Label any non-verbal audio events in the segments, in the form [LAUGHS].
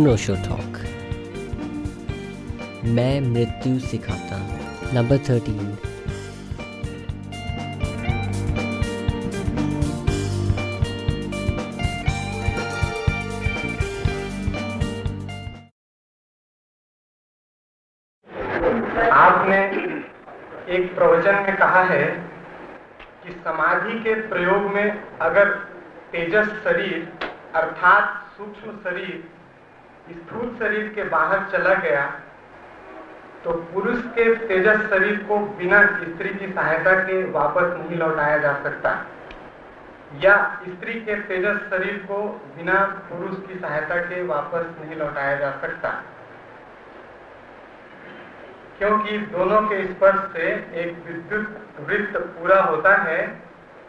अनोशो talk मैं मृत्यु सिखाता नंबर थर्टीन आपने एक प्रवचन में कहा है कि समाधि के प्रयोग में अगर तेजस शरीर, अर्थात सूक्ष्म शरीर स्थूल शरीर के बाहर चला गया तो पुरुष के तेजस शरीर को बिना स्त्री की सहायता के वापस नहीं लौटाया जा सकता। या स्त्री के तेजस शरीर को बिना पुरुष की सहायता के वापस नहीं लौटाया जा सकता। क्योंकि दोनों के स्पर्श से एक विद्युत वृत्त पूरा होता है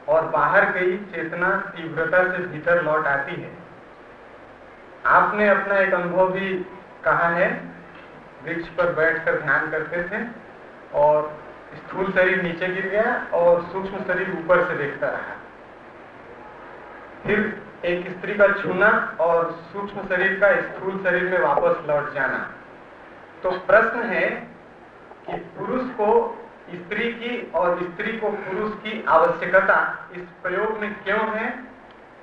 और बाहर गई चेतना तीव्रता से भीतर लौट आती है। आपने अपना एक अनुभव भी कहा है। वृक्ष पर बैठकर ध्यान करते थे और स्थूल शरीर नीचे गिर गया और सूक्ष्म शरीर ऊपर से देखता रहा। फिर एक स्त्री का छूना और सूक्ष्म शरीर का स्थूल शरीर में वापस लौट जाना। तो प्रश्न है कि पुरुष को स्त्री की और स्त्री को पुरुष की आवश्यकता इस प्रयोग में क्यों है?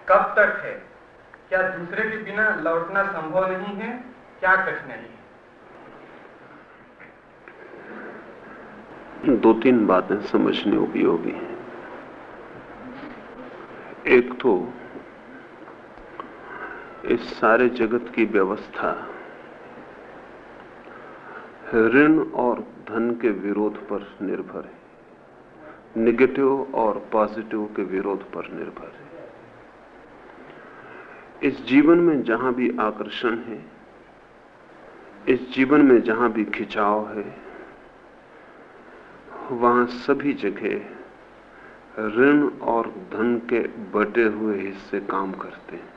कब तक है? क्या दूसरे के बिना लौटना संभव नहीं है? क्या कठिनाई दो तीन बातें समझने उपयोगी हैं एक तो इस सारे जगत की व्यवस्था, ऋण और धन के विरोध पर निर्भर है। निगेटिव और पॉजिटिव के विरोध पर निर्भर है। इस जीवन में जहाँ भी आकर्षण है, इस जीवन में जहाँ भी खिंचाव है, वहाँ सभी जगह ऋण और धन के बटे हुए हिस्से काम करते हैं।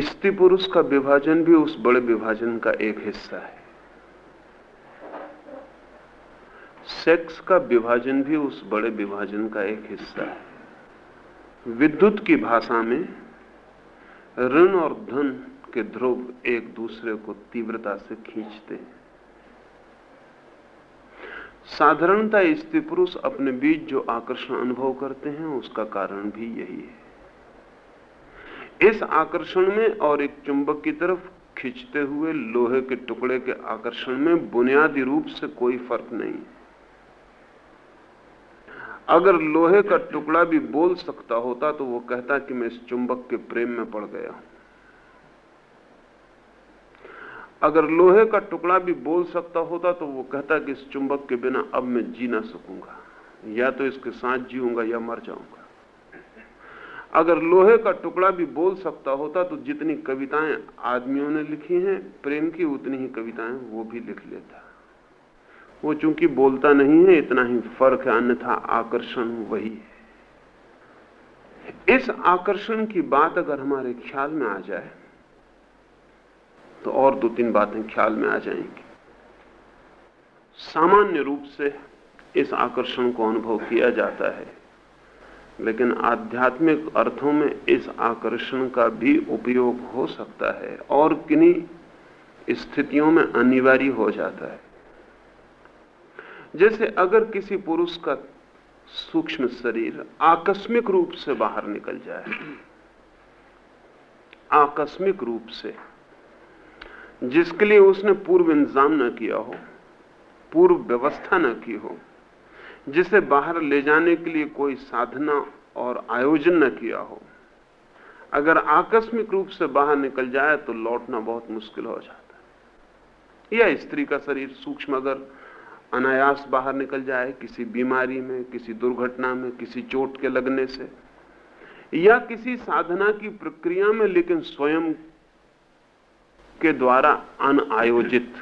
स्त्री पुरुष का विभाजन भी उस बड़े विभाजन का एक हिस्सा है। सेक्स का विभाजन भी उस बड़े विभाजन का एक हिस्सा है। विद्युत की भाषा में ऋण और धन के ध्रुव एक दूसरे को तीव्रता से खींचते हैं। साधारणता स्त्री पुरुष अपने बीच जो आकर्षण अनुभव करते हैं, उसका कारण भी यही है। इस आकर्षण में और एक चुंबक की तरफ़ खींचते हुए लोहे के टुकड़े के आकर्षण में बुनियादी रूप से कोई फ़र्क नहीं। अगर लोहे का टुकड़ा भी बोल सकता होता तो वो कहता कि मैं इस चुंबक के प्रेम में पड़ गया हूँ। अगर लोहे का टुकड़ा भी बोल सकता होता तो वो कहता कि इस चुंबक के बिना अब मैं जी ना सकूँगा। या तो इसके साथ जीऊँगा या मर जाऊँगा। अगर लोहे का टुकड़ा भी बोल सकता होता तो जितनी कविताएँ आदमियों ने लिखी हैं, प्रेम की उतनी ही कविताएँ वो भी लिख लेता। वो चूँकि बोलता नहीं है, इतना ही फ़र्क है, अन्यथा आकर्षण वही है। इस आकर्षण की बात अगर हमारे ख्याल में आ जाए तो और दो तीन बातें ख्याल में आ जाएँगी। सामान्य रूप से इस आकर्षण को अनुभव किया जाता है, लेकिन आध्यात्मिक अर्थों में इस आकर्षण का भी उपयोग हो सकता है, और किन्हीं स्थितियों में अनिवार्य हो जाता है। जैसे अगर किसी पुरुष का सूक्ष्म शरीर आकस्मिक रूप से बाहर निकल जाए, आकस्मिक रूप से, जिसके लिए उसने पूर्व इंतज़ाम न किया हो, पूर्व व्यवस्था न की हो, जिसे बाहर ले जाने के लिए कोई साधना और आयोजन न किया हो, अगर आकस्मिक रूप से बाहर निकल जाए तो लौटना बहुत मुश्किल हो जाता है। या स्त्री का शरीर सूक्ष्म अगर अनायास बाहर निकल जाए, किसी बीमारी में, किसी दुर्घटना में, किसी चोट के लगने से, या किसी साधना की प्रक्रिया में, लेकिन स्वयं के द्वारा अनायोजित।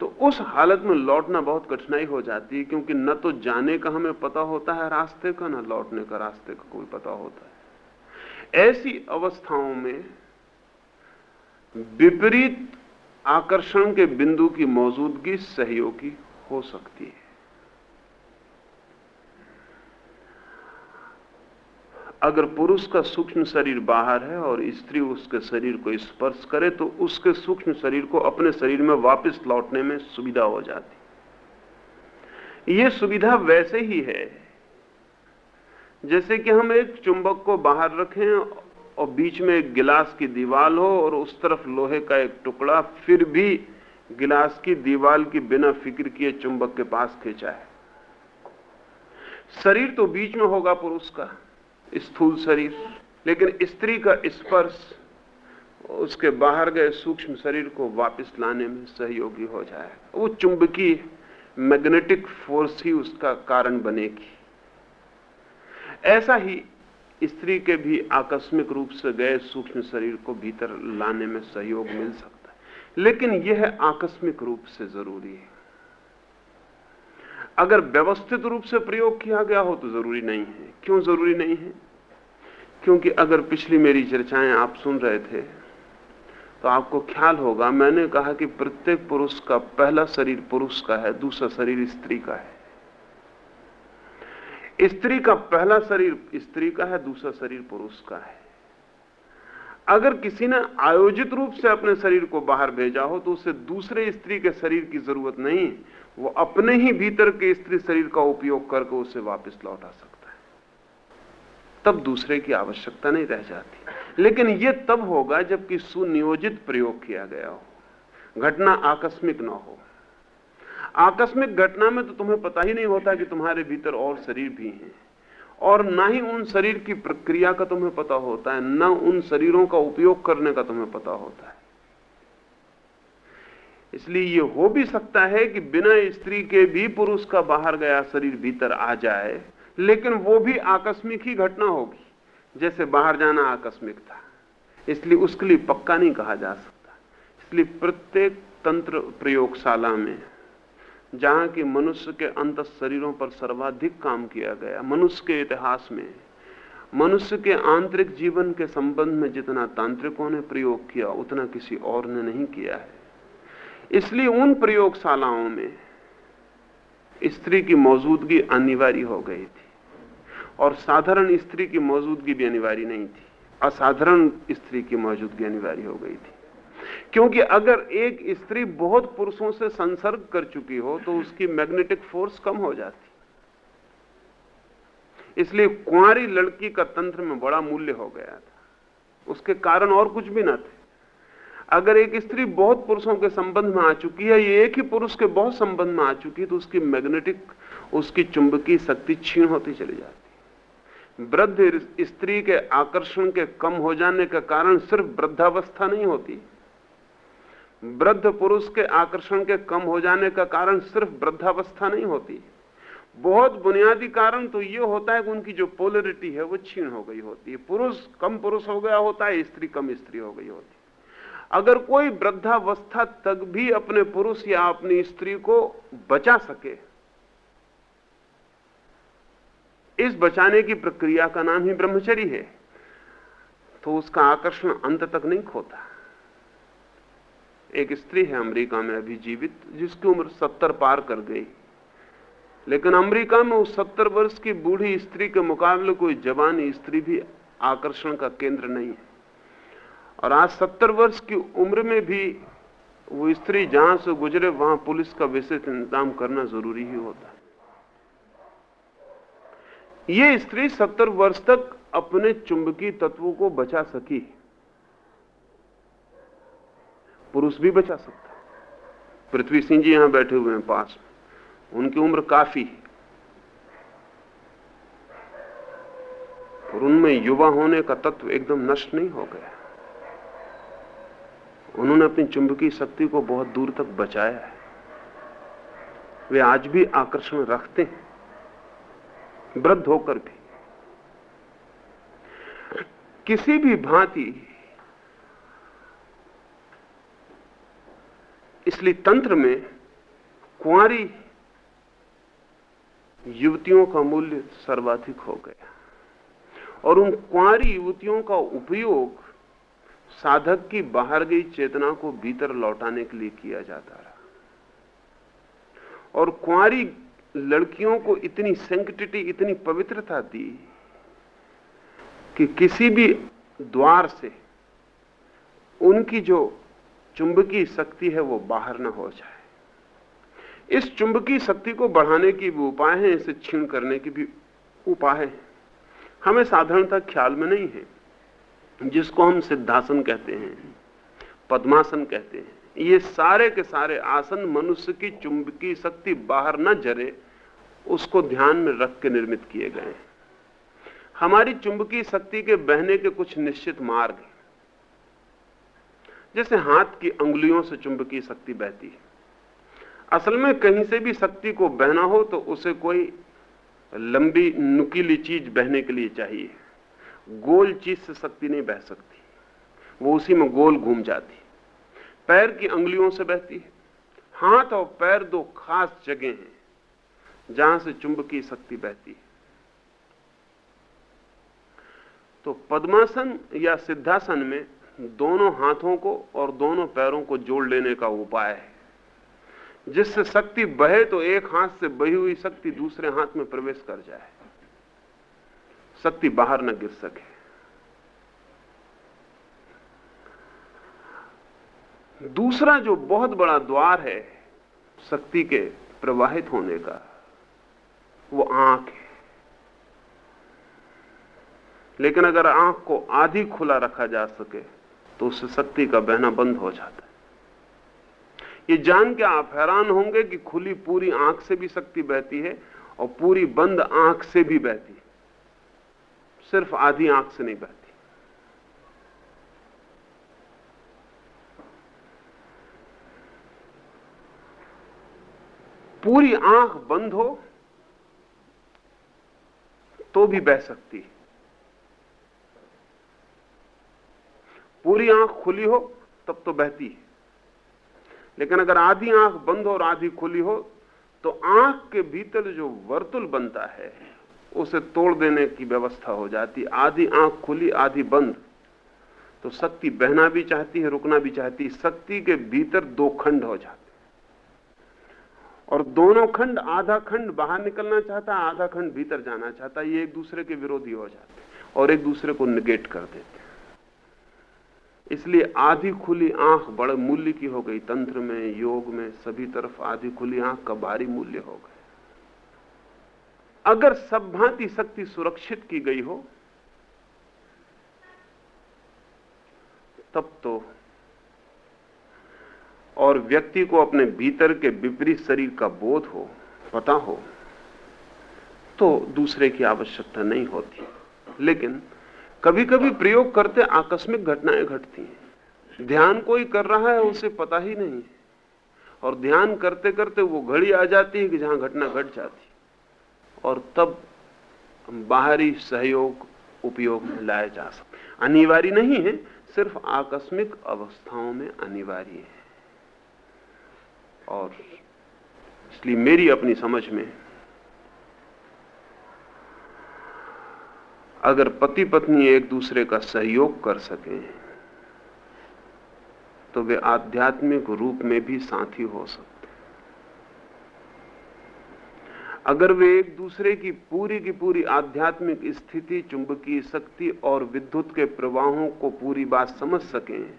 तो उस हालत में लौटना बहुत कठिनाई हो जाती है, क्योंकि न तो जाने का हमें पता होता है रास्ते का, न लौटने का रास्ते का कोई पता होता है। ऐसी अवस्थाओं में विपरीत आकर्षण के बिंदु की मौजूदगी सहयोगी हो सकती है। अगर पुरुष का सूक्ष्म शरीर बाहर है और स्त्री उसके शरीर को स्पर्श करे तो उसके सूक्ष्म शरीर को अपने शरीर में वापस लौटने में सुविधा हो जाती। यह सुविधा वैसे ही है, जैसे कि हम एक चुंबक को बाहर रखें और बीच में एक गिलास की दीवार हो और उस तरफ़ लोहे का एक टुकड़ा फिर भी गिलास की दीवार की बिना फ़िक्र किए चुंबक के पास खींचा है। शरीर तो बीच में होगा पुरुष का, स्थूल शरीर, लेकिन स्त्री का स्पर्श उसके बाहर गए सूक्ष्म शरीर को वापस लाने में सहयोगी हो जाए। वो चुंबकीय मैग्नेटिक फोर्स ही उसका कारण बनेगी। ऐसा ही स्त्री के भी आकस्मिक रूप से गए सूक्ष्म शरीर को भीतर लाने में सहयोग मिल सकता है। लेकिन यह आकस्मिक रूप से ज़रूरी है। अगर व्यवस्थित रूप से प्रयोग किया गया हो तो ज़रूरी नहीं है। क्यों ज़रूरी नहीं है? क्योंकि अगर पिछली मेरी चर्चाएँ आप सुन रहे थे तो आपको ख्याल होगा, मैंने कहा कि प्रत्येक पुरुष का पहला शरीर पुरुष का है, दूसरा शरीर स्त्री का है। स्त्री का पहला शरीर स्त्री का है, दूसरा शरीर पुरुष का है। अगर किसी ने आयोजित रूप से अपने शरीर को बाहर भेजा हो तो उसे दूसरे स्त्री के शरीर की ज़रूरत नहीं। वो अपने ही भीतर के स्त्री शरीर का उपयोग करके उसे वापस लौटा सकता है। तब दूसरे की आवश्यकता नहीं रह जाती। लेकिन यह तब होगा जबकि सुनियोजित प्रयोग किया गया हो। घटना आकस्मिक न हो। आकस्मिक घटना में तो तुम्हें पता ही नहीं होता कि तुम्हारे भीतर और शरीर भी हैं। और ना ही उन शरीर की प्रक्रिया का तुम्हें पता होता है, न उन शरीरों का उपयोग करने का तुम्हें पता होता है। इसलिए यह हो भी सकता है कि बिना स्त्री के भी पुरुष का बाहर गया शरीर भीतर आ जाए, लेकिन वो भी आकस्मिक ही घटना होगी, जैसे बाहर जाना आकस्मिक था। इसलिए उसके लिए पक्का नहीं कहा जा सकता। इसलिए प्रत्येक तंत्र प्रयोगशाला में जहाँ की मनुष्य के अंत शरीरों पर सर्वाधिक काम किया गया, मनुष्य के इतिहास में। मनुष्य के आंतरिक जीवन के संबंध में जितना तांत्रिकों ने प्रयोग किया, उतना किसी और ने नहीं किया है। इसलिए उन प्रयोगशालाओं में स्त्री की मौजूदगी अनिवार्य हो गई थी और साधारण स्त्री की मौजूदगी भी अनिवार्य नहीं थी। असाधारण स्त्री की मौजूदगी अनिवार्य हो गई थी। क्योंकि अगर एक स्त्री बहुत पुरुषों से संसर्ग कर चुकी हो तो उसकी मैग्नेटिक फोर्स कम हो जाती। इसलिए कुंवारी लड़की का तंत्र में बड़ा मूल्य हो गया था। उसके कारण और कुछ भी ना थे। अगर एक स्त्री बहुत पुरुषों के संबंध में आ चुकी है, ये एक ही पुरुष के बहुत संबंध में आ चुकी है तो उसकी मैग्नेटिक उसकी चुंबकीय शक्ति क्षीण होती चली जाती। वृद्ध स्त्री के आकर्षण के कम हो जाने का कारण सिर्फ़ वृद्धावस्था नहीं होती। वृद्ध पुरुष के आकर्षण के कम हो जाने का कारण सिर्फ़ वृद्धावस्था नहीं होती बहुत बुनियादी कारण तो यह होता है कि उनकी जो पोलरिटी है वो क्षीण हो गई होती है। पुरुष कम पुरुष हो गया होता है, स्त्री कम स्त्री हो गई होती अगर कोई वृद्धावस्था तक भी अपने पुरुष या अपनी स्त्री को बचा सके, इस बचाने की प्रक्रिया का नाम ही ब्रह्मचरी है। तो उसका आकर्षण अंत तक नहीं खोता। एक स्त्री है अमेरिका में अभी जीवित, जिसकी उम्र सत्तर पार कर गई। लेकिन अमेरिका में उस सत्तर वर्ष की बूढ़ी स्त्री के मुकाबले कोई जवान स्त्री भी आकर्षण का केंद्र नहीं है। और आज सत्तर वर्ष की उम्र में भी वो स्त्री जहाँ से गुजरे, वहाँ पुलिस का विशेष इंतज़ाम करना ज़रूरी ही होता है। ये स्त्री सत्तर वर्ष तक अपने चुंबकीय तत्वों को बचा सकी। पुरुष भी बचा सकता पृथ्वी सिंह जी यहाँ बैठे हुए हैं पास में। उनकी उम्र काफ़ी है। और उनमें युवा होने का तत्व एकदम नष्ट नहीं हो गया। उन्होंने अपनी चुंबकीय शक्ति को बहुत दूर तक बचाया है। वे आज भी आकर्षण रखते हैं। वृद्ध होकर भी। किसी भी भांति इसलिए तंत्र में कुंवारी युवतियों का मूल्य सर्वाधिक हो गया। और उन कुंवारी युवतियों का उपयोग साधक की बाहर गई चेतना को भीतर लौटाने के लिए किया जाता रहा। और कुंवारी लड़कियों को इतनी सेंक्टिटी इतनी पवित्रता दी कि किसी भी द्वार से उनकी जो चुंबकीय शक्ति है, वो बाहर ना हो जाए। इस चुंबकीय शक्ति को बढ़ाने की भी उपाय है, इसे क्षीण करने की भी उपाय है। हमें साधारणतः ख्याल में नहीं है, जिसको हम सिद्धासन कहते हैं, पद्मासन कहते हैं। ये सारे के सारे आसन मनुष्य की चुंबकीय शक्ति बाहर न जरे, उसको ध्यान में रख के निर्मित किए गए हैं। हमारी चुंबकीय शक्ति के बहने के कुछ निश्चित मार्ग हैं। जैसे हाथ की अंगुलियों से चुंबकीय शक्ति बहती है। असल में कहीं से भी शक्ति को बहना हो तो उसे कोई लंबी नुकीली चीज़ बहने के लिए चाहिए। गोल चीज़ से शक्ति नहीं बह सकती। वो उसी में गोल घूम जाती पैर की अंगुलियों से बहती है। हाथ और पैर दो खास जगह हैं जहाँ से चुंबकीय शक्ति बहती है। तो पद्मासन या सिद्धासन में दोनों हाथों को और दोनों पैरों को जोड़ लेने का उपाय है। जिससे शक्ति बहे तो एक हाथ से बही हुई शक्ति दूसरे हाथ में प्रवेश कर जाए। शक्ति बाहर न गिर सके। दूसरा जो बहुत बड़ा द्वार है, शक्ति के प्रवाहित होने का, वो आँख है। लेकिन अगर आँख को आधी खुला रखा जा सके तो उससे शक्ति का बहना बंद हो जाता है। ये जान के आप हैरान होंगे कि खुली पूरी आँख से भी शक्ति बहती है और पूरी बंद आँख से भी बहती है। सिर्फ़ आधी आँख से नहीं बहती। पूरी आँख बंद हो तो भी बह सकती है। पूरी आँख खुली हो, तब तो बहती है। लेकिन अगर आधी आँख बंद हो और आधी खुली हो तो आँख के भीतर जो वर्तुल बनता है, उसे तोड़ देने की व्यवस्था हो जाती आधी आँख खुली, आधी बंद। तो शक्ति बहना भी चाहती है, रुकना भी चाहती है। शक्ति के भीतर दो खंड हो जाते और दोनों खंड, आधा खंड बाहर निकलना चाहता है, आधा खंड भीतर जाना चाहता है। ये एक दूसरे के विरोधी हो जाते और एक दूसरे को निगेट कर देते इसलिए आधी खुली आँख बड़े मूल्य की हो गई। तंत्र में, योग में, सभी तरफ़ आधी खुली आँख का भारी मूल्य हो गया। अगर सब भांति शक्ति सुरक्षित की गई हो, तब तो और व्यक्ति को अपने भीतर के विपरीत शरीर का बोध हो, पता हो तो दूसरे की आवश्यकता नहीं होती। लेकिन कभी कभी प्रयोग करते आकस्मिक घटनाएँ घटती हैं। ध्यान कोई कर रहा है, उसे पता ही नहीं और ध्यान करते करते वो घड़ी आ जाती है कि जहाँ घटना घट जाती और तब बाहरी सहयोग, उपयोग में लाया जा सकता अनिवार्य नहीं है, सिर्फ़ आकस्मिक अवस्थाओं में अनिवार्य है। और इसलिए मेरी अपनी समझ में अगर पति पत्नी एक दूसरे का सहयोग कर सके तो वे आध्यात्मिक रूप में भी साथी हो सकते अगर वे एक दूसरे की पूरी की पूरी आध्यात्मिक स्थिति, चुंबकीय शक्ति और विद्युत के प्रवाहों को पूरी बात समझ सकें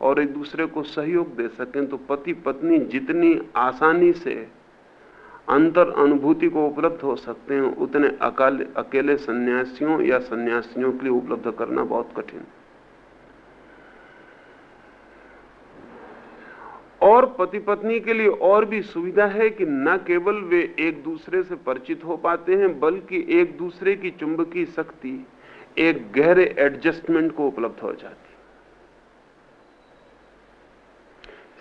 और एक दूसरे को सहयोग दे सकें तो पति पत्नी जितनी आसानी से अंतर अनुभूति को उपलब्ध हो सकते हैं। उतने अकाल, अकेले सन्यासियों या सन्यासियों के लिए उपलब्ध करना बहुत कठिन। और पति पत्नी के लिए और भी सुविधा है कि न केवल वे एक दूसरे से परिचित हो पाते हैं, बल्कि एक दूसरे की चुंबकीय शक्ति, एक गहरे एडजस्टमेंट को उपलब्ध हो जाती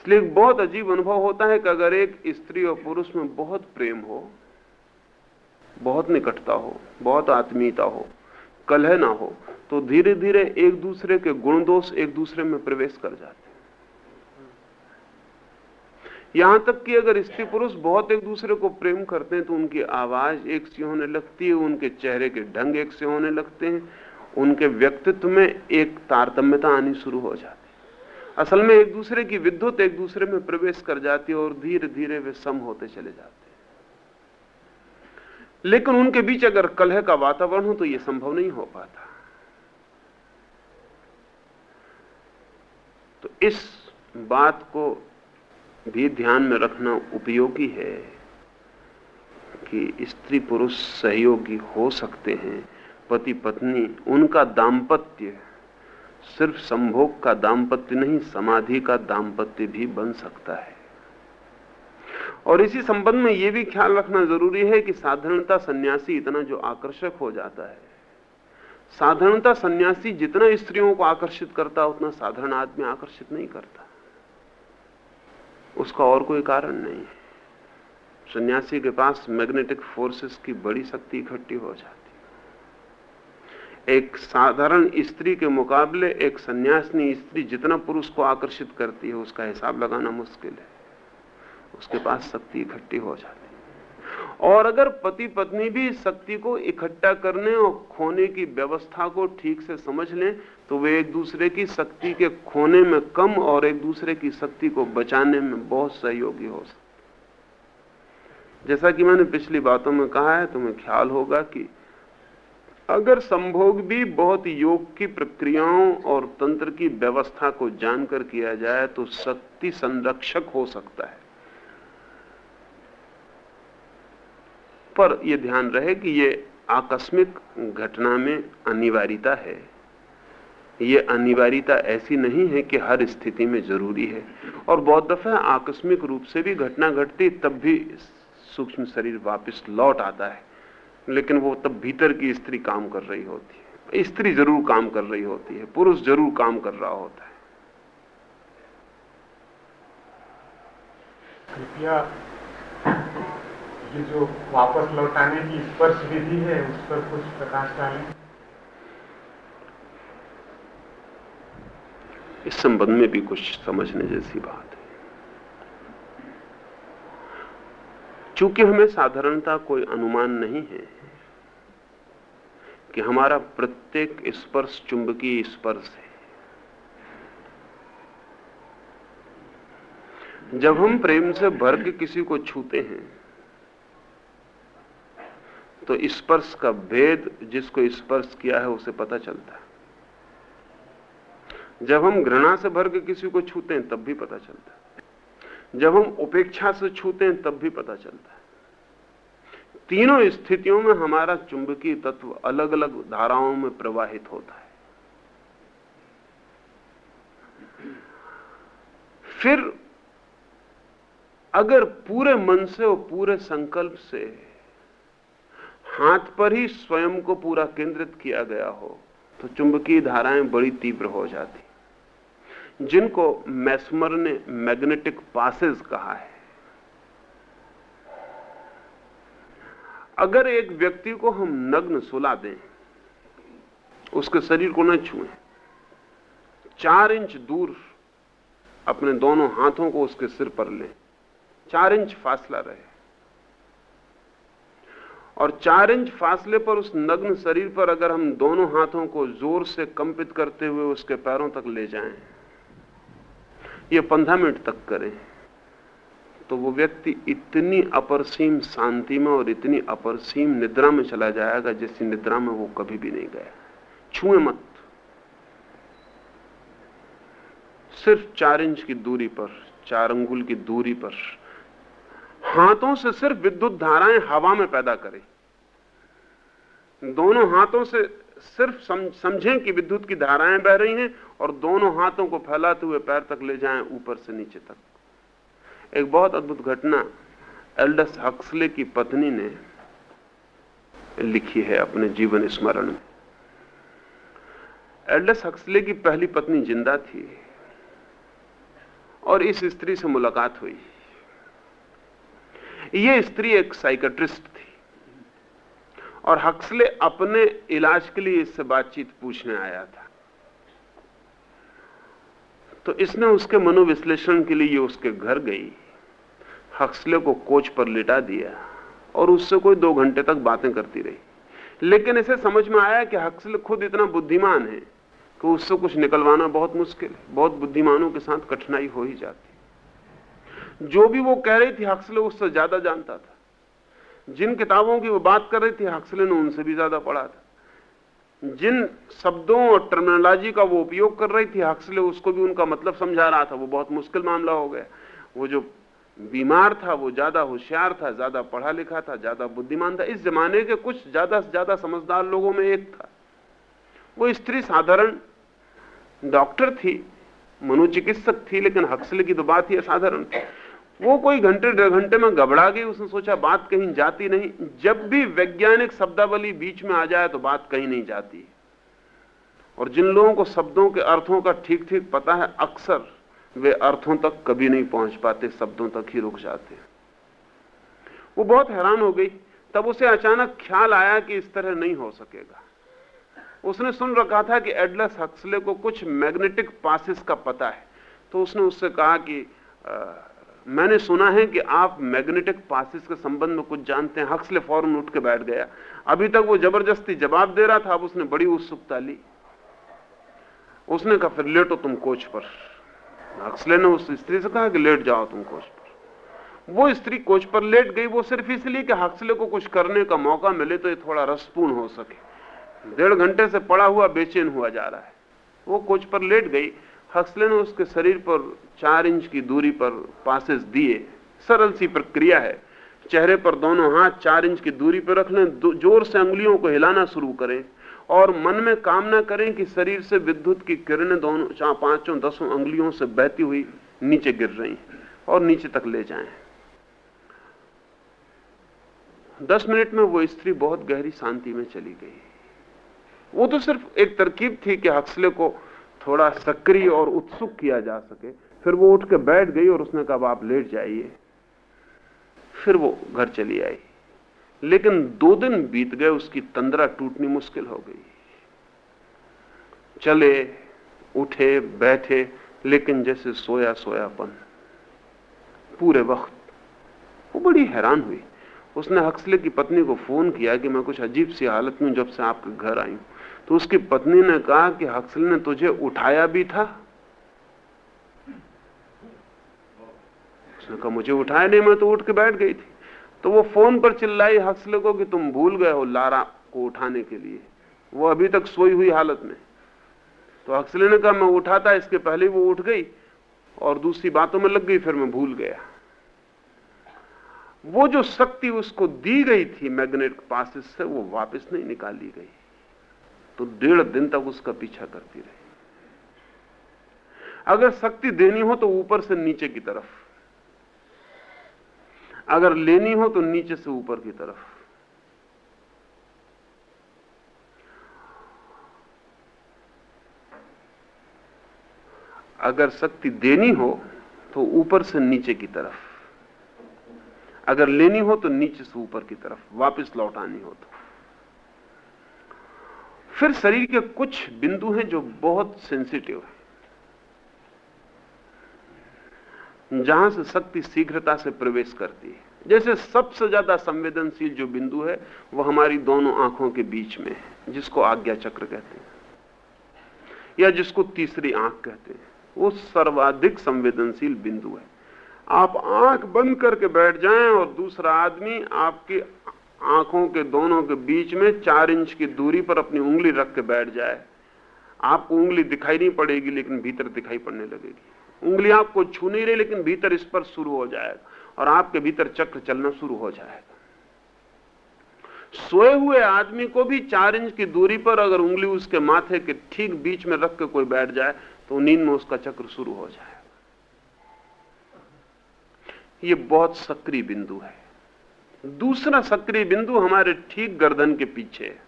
इसलिए बहुत अजीब अनुभव होता है कि अगर एक स्त्री और पुरुष में बहुत प्रेम हो, बहुत निकटता हो, बहुत आत्मीयता हो, कलह ना हो तो धीरे धीरे एक दूसरे के गुण दोष एक दूसरे में प्रवेश कर जाते यहाँ तक कि अगर स्त्री पुरुष बहुत एक दूसरे को प्रेम करते हैं तो उनकी आवाज़ एक सी होने लगती है, उनके चेहरे के ढंग एक से होने लगते हैं, उनके व्यक्तित्व में एक तारतम्यता आनी शुरू हो जाती असल में एक दूसरे की विद्युत एक दूसरे में प्रवेश कर जाती है और धीरे धीरे वे सम होते चले जाते हैं। लेकिन उनके बीच अगर कलह का वातावरण हो तो यह संभव नहीं हो पाता। तो इस बात को भी ध्यान में रखना उपयोगी है कि स्त्री पुरुष सहयोगी हो सकते हैं पति पत्नी उनका दाम्पत्य सिर्फ़ संभोग का दाम्पत्य नहीं, समाधि का दाम्पत्य भी बन सकता है। और इसी संबंध में यह भी ख्याल रखना ज़रूरी है कि साधारणता सन्यासी इतना जो आकर्षक हो जाता है। साधारणता सन्यासी जितना स्त्रियों को आकर्षित करता, उतना साधारण आदमी आकर्षित नहीं करता। उसका और कोई कारण नहीं है। सन्यासी के पास मैग्नेटिक फोर्सेस की बड़ी शक्ति इकट्ठी हो जाती एक साधारण स्त्री के मुकाबले एक सन्यासिनी स्त्री जितना पुरुष को आकर्षित करती है, उसका हिसाब लगाना मुश्किल है। उसके पास शक्ति इकट्ठी हो जाती है। और अगर पति पत्नी भी शक्ति को इकट्ठा करने और खोने की व्यवस्था को ठीक से समझ लें तो वे एक दूसरे की शक्ति के खोने में कम और एक दूसरे की शक्ति को बचाने में बहुत सहयोगी हो सकते जैसा कि मैंने पिछली बातों में कहा है, तुम्हें ख्याल होगा कि अगर संभोग भी बहुत योग की प्रक्रियाओं और तंत्र की व्यवस्था को जानकर किया जाए तो शक्ति संरक्षक हो सकता है। पर यह ध्यान रहे कि यह आकस्मिक घटना में अनिवार्यता है। यह अनिवार्यता ऐसी नहीं है कि हर स्थिति में ज़रूरी है। और बहुत दफ़ा आकस्मिक रूप से भी घटना घटती, तब भी सूक्ष्म शरीर वापस लौट आता है। लेकिन वो तब भीतर की स्त्री काम कर रही होती है। स्त्री ज़रूर काम कर रही होती है पुरुष ज़रूर काम कर रहा होता है। कृपया ये जो वापस लौटाने की स्पर्श विधि है उस पर कुछ प्रकाश डालें। इस संबंध में भी कुछ समझने जैसी बात है। चूँकि हमें साधारणता कोई अनुमान नहीं है कि हमारा प्रत्येक स्पर्श चुंबकीय स्पर्श है। जब हम प्रेम से भर के किसी को छूते हैं तो स्पर्श का भेद जिसको स्पर्श किया है, उसे पता चलता है। जब हम घृणा से भर के किसी को छूते हैं, तब भी पता चलता है। जब हम उपेक्षा से छूते हैं, तब भी पता चलता है। तीनों स्थितियों में हमारा चुंबकीय तत्व अलग अलग धाराओं में प्रवाहित होता है। फिर अगर पूरे मन से और पूरे संकल्प से हाथ पर ही स्वयं को पूरा केंद्रित किया गया हो तो चुंबकीय धाराएँ बड़ी तीव्र हो जाती। जिनको मैस्मर ने मैग्नेटिक पासेस कहा है। अगर एक व्यक्ति को हम नग्न सुला दें, उसके शरीर को न छुएँ, चार इंच दूर अपने दोनों हाथों को उसके सिर पर लें, चार इंच फासला रहे। और चार इंच फासले पर उस नग्न शरीर पर अगर हम दोनों हाथों को ज़ोर से कंपित करते हुए उसके पैरों तक ले जाएँ, ये पंद्रह मिनट तक करें। तो वो व्यक्ति इतनी अपरसीम शांति में और इतनी अपरसीम निद्रा में चला जाएगा जैसी निद्रा में वो कभी भी नहीं गया। छुए मत। सिर्फ़ चार इंच की दूरी पर, चार अंगुल की दूरी पर, हाथों से सिर्फ़ विद्युत धाराएँ हवा में पैदा करें। दोनों हाथों से सिर्फ़ समझें कि विद्युत की धाराएँ बह रही हैं और दोनों हाथों को फैलाते हुए पैर तक ले जाएँ ऊपर से नीचे तक। एक बहुत अद्भुत घटना एल्डस हक्सले की पत्नी ने लिखी है अपने जीवन स्मरण में। एल्डस हक्सले की पहली पत्नी ज़िंदा थी और इस स्त्री से मुलाकात हुई। यह स्त्री एक साइकेट्रिस्ट और हक्सले अपने इलाज के लिए इससे बातचीत पूछने आया था। तो इसने उसके मनोविश्लेषण के लिए उसके घर गई। हक्सले को कोच पर लिटा दिया और उससे कोई दो घंटे तक बातें करती रही। लेकिन इसे समझ में आया कि हक्सले खुद इतना बुद्धिमान है कि उससे कुछ निकलवाना बहुत मुश्किल है। बहुत बुद्धिमानों के साथ कठिनाई हो ही जाती जो भी वो कह रही थी, हक्सले उससे ज़्यादा जानता था। जिन किताबों की वो बात कर रही थी, हक्सले ने उनसे भी ज़्यादा पढ़ा था। जिन शब्दों और टर्मिनोलॉजी का वो उपयोग कर रही थी, हक्सले उसको भी उनका मतलब समझा रहा था। वो बहुत मुश्किल मामला हो गया। वो जो बीमार था, वो ज़्यादा होशियार था, ज़्यादा पढ़ा लिखा था, ज़्यादा बुद्धिमान था। इस जमाने के कुछ ज़्यादा से ज़्यादा समझदार लोगों में एक था। वो स्त्री साधारण डॉक्टर थी, मनोचिकित्सक थी, लेकिन हक्सले की तो बात ही असाधारण थी। वो कोई घंटे, डेढ़ घंटे में घबरा गई, उसने सोचा बात कहीं जाती नहीं। जब भी वैज्ञानिक शब्दावली बीच में आ जाए तो बात कहीं नहीं जाती। और जिन लोगों को शब्दों के अर्थों का ठीक ठीक पता है, अक्सर वे अर्थों तक कभी नहीं पहुँच पाते शब्दों तक ही रुक जाते। वो बहुत हैरान हो गई। तब उसे अचानक ख्याल आया कि इस तरह नहीं हो सकेगा। उसने सुन रखा था कि एडलस हक्सले को कुछ मैग्नेटिक पासिस का पता है। तो उसने उससे कहा कि आ, मैंने सुना है कि आप मैग्नेटिक पासिस के संबंध में कुछ जानते हैं। हक्सले फ़ौरन उठ के बैठ गया। अभी तक वो ज़बरदस्ती जवाब दे रहा था अब उसने बड़ी उत्सुकता ली। उसने कहा फिर लेटो तुम कोच पर। हक्सले ने उस स्त्री से कहा कि लेट जाओ तुम कोच पर। वो स्त्री कोच पर लेट गई, वो सिर्फ़ इसलिए कि हक्सले को कुछ करने का मौका मिले तो ये थोड़ा रसपूर्ण हो सके। डेढ़ घंटे से पड़ा हुआ, बेचैन हुआ जा रहा है। वो कोच पर लेट गई, हक्सले ने उसके शरीर पर चार इंच की दूरी पर पासेस दिए। सरल सी प्रक्रिया है। चेहरे पर दोनों हाथ चार इंच की दूरी पर रख लें ज़ोर से अंगुलियों को हिलाना शुरू करें। और मन में कामना करें कि शरीर से विद्युत की किरणें दोनों, चार, पाँचों, दसों अंगुलियों से बहती हुई नीचे गिर रही और नीचे तक ले जाएँ। दस मिनट में वो स्त्री बहुत गहरी शांति में चली गई। वो तो सिर्फ़ एक तरकीब थी कि हक्सले को थोड़ा सक्रिय और उत्सुक किया जा सके। फिर वो उठ के बैठ गई और उसने कहा आप लेट जाइए। फिर वो घर चली आई। लेकिन दो दिन बीत गए, उसकी तंद्रा टूटनी मुश्किल हो गई। चले, उठे, बैठे, लेकिन जैसे सोया सोयापन पूरे वक्त वो बड़ी हैरान हुई। उसने हक्सले की पत्नी को फ़ोन किया कि मैं कुछ अजीब सी हालत में जब से आपके घर आई हूँ। तो उसकी पत्नी ने कहा कि हक्सल ने तुझे उठाया भी था? उसने कहा, मुझे उठाया नहीं, मैं तो उठ के बैठ गई थी। तो वो फ़ोन पर चिल्लाई हक्सले को कि तुम भूल गए हो लारा को उठाने के लिए। वो अभी तक सोई हुई हालत में। तो हक्सले ने कहा, मैं उठा था इसके पहले वो उठ गई और दूसरी बातों में लग गई, फिर मैं भूल गया। वो जो शक्ति उसको दी गई थी मैग्नेट पासिस से, वो वापस नहीं निकाली गई। तो डेढ़ दिन तक उसका पीछा करती रही। अगर शक्ति देनी हो तो ऊपर से नीचे की तरफ़। अगर लेनी हो तो नीचे से ऊपर की तरफ़। अगर शक्ति देनी हो तो ऊपर से नीचे की तरफ़। अगर लेनी हो तो नीचे से ऊपर की तरफ़, वापस लौटानी हो तो। फिर शरीर के कुछ बिंदु हैं जो बहुत सेंसिटिव है। जहाँ से शक्ति शीघ्रता से प्रवेश करती है। जैसे सबसे ज़्यादा संवेदनशील जो बिंदु है, वो हमारी दोनों आँखों के बीच में है, जिसको आज्ञा चक्र कहते हैं। या जिसको तीसरी आँख कहते हैं। वो सर्वाधिक संवेदनशील बिंदु है। आप आँख बंद करके बैठ जाएँ और दूसरा आदमी आपके आँखों के दोनों के बीच में चार इंच की दूरी पर अपनी उंगली रख के बैठ जाए। आपको उंगली दिखाई नहीं पड़ेगी, लेकिन भीतर दिखाई पड़ने लगेगी। उंगली आपको छू नहीं रही, लेकिन भीतर स्पर्श शुरू हो जाएगा और आपके भीतर चक्र चलना शुरू हो जाएगा। सोए हुए आदमी को भी चार इंच की दूरी पर अगर उंगली उसके माथे के ठीक बीच में रख के कोई बैठ जाए तो नींद में उसका चक्र शुरू हो जाएगा। ये बहुत सक्रिय बिंदु है। दूसरा सक्रिय बिंदु हमारे ठीक गर्दन के पीछे है।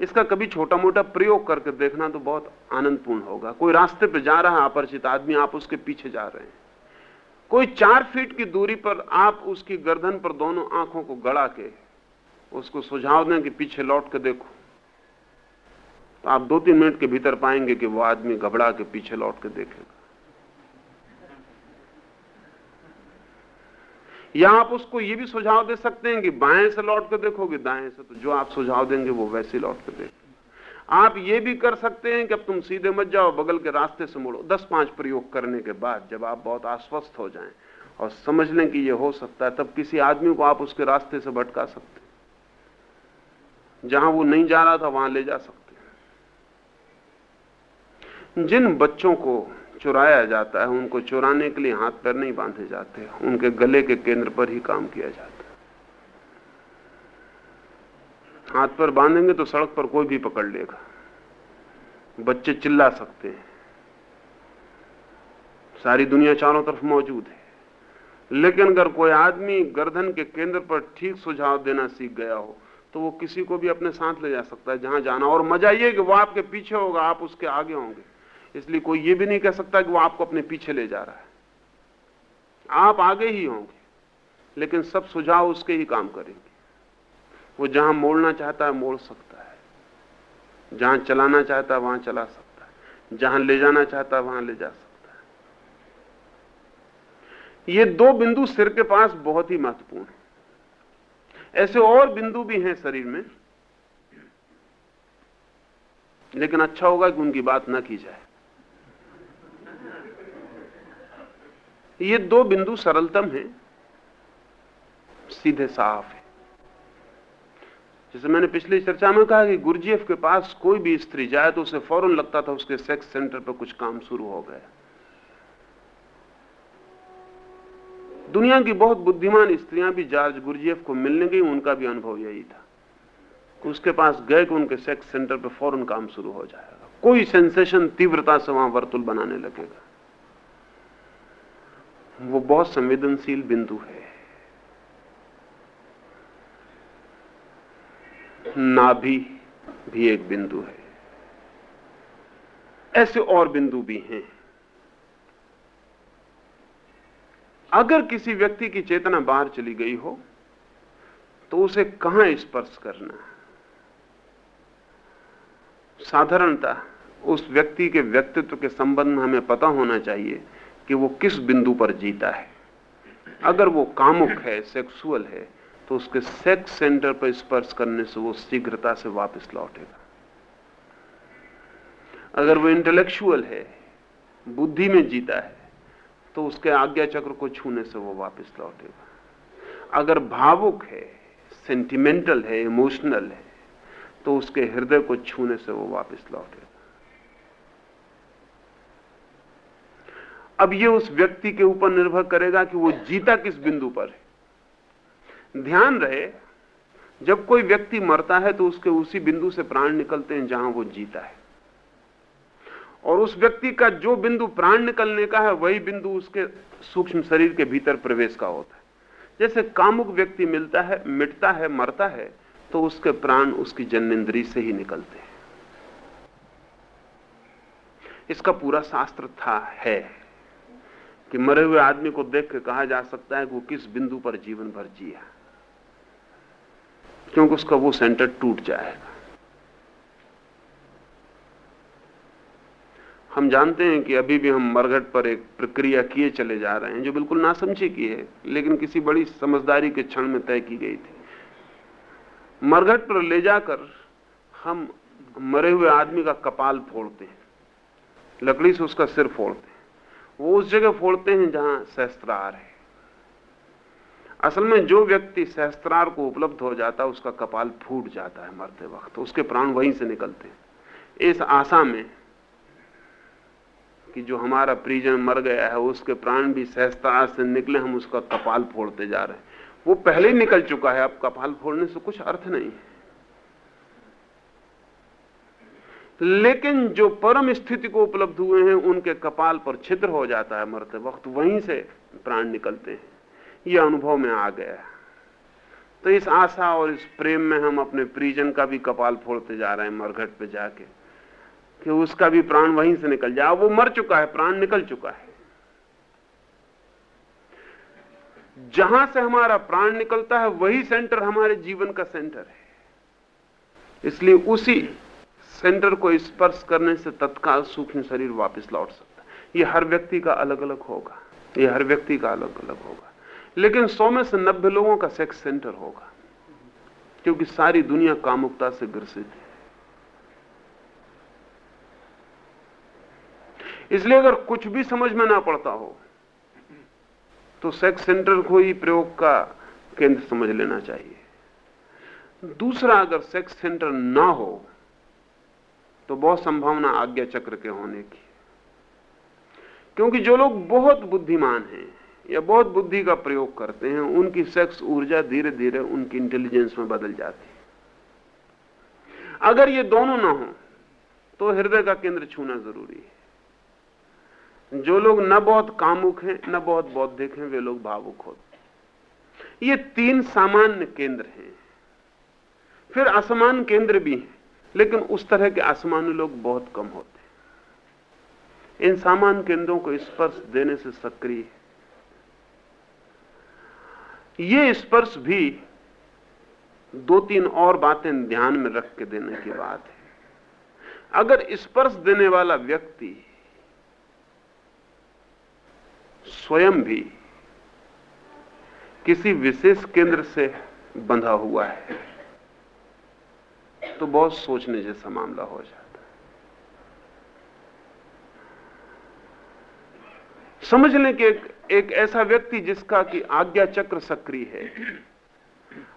इसका कभी छोटा मोटा प्रयोग करके देखना तो बहुत आनंदपूर्ण होगा। कोई रास्ते पे जा रहा अपरिचित आदमी, आप उसके पीछे जा रहे हैं। कोई चार फीट की दूरी पर आप उसकी गर्दन पर दोनों आँखों को गड़ा के उसको सुझाव दें कि पीछे लौट के देखो। तो आप दो तीन मिनट के भीतर पाएँगे कि वो आदमी घबरा के पीछे लौट के देखेगा। या आप उसको ये भी सुझाव दे सकते हैं कि बाएँ से लौट कर देखोगे, दाएँ से तो जो आप सुझाव देंगे वो वैसे लौट कर देखेंगे। आप ये भी कर सकते हैं कि अब तुम सीधे मत जाओ, बगल के रास्ते से मुड़ो। दस पाँच प्रयोग करने के बाद जब आप बहुत आश्वस्त हो जाएँ और समझ लें कि ये हो सकता है, तब किसी आदमी को आप उसके रास्ते से भटका सकते जहाँ वो नहीं जा रहा था, वहाँ ले जा सकते जिन बच्चों को चुराया जाता है, उनको चुराने के लिए हाथ पैर नहीं बांधे जाते, उनके गले के केंद्र पर ही काम किया जाता है। हाथ पर बांधेंगे तो सड़क पर कोई भी पकड़ लेगा। बच्चे चिल्ला सकते हैं। सारी दुनिया चारों तरफ़ मौजूद है। लेकिन अगर कोई आदमी गर्दन के केंद्र पर ठीक सुझाव देना सीख गया हो तो वो किसी को भी अपने साथ ले जा सकता है, जहाँ जाना और मज़ा ये कि वो आपके पीछे होगा, आप उसके आगे होंगे। इसलिए कोई ये भी नहीं कह सकता कि वो आपको अपने पीछे ले जा रहा है। आप आगे ही होंगे, लेकिन सब सुझाव उसके ही काम करेंगे। वो जहाँ मोड़ना चाहता है, मोड़ सकता है। जहाँ चलाना चाहता है, वहाँ चला सकता है। जहाँ ले जाना चाहता है, वहाँ ले जा सकता है। ये दो बिंदु सिर के पास बहुत ही महत्वपूर्ण है। ऐसे और बिंदु भी हैं शरीर में, लेकिन अच्छा होगा कि उनकी बात न की जाए। ये दो बिंदु सरलतम हैं, सीधे साफ़ है। जैसे मैंने पिछली चर्चा में कहा कि गुरजीएफ के पास कोई भी स्त्री जाए तो उसे फ़ौरन लगता था उसके सेक्स सेंटर पर कुछ काम शुरू हो गया। दुनिया की बहुत बुद्धिमान स्त्रियाँ भी जॉर्ज गुरुजीएफ को मिलने गई, उनका भी अनुभव यही था। उसके पास गए कि उनके सेक्स सेंटर पर फ़ौरन काम शुरू हो जाएगा। कोई सेंसेशन तीव्रता से वहाँ वर्तुल बनाने लगेगा। वो बहुत संवेदनशील बिंदु है। नाभि भी एक बिंदु है। ऐसे और बिंदु भी हैं। अगर किसी व्यक्ति की चेतना बाहर चली गई हो तो उसे कहाँ स्पर्श करना? साधारणता उस व्यक्ति के व्यक्तित्व के संबंध में हमें पता होना चाहिए कि वो किस बिंदु पर जीता है। अगर वो कामुक है सेक्सुअल है तो उसके सेक्स सेंटर पर स्पर्श करने से वो शीघ्रता से वापस लौटेगा। अगर वो इंटेलेक्चुअल है, बुद्धि में जीता है तो उसके आज्ञा चक्र को छूने से वो वापस लौटेगा। अगर भावुक है सेंटिमेंटल है इमोशनल है तो उसके हृदय को छूने से वो वापस लौटेगा। अब ये उस व्यक्ति के ऊपर निर्भर करेगा कि वो जीता किस बिंदु पर है। ध्यान रहे, जब कोई व्यक्ति मरता है तो उसके उसी बिंदु से प्राण निकलते हैं जहाँ वो जीता है। और उस व्यक्ति का जो बिंदु प्राण निकलने का है, वही बिंदु उसके सूक्ष्म शरीर के भीतर प्रवेश का होता है। जैसे कामुक व्यक्ति मिलता है, मिटता है, मरता है तो उसके प्राण उसकी जन्नेन्द्री से ही निकलते हैं। इसका पूरा शास्त्र था, है। कि मरे हुए आदमी को देख के कहा जा सकता है कि वो किस बिंदु पर जीवन भर जिया क्योंकि उसका वो सेंटर टूट जाएगा। हम जानते हैं कि अभी भी हम मरघट पर एक प्रक्रिया किए चले जा रहे हैं, जो बिल्कुल नासमझी की है, लेकिन किसी बड़ी समझदारी के क्षण में तय की गई थी। मरघट पर ले जाकर हम मरे हुए आदमी का कपाल फोड़ते हैं। लकड़ी से उसका सिर फोड़ते हैं। वो उस जगह फोड़ते हैं जहाँ सहस्त्रार है। असल में जो व्यक्ति सहस्त्रार को उपलब्ध हो जाता है, उसका कपाल फूट जाता है मरते वक्त। उसके प्राण वहीं से निकलते हैं। इस आशा में कि जो हमारा परिजन मर गया है, उसके प्राण भी सहस्त्रार से निकले, हम उसका कपाल फोड़ते जा रहे हैं। वो पहले निकल चुका है। अब कपाल फोड़ने से कुछ अर्थ नहीं है। लेकिन जो परम स्थिति को उपलब्ध हुए हैं, उनके कपाल पर छिद्र हो जाता है मरते वक्त, वहीं से प्राण निकलते हैं। यह अनुभव में आ गया तो इस आशा और इस प्रेम में हम अपने परिजन का भी कपाल फोड़ते जा रहे हैं मरघट पे जाके, कि उसका भी प्राण वहीं से निकल जाए। वो मर चुका है, प्राण निकल चुका है। जहाँ से हमारा प्राण निकलता है, वही सेंटर हमारे जीवन का सेंटर है। इसलिए उसी सेंटर को स्पर्श करने से तत्काल सूक्ष्म शरीर वापस लौट सकता है। यह हर व्यक्ति का अलग अलग होगा। यह हर व्यक्ति का अलग अलग होगा। लेकिन सौ में से नब्बे लोगों का सेक्स सेंटर होगा। क्योंकि सारी दुनिया कामुकता से ग्रसित है। इसलिए अगर कुछ भी समझ में ना पड़ता हो तो सेक्स सेंटर को ही प्रयोग का केंद्र समझ लेना चाहिए। दूसरा, अगर सेक्स सेंटर ना हो तो बहुत संभावना आज्ञा चक्र के होने की। क्योंकि जो लोग बहुत बुद्धिमान हैं या बहुत बुद्धि का प्रयोग करते हैं, उनकी सेक्स ऊर्जा धीरे धीरे उनकी इंटेलिजेंस में बदल जाती है। अगर ये दोनों ना हो तो हृदय का केंद्र छूना ज़रूरी है। जो लोग न बहुत कामुक हैं, न बहुत बौद्धिक हैं, वे लोग भावुक होते ये तीन सामान्य केंद्र हैं। फिर असमान केंद्र भी हैं। लेकिन उस तरह के असामान्य लोग बहुत कम होते इन सामान केंद्रों को स्पर्श देने से सक्रिय ये स्पर्श भी दो तीन और बातें ध्यान में रख के देने की बात है। अगर स्पर्श देने वाला व्यक्ति स्वयं भी किसी विशेष केंद्र से बंधा हुआ है तो बहुत सोचने जैसा मामला हो जाता है। समझ लें कि एक, एक ऐसा व्यक्ति जिसका कि आज्ञा चक्र सक्रिय है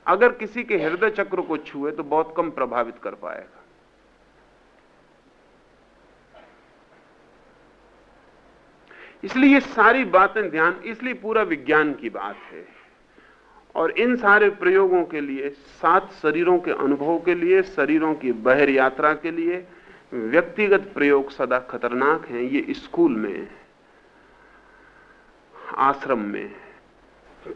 अगर किसी के हृदय चक्र को छुए तो बहुत कम प्रभावित कर पाएगा। इसलिए ये सारी बातें ध्यान इसलिए पूरा विज्ञान की बात है। और इन सारे प्रयोगों के लिए, सात शरीरों के अनुभव के लिए, शरीरों की बहर यात्रा के लिए व्यक्तिगत प्रयोग सदा खतरनाक हैं। ये स्कूल में, आश्रम में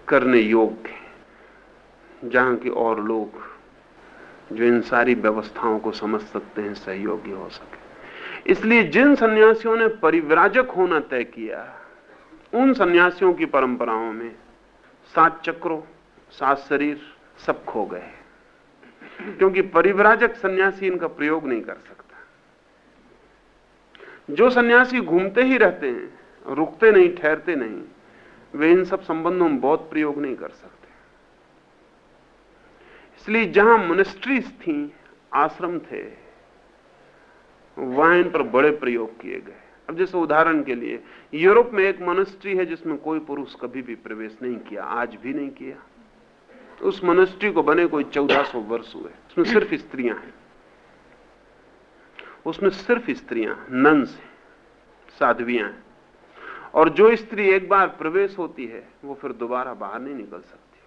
करने योग्य जहाँ की और लोग जो इन सारी व्यवस्थाओं को समझ सकते हैं, सहयोगी हो सके। इसलिए जिन सन्यासियों ने परिव्राजक होना तय किया, उन सन्यासियों की परंपराओं में सात चक्रों सात शरीर सब खो गए क्योंकि परिव्राजक सन्यासी इनका प्रयोग नहीं कर सकता। जो सन्यासी घूमते ही रहते हैं, रुकते नहीं, ठहरते नहीं, वे इन सब संबंधों में बहुत प्रयोग नहीं कर सकते। इसलिए जहाँ मोनिस्ट्रीज थी, आश्रम थे, वहाँ इन पर बड़े प्रयोग किए गए। अब जैसे उदाहरण के लिए, यूरोप में एक मोनिस्ट्री है जिसमें कोई पुरुष कभी भी प्रवेश नहीं किया, आज भी नहीं किया। उस मोनिस्ट्री को बने कोई चौदह सौ वर्ष हुए। उसमें सिर्फ़ स्त्रियाँ हैं। उसमें सिर्फ़ स्त्रियाँ नंस हैं। साध्वियाँ हैं। और जो स्त्री एक बार प्रवेश होती है, वो फिर दोबारा बाहर नहीं निकल सकती।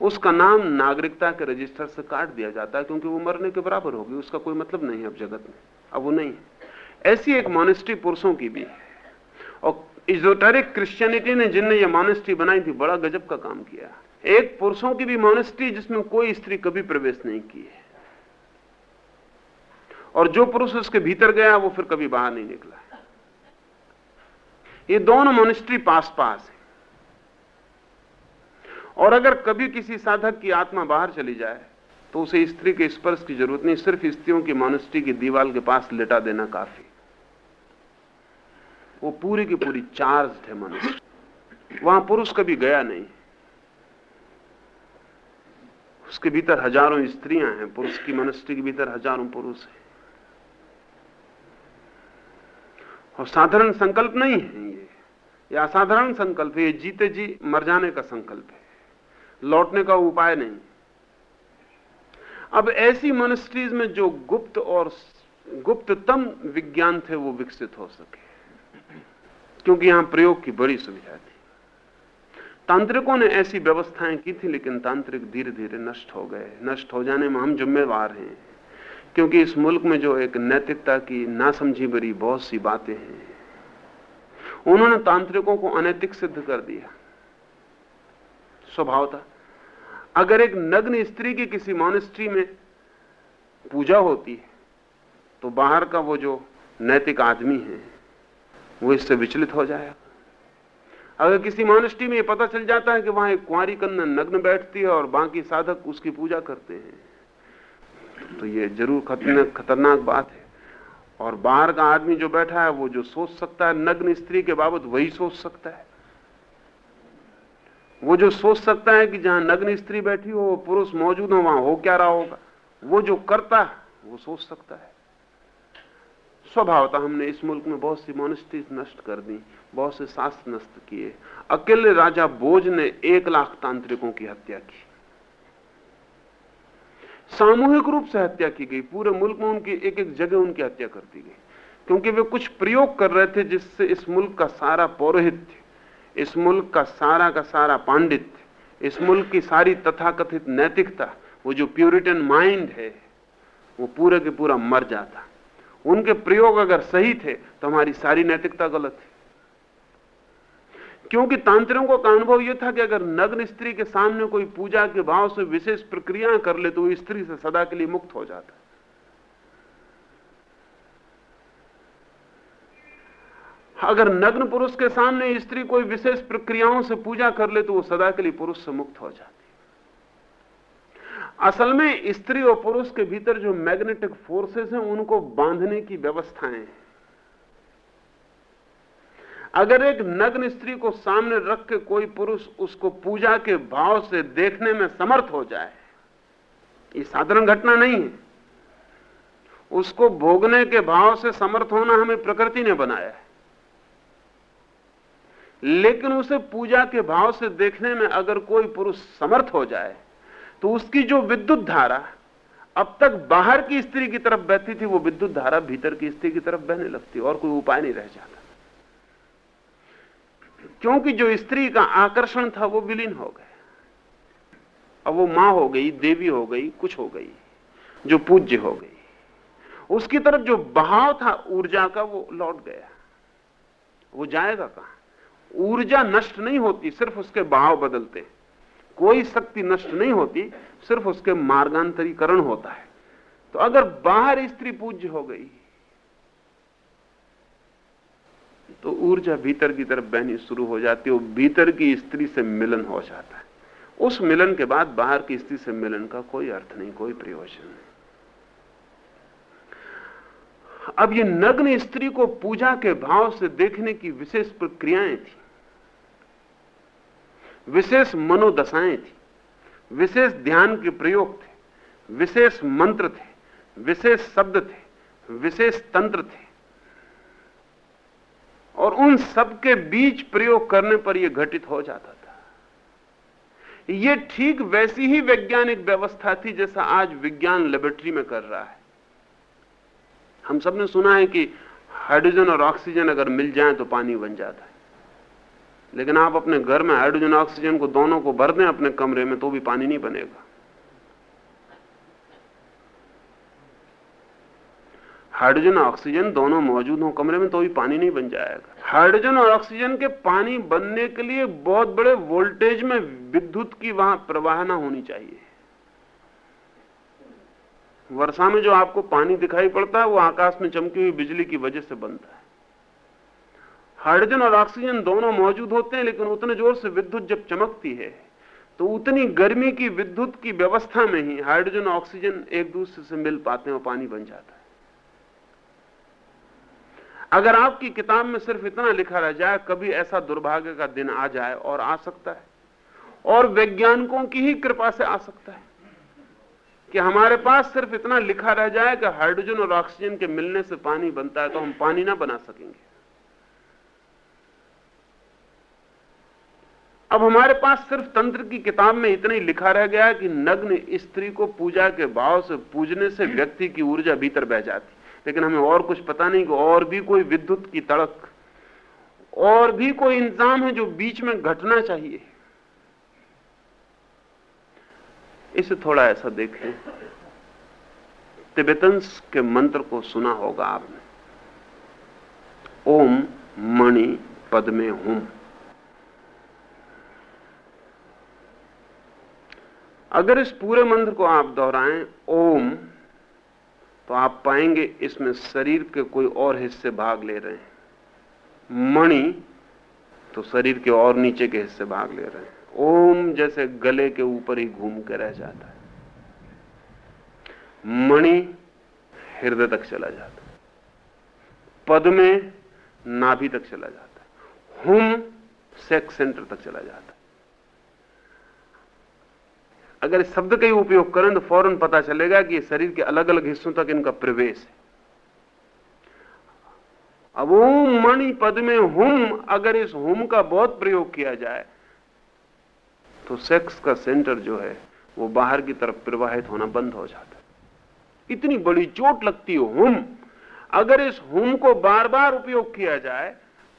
उसका नाम नागरिकता के रजिस्टर से काट दिया जाता है, क्योंकि वो मरने के बराबर होगी। उसका कोई मतलब नहीं है अब जगत में। अब वो नहीं है। ऐसी एक मॉनेस्ट्री पुरुषों की भी है। और इजोटेरिक क्रिश्चियनिटी ने जिनने ये मॉनेस्ट्री बनाई थी, बड़ा गजब का काम किया। एक पुरुषों की भी मॉनेस्ट्री जिसमें कोई स्त्री कभी प्रवेश नहीं की है। और जो पुरुष उसके भीतर गया, वो फिर कभी बाहर नहीं निकला ये दोनों मोनिस्ट्री पास पास है। और अगर कभी किसी साधक की आत्मा बाहर चली जाए तो उसे स्त्री के स्पर्श की ज़रूरत नहीं, सिर्फ़ स्त्रियों की मानुष्टी की दीवाल के पास लेटा देना काफ़ी वो पूरी की पूरी चार्ज थे मनुष्य। वहाँ पुरुष कभी गया नहीं। उसके भीतर हज़ारों स्त्रियाँ हैं, पुरुष की मनुष्य के भीतर हज़ारों पुरुष हैं। और साधारण संकल्प नहीं है ये। ये असाधारण संकल्प है, ये जीते जी मर जाने का संकल्प है। लौटने का उपाय नहीं। अब ऐसी मोनिस्ट्रीज में जो गुप्त और गुप्ततम विज्ञान थे, वो विकसित हो सके। क्योंकि यहाँ प्रयोग की बड़ी सुविधा थी। तांत्रिकों ने ऐसी व्यवस्थाएँ की थी, लेकिन तांत्रिक धीरे धीरे नष्ट हो गए। नष्ट हो जाने में हम जिम्मेवार हैं, क्योंकि इस मुल्क में जो एक नैतिकता की नासमझी भरी बहुत सी बातें हैं, उन्होंने तांत्रिकों को अनैतिक सिद्ध कर दिया। स्वभाव था अगर एक नग्न स्त्री की किसी मॉनेस्ट्री में पूजा होती है तो बाहर का वो जो नैतिक आदमी है वो इससे विचलित हो जाएगा। अगर किसी मॉनेस्ट्री में पता चल जाता है कि वहाँ एक कुंवारी कन्या नग्न बैठती है और बाकी साधक उसकी पूजा करते हैं तो ये ज़रूर खतरनाक खतरनाक बात है। और बाहर का आदमी जो बैठा है, वो जो सोच सकता है, नग्न स्त्री के बाबत वही सोच सकता है। वो जो सोच सकता है कि जहाँ नग्न स्त्री बैठी हो पुरुष मौजूद हो, वहाँ हो क्या रहा होगा? वो जो करता है, वो सोच सकता है। स्वभावता हमने इस मुल्क में बहुत सी मोनिस्ट्रीज नष्ट कर दी, बहुत से शास्त्र नष्ट किए। अकेले राजा बोझ ने एक लाख तांत्रिकों की हत्या की। सामूहिक रूप से हत्या की गई, पूरे मुल्क में उनकी एक एक जगह उनकी हत्या कर दी गई। क्योंकि वे कुछ प्रयोग कर रहे थे जिससे इस मुल्क का सारा पौरोहित्य इस मुल्क का सारा का सारा पांडित्य इस मुल्क की सारी तथाकथित नैतिकता, वो जो प्यूरिटन माइंड है, वो पूरे के पूरा मर जाता। उनके प्रयोग अगर सही थे तो हमारी सारी नैतिकता गलत है क्योंकि तांत्रिकों का अनुभव यह था कि अगर नग्न स्त्री के सामने कोई पूजा के भाव से विशेष प्रक्रियाएँ कर ले तो वो स्त्री से सदा के लिए मुक्त हो जाता अगर नग्न पुरुष के सामने स्त्री कोई विशेष प्रक्रियाओं से पूजा कर ले तो वो सदा के लिए पुरुष से मुक्त हो जाती असल में स्त्री और पुरुष के भीतर जो मैग्नेटिक फोर्सेस हैं, उनको बांधने की व्यवस्थाएँ हैं। अगर एक नग्न स्त्री को सामने रख के कोई पुरुष उसको पूजा के भाव से देखने में समर्थ हो जाए, ये साधारण घटना नहीं है। उसको भोगने के भाव से समर्थ होना हमें प्रकृति ने बनाया है। लेकिन उसे पूजा के भाव से देखने में अगर कोई पुरुष समर्थ हो जाए तो उसकी जो विद्युत धारा अब तक बाहर की स्त्री की तरफ़ बहती थी, वो विद्युत धारा भीतर की स्त्री की तरफ़ बहने लगती, और कोई उपाय नहीं रह जाता। क्योंकि जो स्त्री का आकर्षण था, वो विलीन हो गया अब वो माँ हो गई, देवी हो गई, कुछ हो गई, जो पूज्य हो गई। उसकी तरफ़ जो बहाव था, ऊर्जा का, वो लौट गया। वो जाएगा कहाँ? ऊर्जा नष्ट नहीं होती, सिर्फ़ उसके बहाव बदलते। कोई शक्ति नष्ट नहीं होती, सिर्फ़ उसके मार्गांतरीकरण होता है। तो अगर बाहर स्त्री पूज्य हो गई तो ऊर्जा भीतर की तरफ़ बहनी शुरू हो जाती है भीतर की स्त्री से मिलन हो जाता है। उस मिलन के बाद बाहर की स्त्री से मिलन का कोई अर्थ नहीं, कोई प्रयोजन नहीं। अब ये नग्न स्त्री को पूजा के भाव से देखने की विशेष प्रक्रियाएँ थी। विशेष मनोदशाएँ थी, विशेष ध्यान के प्रयोग थे, विशेष मंत्र थे, विशेष शब्द थे, विशेष तंत्र थे। और उन सब के बीच प्रयोग करने पर यह घटित हो जाता था। यह ठीक वैसी ही वैज्ञानिक व्यवस्था थी जैसा आज विज्ञान लेबोरेटरी में कर रहा है। हम सबने सुना है कि हाइड्रोजन और ऑक्सीजन अगर मिल जाए तो पानी बन जाता है। लेकिन आप अपने घर में हाइड्रोजन, ऑक्सीजन को दोनों को भर दें अपने कमरे में तो भी पानी नहीं बनेगा। हाइड्रोजन ऑक्सीजन दोनों मौजूद हो कमरे में तो भी पानी नहीं बन जाएगा। हाइड्रोजन और ऑक्सीजन के पानी बनने के लिए बहुत बड़े वोल्टेज में विद्युत की वहाँ प्रवाहना होनी चाहिए। वर्षा में जो आपको पानी दिखाई पड़ता है, वो आकाश में चमकी हुई बिजली की वजह से बनता है। हाइड्रोजन और ऑक्सीजन दोनों मौजूद होते हैं, लेकिन उतने ज़ोर से विद्युत जब चमकती है तो उतनी गर्मी की विद्युत की व्यवस्था में ही हाइड्रोजन ऑक्सीजन एक दूसरे से मिल पाते हैं और पानी बन जाता है। अगर आपकी किताब में सिर्फ़ इतना लिखा रह जाए, कभी ऐसा दुर्भाग्य का दिन आ जाए और आ सकता है, और वैज्ञानिकों की ही कृपा से आ सकता है, कि हमारे पास सिर्फ़ इतना लिखा रह जाए कि हाइड्रोजन और ऑक्सीजन के मिलने से पानी बनता है तो हम पानी ना बना सकेंगे। अब हमारे पास सिर्फ़ तंत्र की किताब में इतना ही लिखा रह गया कि नग्न स्त्री को पूजा के भाव से पूजने से व्यक्ति की ऊर्जा भीतर बह जाती। लेकिन हमें और कुछ पता नहीं कि और भी कोई विद्युत की तड़क, और भी कोई इंतज़ाम है जो बीच में घटना चाहिए। इसे थोड़ा ऐसा देखें। तिबेतंस के मंत्र को सुना होगा आपने। ओम मणि पद्मे में अगर इस पूरे मंत्र को आप दोहराएँ, ओम तो आप पाएँगे इसमें शरीर के कोई और हिस्से भाग ले रहे हैं। मणि तो शरीर के और नीचे के हिस्से भाग ले रहे हैं। ओम जैसे गले के ऊपर ही घूम के रह जाता है। मणि हृदय तक चला जाता है। पद में नाभि तक चला जाता है। हुम सेक्स सेंटर तक चला जाता है। अगर इस शब्द का ही उपयोग करें तो फ़ौरन पता चलेगा कि शरीर के अलग अलग हिस्सों तक इनका प्रवेश है। अब ओम मणि पद में हुम, अगर इस हुम का बहुत प्रयोग किया जाए तो सेक्स का सेंटर जो है, वो बाहर की तरफ़ प्रवाहित होना बंद हो जाता है। इतनी बड़ी चोट लगती है हुम। अगर इस हुम को बार बार उपयोग किया जाए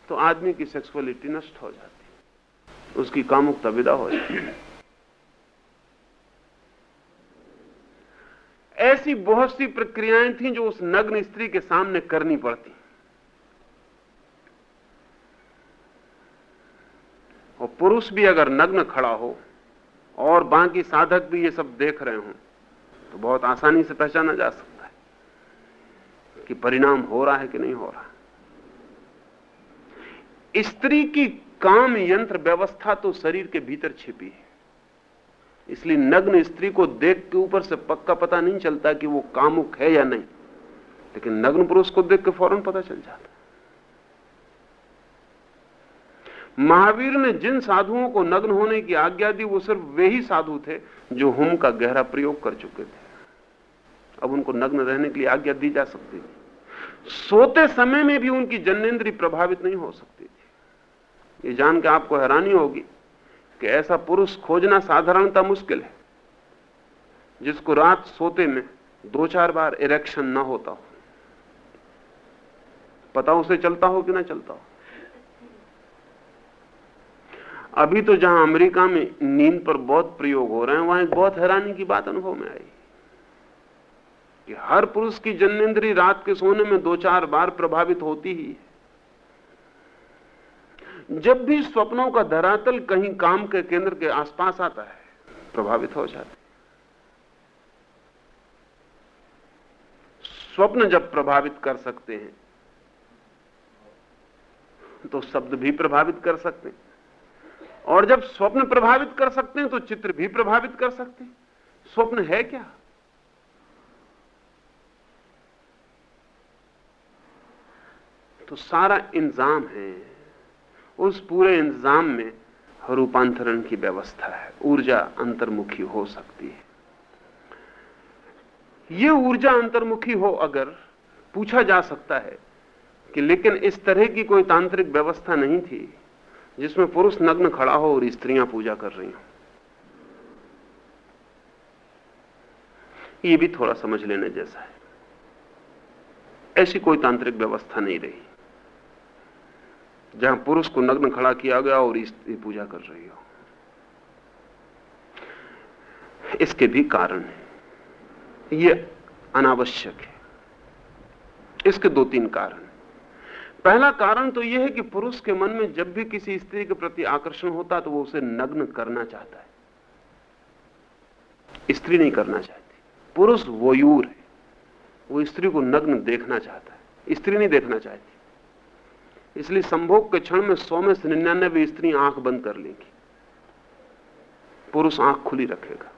तो आदमी की सेक्सुअलिटी नष्ट हो जाती है। उसकी कामुकता विदा हो जाती ऐसी बहुत सी प्रक्रियाएँ थी जो उस नग्न स्त्री के सामने करनी पड़ती। और पुरुष भी अगर नग्न खड़ा हो, और बाकी साधक भी ये सब देख रहे हो तो बहुत आसानी से पहचाना जा सकता है कि परिणाम हो रहा है कि नहीं हो रहा स्त्री की काम यंत्र व्यवस्था तो शरीर के भीतर छिपी है। इसलिए नग्न स्त्री को देख के ऊपर से पक्का पता नहीं चलता कि वो कामुक है या नहीं। लेकिन नग्न पुरुष को देख के फ़ौरन पता चल जाता महावीर ने जिन साधुओं को नग्न होने की आज्ञा दी, वो सिर्फ़ वे ही साधु थे जो हुम का गहरा प्रयोग कर चुके थे। अब उनको नग्न रहने के लिए आज्ञा दी जा सकती थी। सोते समय में भी उनकी जन्नेन्द्री प्रभावित नहीं हो सकती थी। ये जान के आपको हैरानी होगी कि ऐसा पुरुष खोजना साधारणता मुश्किल है, जिसको रात सोते में दो चार बार इरेक्शन ना होता हो। पता उसे चलता हो कि ना चलता हो? अभी तो जहाँ अमेरिका में नींद पर बहुत प्रयोग हो रहे हैं, वहाँ एक बहुत हैरानी की बात अनुभव में आई कि हर पुरुष की जन्नेन्द्री रात के सोने में दो चार बार प्रभावित होती ही है। जब भी स्वप्नों का धरातल कहीं काम के केंद्र के आसपास आता है, प्रभावित हो जाते स्वप्न जब प्रभावित कर सकते हैं तो शब्द भी प्रभावित कर सकते हैं। और जब स्वप्न प्रभावित कर सकते हैं तो चित्र भी प्रभावित कर सकते हैं। स्वप्न है क्या? तो सारा इंजाम है। उस पूरे इंतज़ाम में रूपांतरण की व्यवस्था है। ऊर्जा अंतर्मुखी हो सकती है। ये ऊर्जा अंतर्मुखी हो अगर पूछा जा सकता है कि लेकिन इस तरह की कोई तांत्रिक व्यवस्था नहीं थी जिसमें पुरुष नग्न खड़ा हो और स्त्रियाँ पूजा कर रही हो। ये भी थोड़ा समझ लेने जैसा है। ऐसी कोई तांत्रिक व्यवस्था नहीं रही। जहाँ पुरुष को नग्न खड़ा किया गया और स्त्री पूजा कर रही हो। इसके भी कारण है। ये अनावश्यक है। इसके दो तीन कारण पहला कारण तो यह है कि पुरुष के मन में जब भी किसी स्त्री के प्रति आकर्षण होता है तो वो उसे नग्न करना चाहता है। स्त्री नहीं करना चाहती। पुरुष वोयूर है। वो स्त्री को नग्न देखना चाहता है। स्त्री नहीं देखना चाहती। इसलिए संभोग के क्षण में सौ में से निन्यानवे स्त्री आँख बंद कर लेंगी। पुरुष आँख खुली रखेगा।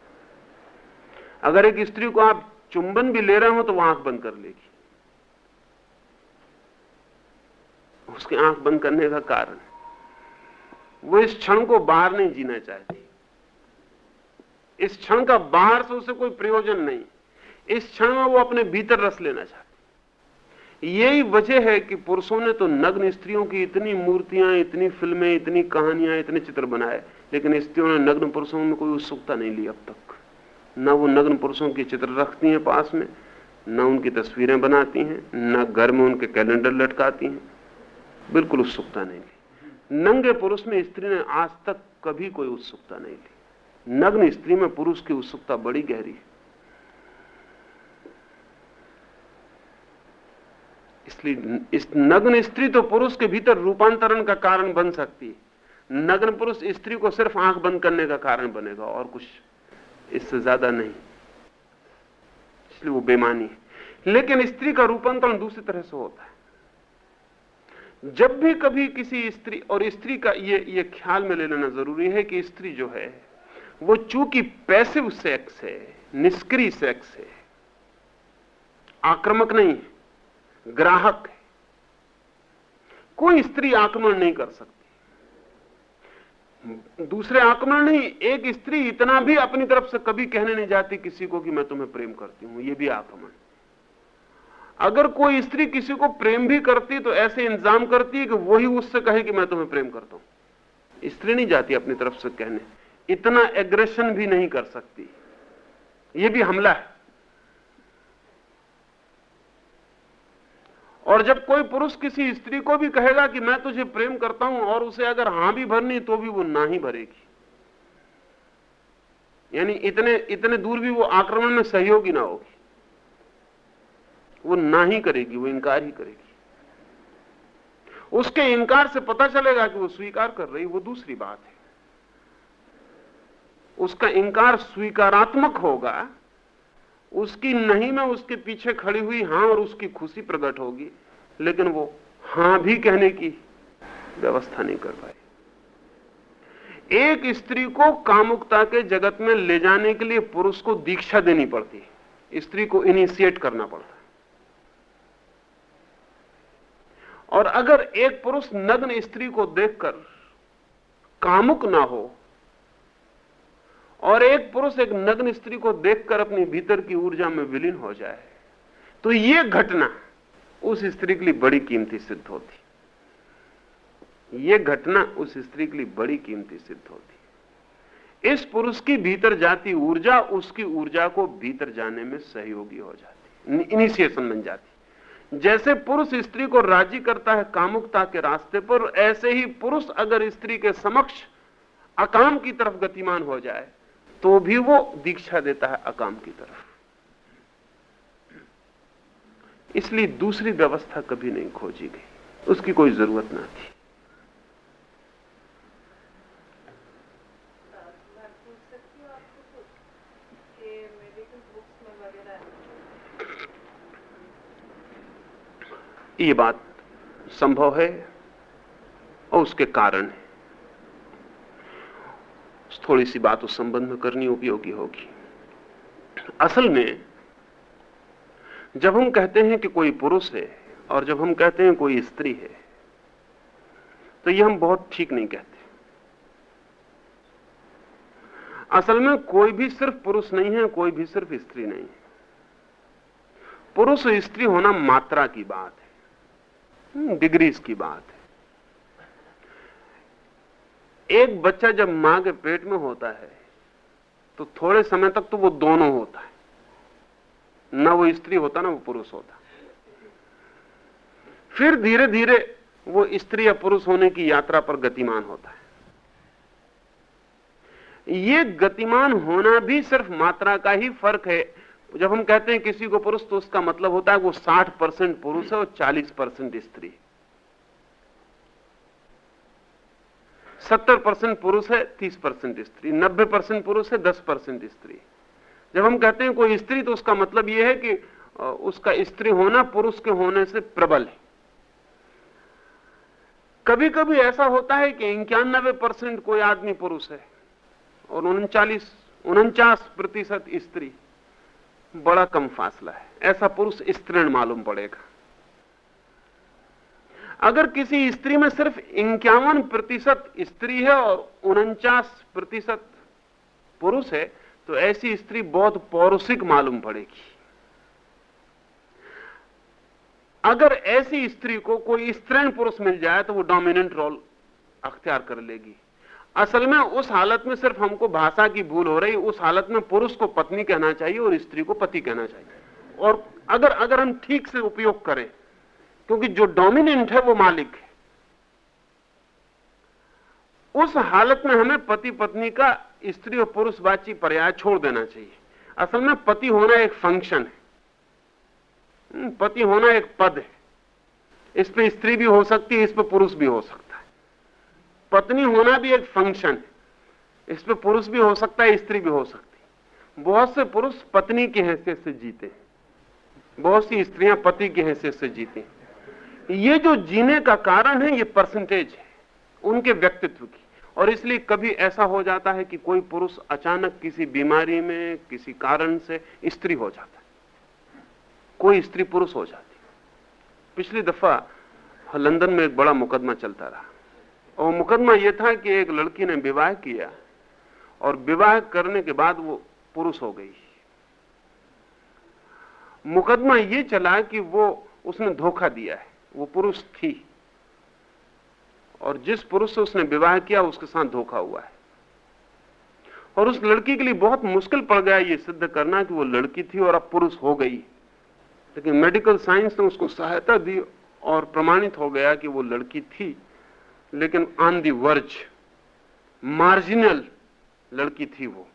अगर एक स्त्री को आप चुंबन भी ले रहे हो तो वह आँख बंद कर लेगी। उसकी आँख बंद करने का कारण, वो इस क्षण को बाहर नहीं जीना चाहती। इस क्षण का बाहर से उसे कोई प्रयोजन नहीं। इस क्षण में वो अपने भीतर रस लेना चाहती। यही वजह है कि पुरुषों ने तो नग्न स्त्रियों की इतनी मूर्तियाँ, इतनी फ़िल्में, इतनी कहानियाँ, इतने चित्र बनाए, लेकिन स्त्रियों ने नग्न पुरुषों में कोई उत्सुकता नहीं ली अब तक। न वो नग्न पुरुषों के चित्र रखती हैं पास में, न उनकी तस्वीरें बनाती हैं, न घर में उनके कैलेंडर लटकाती हैं। बिल्कुल उत्सुकता नहीं ली। नंगे पुरुष में स्त्री ने आज तक कभी कोई उत्सुकता नहीं ली। नग्न स्त्री में पुरुष की उत्सुकता बड़ी गहरी है। इसलिए इस नग्न स्त्री तो पुरुष के भीतर रूपांतरण का कारण बन सकती है। नग्न पुरुष स्त्री को सिर्फ़ आँख बंद करने का कारण बनेगा, और कुछ इससे ज़्यादा नहीं। इसलिए वो बेमानी है। लेकिन स्त्री का रूपांतरण दूसरी तरह से होता है। जब भी कभी किसी स्त्री, और स्त्री का ये ये ख्याल में ले लेना ज़रूरी है कि स्त्री जो है, वो चूँकि पैसिव सेक्स है, निष्क्रिय सेक्स है, आक्रमक नहीं है। ग्राहक है। कोई स्त्री आक्रमण नहीं कर सकती। दूसरे आक्रमण नहीं, एक स्त्री इतना भी अपनी तरफ़ से कभी कहने नहीं जाती किसी को कि मैं तुम्हें प्रेम करती हूँ यह भी आक्रमण। अगर कोई स्त्री किसी को प्रेम भी करती तो ऐसे इंतज़ाम करती है कि वही उससे कहे कि मैं तुम्हें प्रेम करता हूँ। स्त्री नहीं जाती अपनी तरफ़ से कहने। इतना एग्रेशन भी नहीं कर सकती। यह भी हमला है। और जब कोई पुरुष किसी स्त्री को भी कहेगा कि मैं तुझे प्रेम करता हूँ और उसे अगर हाँ भी भरनी तो भी वो ना ही भरेगी। यानी इतने इतने दूर भी वो आक्रमण में सहयोगी ना होगी। वो ना ही करेगी, वो इनकार ही करेगी। उसके इनकार से पता चलेगा कि वो स्वीकार कर रही, वो दूसरी बात है। उसका इंकार स्वीकारात्मक होगा, उसकी नहीं, में उसके पीछे खड़ी हुई, हाँ, और उसकी खुशी प्रकट होगी। लेकिन वो हाँ भी कहने की व्यवस्था नहीं कर पाई एक स्त्री को कामुकता के जगत में ले जाने के लिए पुरुष को दीक्षा देनी पड़ती है। स्त्री को इनिशिएट करना पड़ता है। और अगर एक पुरुष नग्न स्त्री को देखकर कामुक ना हो और एक पुरुष एक नग्न स्त्री को देखकर अपनी भीतर की ऊर्जा में विलीन हो जाए तो यह घटना उस स्त्री के लिए बड़ी कीमती सिद्ध होती। यह घटना उस स्त्री के लिए बड़ी कीमती सिद्ध होती। इस पुरुष की भीतर जाती ऊर्जा, उसकी ऊर्जा को भीतर जाने में सहयोगी हो जाती, इनिशिएशन बन जाती। जैसे पुरुष स्त्री को राज़ी करता है कामुकता के रास्ते पर, ऐसे ही पुरुष अगर स्त्री के समक्ष अकाम की तरफ़ गतिमान हो जाए तो भी वो दीक्षा देता है अकाम की तरफ़। इसलिए दूसरी व्यवस्था कभी नहीं खोजी गई। उसकी कोई ज़रूरत ना थी। ये बात संभव है और उसके कारण है। थोड़ी सी बात उस संबंध में करनी उपयोगी होगी। असल में जब हम कहते हैं कि कोई पुरुष है और जब हम कहते हैं कोई स्त्री है तो ये हम बहुत ठीक नहीं कहते। असल में कोई भी सिर्फ़ पुरुष नहीं है, कोई भी सिर्फ़ स्त्री नहीं है। पुरुष और स्त्री होना मात्रा की बात है, डिग्रीज की बात है। एक बच्चा जब माँ के पेट में होता है तो थोड़े समय तक तो वो दोनों होता है। ना वो स्त्री होता, ना वो पुरुष होता। फिर धीरे धीरे वो स्त्री या पुरुष होने की यात्रा पर गतिमान होता है। ये गतिमान होना भी सिर्फ़ मात्रा का ही फ़र्क है। जब हम कहते हैं किसी को पुरुष तो उसका मतलब होता है वो 60 परसेंट पुरुष है और 40 परसेंट स्त्री। सत्तर परसेंट पुरुष है, तीस परसेंट स्त्री। नब्बे परसेंट पुरुष है, दस परसेंट स्त्री। जब हम कहते हैं कोई स्त्री तो उसका मतलब यह है कि उसका स्त्री होना पुरुष के होने से प्रबल है। कभी कभी ऐसा होता है कि इक्यानबे परसेंट कोई आदमी पुरुष है और उनचालीस, उनचास प्रतिशत स्त्री। बड़ा कम फासला है। ऐसा पुरुष स्त्रीण मालूम पड़ेगा। अगर किसी स्त्री में सिर्फ़ इक्यावन प्रतिशत स्त्री है और उनचास प्रतिशत पुरुष है तो ऐसी स्त्री बहुत पौरुषिक मालूम पड़ेगी। अगर ऐसी स्त्री को कोई स्त्रीण पुरुष मिल जाए तो वो डोमिनेंट रोल अख्तियार कर लेगी। असल में उस हालत में सिर्फ़ हमको भाषा की भूल हो रही, उस हालत में पुरुष को पत्नी कहना चाहिए और स्त्री को पति कहना चाहिए। और अगर अगर हम ठीक से उपयोग करें, क्योंकि जो डोमिनेंट है, वो मालिक है। उस हालत में हमें पति पत्नी का स्त्री और पुरुष बाची पर्याय छोड़ देना चाहिए। असल में पति होना एक फ़ंक्शन है। हम्म, पति होना एक पद है। इस पे स्त्री भी हो सकती है इस पे पुरुष भी हो सकता है। पत्नी होना भी एक फ़ंक्शन है। इस पे पुरुष भी हो सकता है स्त्री भी हो सकती है। बहुत से पुरुष पत्नी की हैसियत से जीते हैं। बहुत सी स्त्रियाँ पति की हैसियत से जीती हैं। ये जो जीने का कारण है ये परसेंटेज है। उनके व्यक्तित्व की। और इसलिए कभी ऐसा हो जाता है कि कोई पुरुष अचानक किसी बीमारी में, किसी कारण से स्त्री हो जाता है। कोई स्त्री पुरुष हो जाती पिछली दफ़ा लंदन में एक बड़ा मुकदमा चलता रहा। और मुकदमा यह था कि एक लड़की ने विवाह किया और विवाह करने के बाद वो पुरुष हो गई। मुकदमा ये चला कि वो, उसने धोखा दिया है। वो पुरुष थी। और जिस पुरुष से उसने विवाह किया, उसके साथ धोखा हुआ है। और उस लड़की के लिए बहुत मुश्किल पड़ गया ये सिद्ध करना कि वो लड़की थी और अब पुरुष हो गई। लेकिन मेडिकल साइंस ने उसको सहायता दी और प्रमाणित हो गया कि वो लड़की थी, लेकिन ऑन दी वर्ज मार्जिनल लड़की थी वो।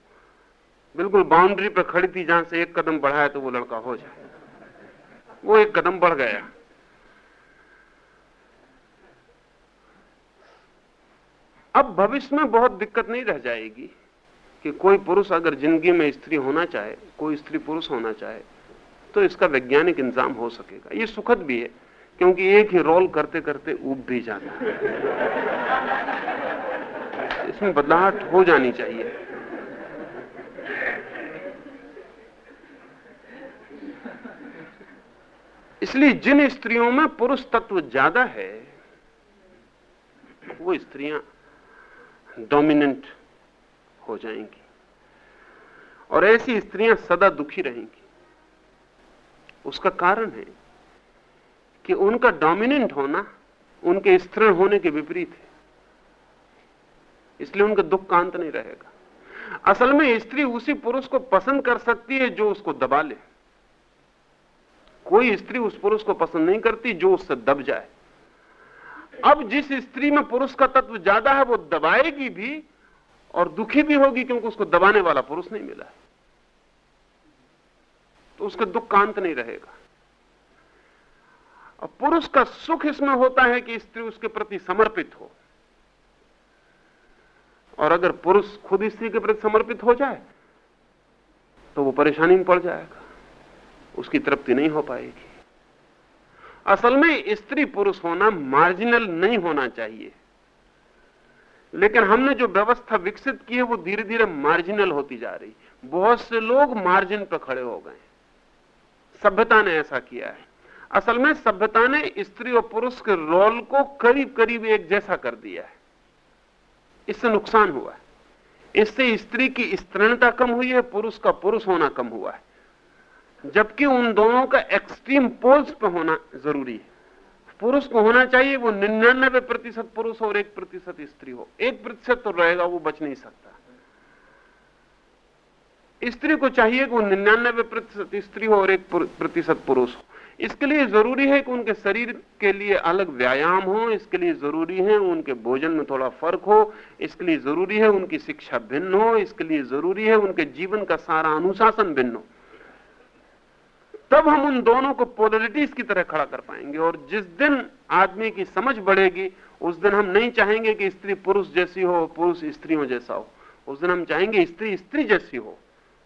बिल्कुल बाउंड्री पर खड़ी थी, जहाँ से एक कदम बढ़ाए तो वो लड़का हो जाए। वो एक कदम बढ़ गया। अब भविष्य में बहुत दिक्कत नहीं रह जाएगी कि कोई पुरुष अगर ज़िंदगी में स्त्री होना चाहे, कोई स्त्री पुरुष होना चाहे तो इसका वैज्ञानिक इंतज़ाम हो सकेगा। ये सुखद भी है, क्योंकि एक ही रोल करते करते ऊब भी जाता है। इसमें बदलाहट हो जानी चाहिए। इसलिए जिन स्त्रियों में पुरुष तत्व ज़्यादा है, वो स्त्रियाँ डोमिनेंट हो जाएँगी। और ऐसी स्त्रियाँ सदा दुखी रहेंगी। उसका कारण है कि उनका डोमिनेंट होना उनके स्त्रीण होने के विपरीत है। इसलिए उनका दुख का अंत नहीं रहेगा। असल में स्त्री उसी पुरुष को पसंद कर सकती है जो उसको दबा ले। कोई स्त्री उस पुरुष को पसंद नहीं करती जो उससे दब जाए। अब जिस स्त्री में पुरुष का तत्व ज़्यादा है, वो दबाएगी भी और दुखी भी होगी क्योंकि उसको दबाने वाला पुरुष नहीं मिला है। तो उसका दुख का अंत नहीं रहेगा। और पुरुष का सुख इसमें होता है कि स्त्री उसके प्रति समर्पित हो। और अगर पुरुष खुद स्त्री के प्रति समर्पित हो जाए तो वो परेशानी में पड़ जाएगा। उसकी तृप्ति नहीं हो पाएगी। असल में स्त्री पुरुष होना मार्जिनल नहीं होना चाहिए। लेकिन हमने जो व्यवस्था विकसित की है, वो धीरे धीरे मार्जिनल होती जा रही। बहुत से लोग मार्जिन पर खड़े हो गए सभ्यता ने ऐसा किया है। असल में सभ्यता ने स्त्री और पुरुष के रोल को करीब करीब एक जैसा कर दिया है। इससे नुकसान हुआ है। इससे स्त्री की स्त्रीणता कम हुई है, पुरुष का पुरुष होना कम हुआ है। जबकि उन दोनों का एक्सट्रीम पोल्स पे होना ज़रूरी है। पुरुष को होना चाहिए, वो निन्यानबे प्रतिशत पुरुष और एक प्रतिशत स्त्री हो। एक प्रतिशत तो रहेगा, वो बच नहीं सकता। स्त्री को चाहिए कि वो निन्यानबे प्रतिशत स्त्री हो और एक प्रतिशत पुरुष हो। इसके लिए ज़रूरी है कि उनके शरीर के लिए अलग व्यायाम हो, इसके लिए ज़रूरी है उनके भोजन में थोड़ा फ़र्क हो, इसके लिए ज़रूरी है उनकी शिक्षा भिन्न हो, इसके लिए ज़रूरी है उनके जीवन का सारा अनुशासन भिन्न हो। तब हम उन दोनों को पोलरिटीज की तरह खड़ा कर पाएँगे। और जिस दिन आदमी की समझ बढ़ेगी, उस दिन हम नहीं चाहेंगे कि स्त्री पुरुष जैसी हो, पुरुष स्त्रियों जैसा हो। उस दिन हम चाहेंगे स्त्री स्त्री जैसी हो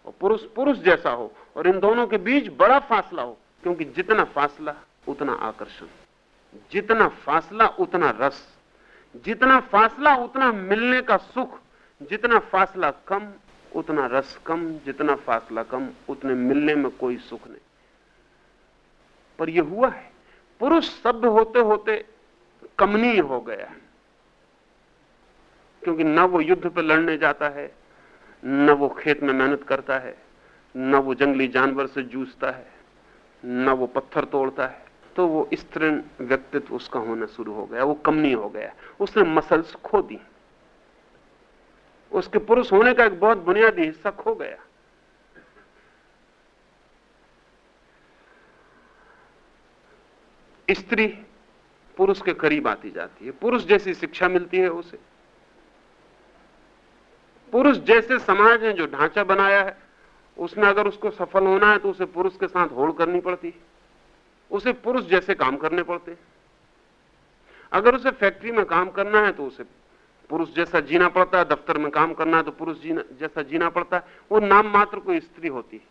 और पुरुष पुरुष जैसा हो। और इन दोनों के बीच बड़ा फासला हो, क्योंकि जितना फासला, उतना आकर्षण। जितना फासला, उतना रस। जितना फासला, उतना मिलने का सुख। जितना फासला कम, उतना रस कम। जितना फासला कम, उतने मिलने में कोई सुख नहीं। पर यह हुआ है। पुरुष सभ्य होते होते कमनीय हो गया क्योंकि न वो युद्ध पर लड़ने जाता है, न वो खेत में मेहनत करता है, न वो जंगली जानवर से जूझता है, न वो पत्थर तोड़ता है। तो वो स्त्री व्यक्तित्व उसका होना शुरू हो गया, वो कमनी हो गया। उसने मसल्स खो दी। उसके पुरुष होने का एक बहुत बुनियादी हिस्सा खो गया। स्त्री पुरुष के करीब आती जाती है। पुरुष जैसी शिक्षा मिलती है उसे। पुरुष जैसे समाज ने जो ढांचा बनाया है, उसमें अगर उसको सफल होना है तो उसे पुरुष के साथ होड़ करनी पड़ती है। उसे पुरुष जैसे काम करने पड़ते अगर उसे फैक्ट्री में काम करना है तो उसे पुरुष जैसा जीना पड़ता है, दफ्तर में काम करना है तो पुरुष जीना जैसा जीना पड़ता है। वो नाम मात्र कोई स्त्री होती है।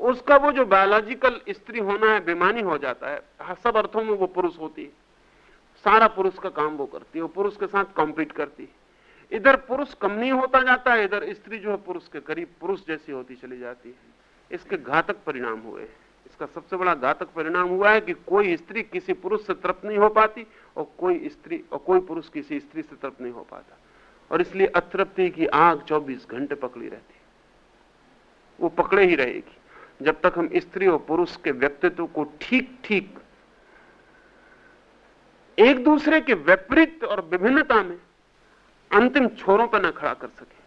उसका वो जो बायोलॉजिकल स्त्री होना है बेमानी हो जाता है। हाँ, सब अर्थों में वो पुरुष होती है। सारा पुरुष का काम वो करती है वो पुरुष के साथ कॉम्पीट करती है। इधर पुरुष कम नहीं होता जाता है इधर स्त्री जो है पुरुष के करीब पुरुष जैसी होती चली जाती है। इसके घातक परिणाम हुए हैं। इसका सबसे बड़ा घातक परिणाम हुआ है कि कोई स्त्री किसी पुरुष से तृप्त नहीं हो पाती और कोई स्त्री और कोई पुरुष किसी स्त्री से तृप्त नहीं हो पाता। और इसलिए अतृप्ति की आग 24 घंटे पकड़ी रहती वो पकड़े ही रहेगी। जब तक हम स्त्री और पुरुष के व्यक्तित्व को ठीक ठीक एक दूसरे के विपरीत और विभिन्नता में अंतिम छोरों पर न खड़ा कर सके,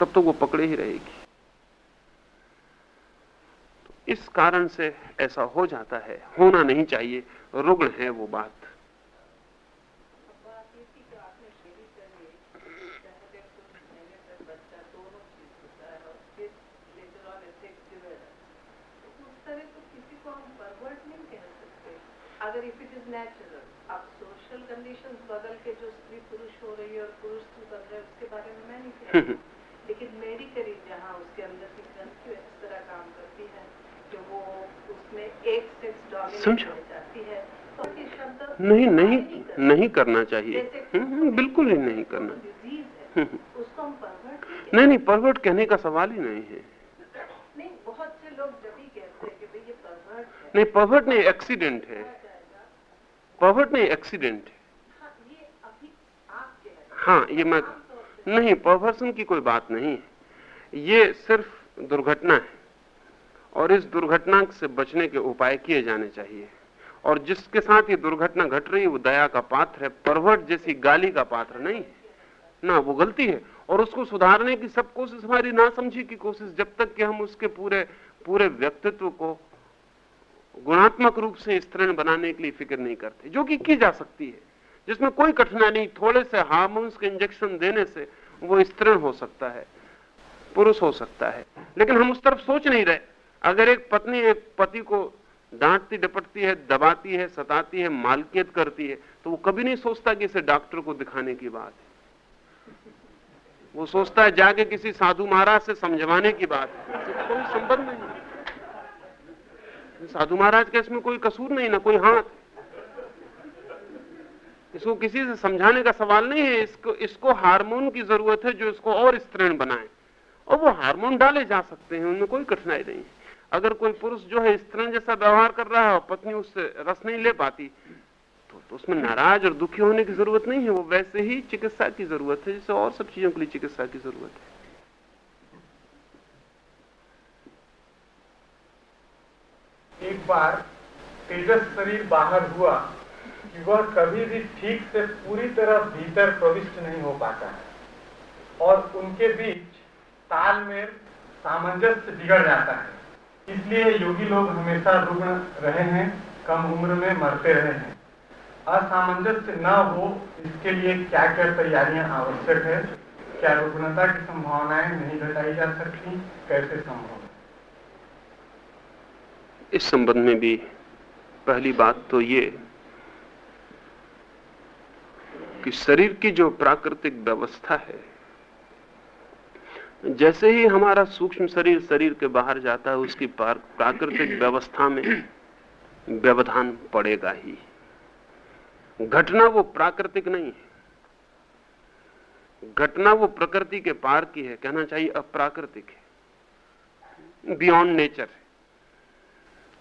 तब तो वो पकड़े ही रहेगी। तो इस कारण से ऐसा हो जाता है, होना नहीं चाहिए, रुग्ण है वो बात। इज़ नेचुरल अब सोशल कंडीशंस बदल के जो स्त्री पुरुष हो रही है और पुरुष स्त्री रहे उसके बारे में मैं नहीं कह रही। [LAUGHS] लेकिन मेरी करीब जहाँ उसके अंदर की ग्रंथि इस तरह काम करती है कि वो उसमें एक सेक्स डोमिनेट हो जाती है तो शब्द नहीं नहीं नहीं करना चाहिए। हम्म, हम्म, बिल्कुल ही नहीं करना। हम्म, उसको हम परवर्ट नहीं नहीं नहीं परवर्ट कहने का सवाल ही नहीं है। नहीं बहुत से लोग जब ही कहते हैं कि भाई ये परवर्ट नहीं परवर्ट नहीं एक्सीडेंट है। परवर्ट नहीं एक्सीडेंट है। हाँ ये मैं नहीं परवर्सन की कोई बात नहीं है। ये सिर्फ़ दुर्घटना है। और इस दुर्घटना से बचने के उपाय किए जाने चाहिए। और जिसके साथ ये दुर्घटना घट रही है, वो दया का पात्र है परवर्ट जैसी गाली का पात्र नहीं ना, वो गलती है। और उसको सुधारने की सब कोशिश, हमारी ना समझी की कोशिश, जब तक कि हम उसके पूरे पूरे व्यक्तित्व को गुणात्मक रूप से स्तरण बनाने के लिए फ़िक्र नहीं करते, जो कि की जा सकती है। जिसमें कोई कठिनाई नहीं थोड़े से हार्मोन्स के इंजेक्शन देने से वो स्तरण हो सकता है, पुरुष हो सकता है। लेकिन हम उस तरफ़ सोच नहीं रहे। अगर एक पत्नी, एक पति को डांटती, डपटती है, दबाती है, सताती है, मालकियत करती है तो वो कभी नहीं सोचता कि इसे डॉक्टर को दिखाने की बात है। वो सोचता है जाके किसी साधु महाराज से समझवाने की बात है। इससे कोई संबंध नहीं साधु महाराज का इसमें कोई कसूर नहीं ना कोई हाथ। इसको किसी से समझाने का सवाल नहीं है। इसको इसको हार्मोन की ज़रूरत है जो इसको और स्त्रीण बनाए। और वो हार्मोन डाले जा सकते हैं उनमें कोई कठिनाई नहीं है। अगर कोई पुरुष जो है स्त्रीण जैसा व्यवहार कर रहा है और पत्नी उससे रस नहीं ले पाती तो, तो उसमें नाराज़ और दुखी होने की ज़रूरत नहीं है। वो वैसे ही चिकित्सा की ज़रूरत है जैसे और सब चीज़ों के लिए चिकित्सा की ज़रूरत है। एक बार तेजस शरीर बाहर हुआ कि वह कभी भी ठीक से पूरी तरह भीतर प्रविष्ट नहीं हो पाता है और उनके बीच तालमेल सामंजस्य बिगड़ जाता है। इसलिए योगी लोग हमेशा रुग्ण रहे हैं, कम उम्र में मरते रहे हैं। असामंजस्य न हो, इसके लिए क्या क्या तैयारियाँ आवश्यक है? क्या रुग्णता की संभावनाएँ नहीं घटाई जा सकती? कैसे संभव इस संबंध में भी पहली बात तो ये कि शरीर की जो प्राकृतिक व्यवस्था है, जैसे ही हमारा सूक्ष्म शरीर शरीर के बाहर जाता है, उसकी प्राकृतिक व्यवस्था में व्यवधान पड़ेगा ही। घटना वो प्राकृतिक नहीं है। घटना वो प्रकृति के पार की है, कहना चाहिए अप्राकृतिक है। बियॉन्ड नेचर है।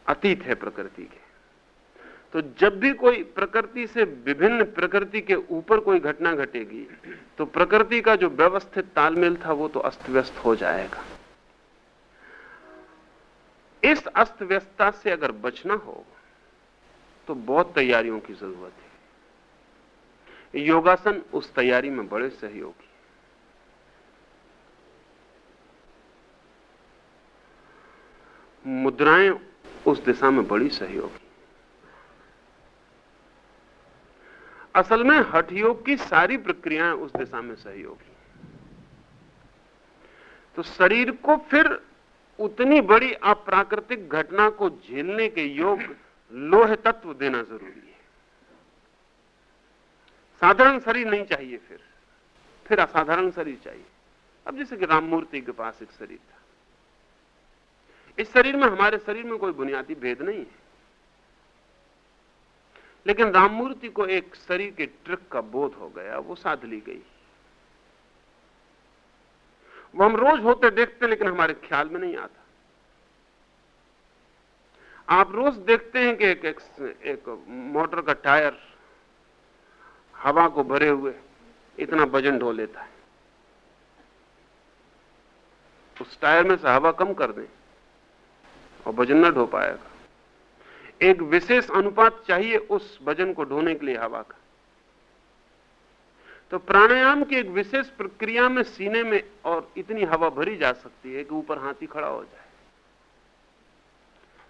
अतीत है प्रकृति के। तो जब भी कोई प्रकृति से विभिन्न प्रकृति के ऊपर कोई घटना घटेगी तो प्रकृति का जो व्यवस्थित तालमेल था, वो तो अस्त व्यस्त हो जाएगा। इस अस्त व्यस्तता से अगर बचना हो तो बहुत तैयारियों की ज़रूरत है। योगासन उस तैयारी में बड़े सहयोगी। मुद्राएँ उस दिशा में बड़ी सहयोगी असल में हठ योग की सारी प्रक्रियाएँ उस दिशा में सहयोगी तो शरीर को फिर उतनी बड़ी अप्राकृतिक घटना को झेलने के योग लोह तत्व देना ज़रूरी है। साधारण शरीर नहीं चाहिए फिर। फिर असाधारण शरीर चाहिए। अब जैसे कि राममूर्ति के पास एक शरीर था। इस शरीर में हमारे शरीर में कोई बुनियादी भेद नहीं है। लेकिन राममूर्ति को एक शरीर के ट्रिक का बोध हो गया वो साध ली गई। वो हम रोज होते देखते लेकिन हमारे ख्याल में नहीं आता। आप रोज देखते हैं कि एक, एक, एक मोटर का टायर हवा को भरे हुए इतना वज़न ढो लेता है। उस टायर में से हवा कम कर दें। और वज़न न ढो पाएगा। एक विशेष अनुपात चाहिए उस भजन को ढोने के लिए हवा का। तो प्राणायाम की एक विशेष प्रक्रिया में सीने में और इतनी हवा भरी जा सकती है कि ऊपर हाथी खड़ा हो जाए।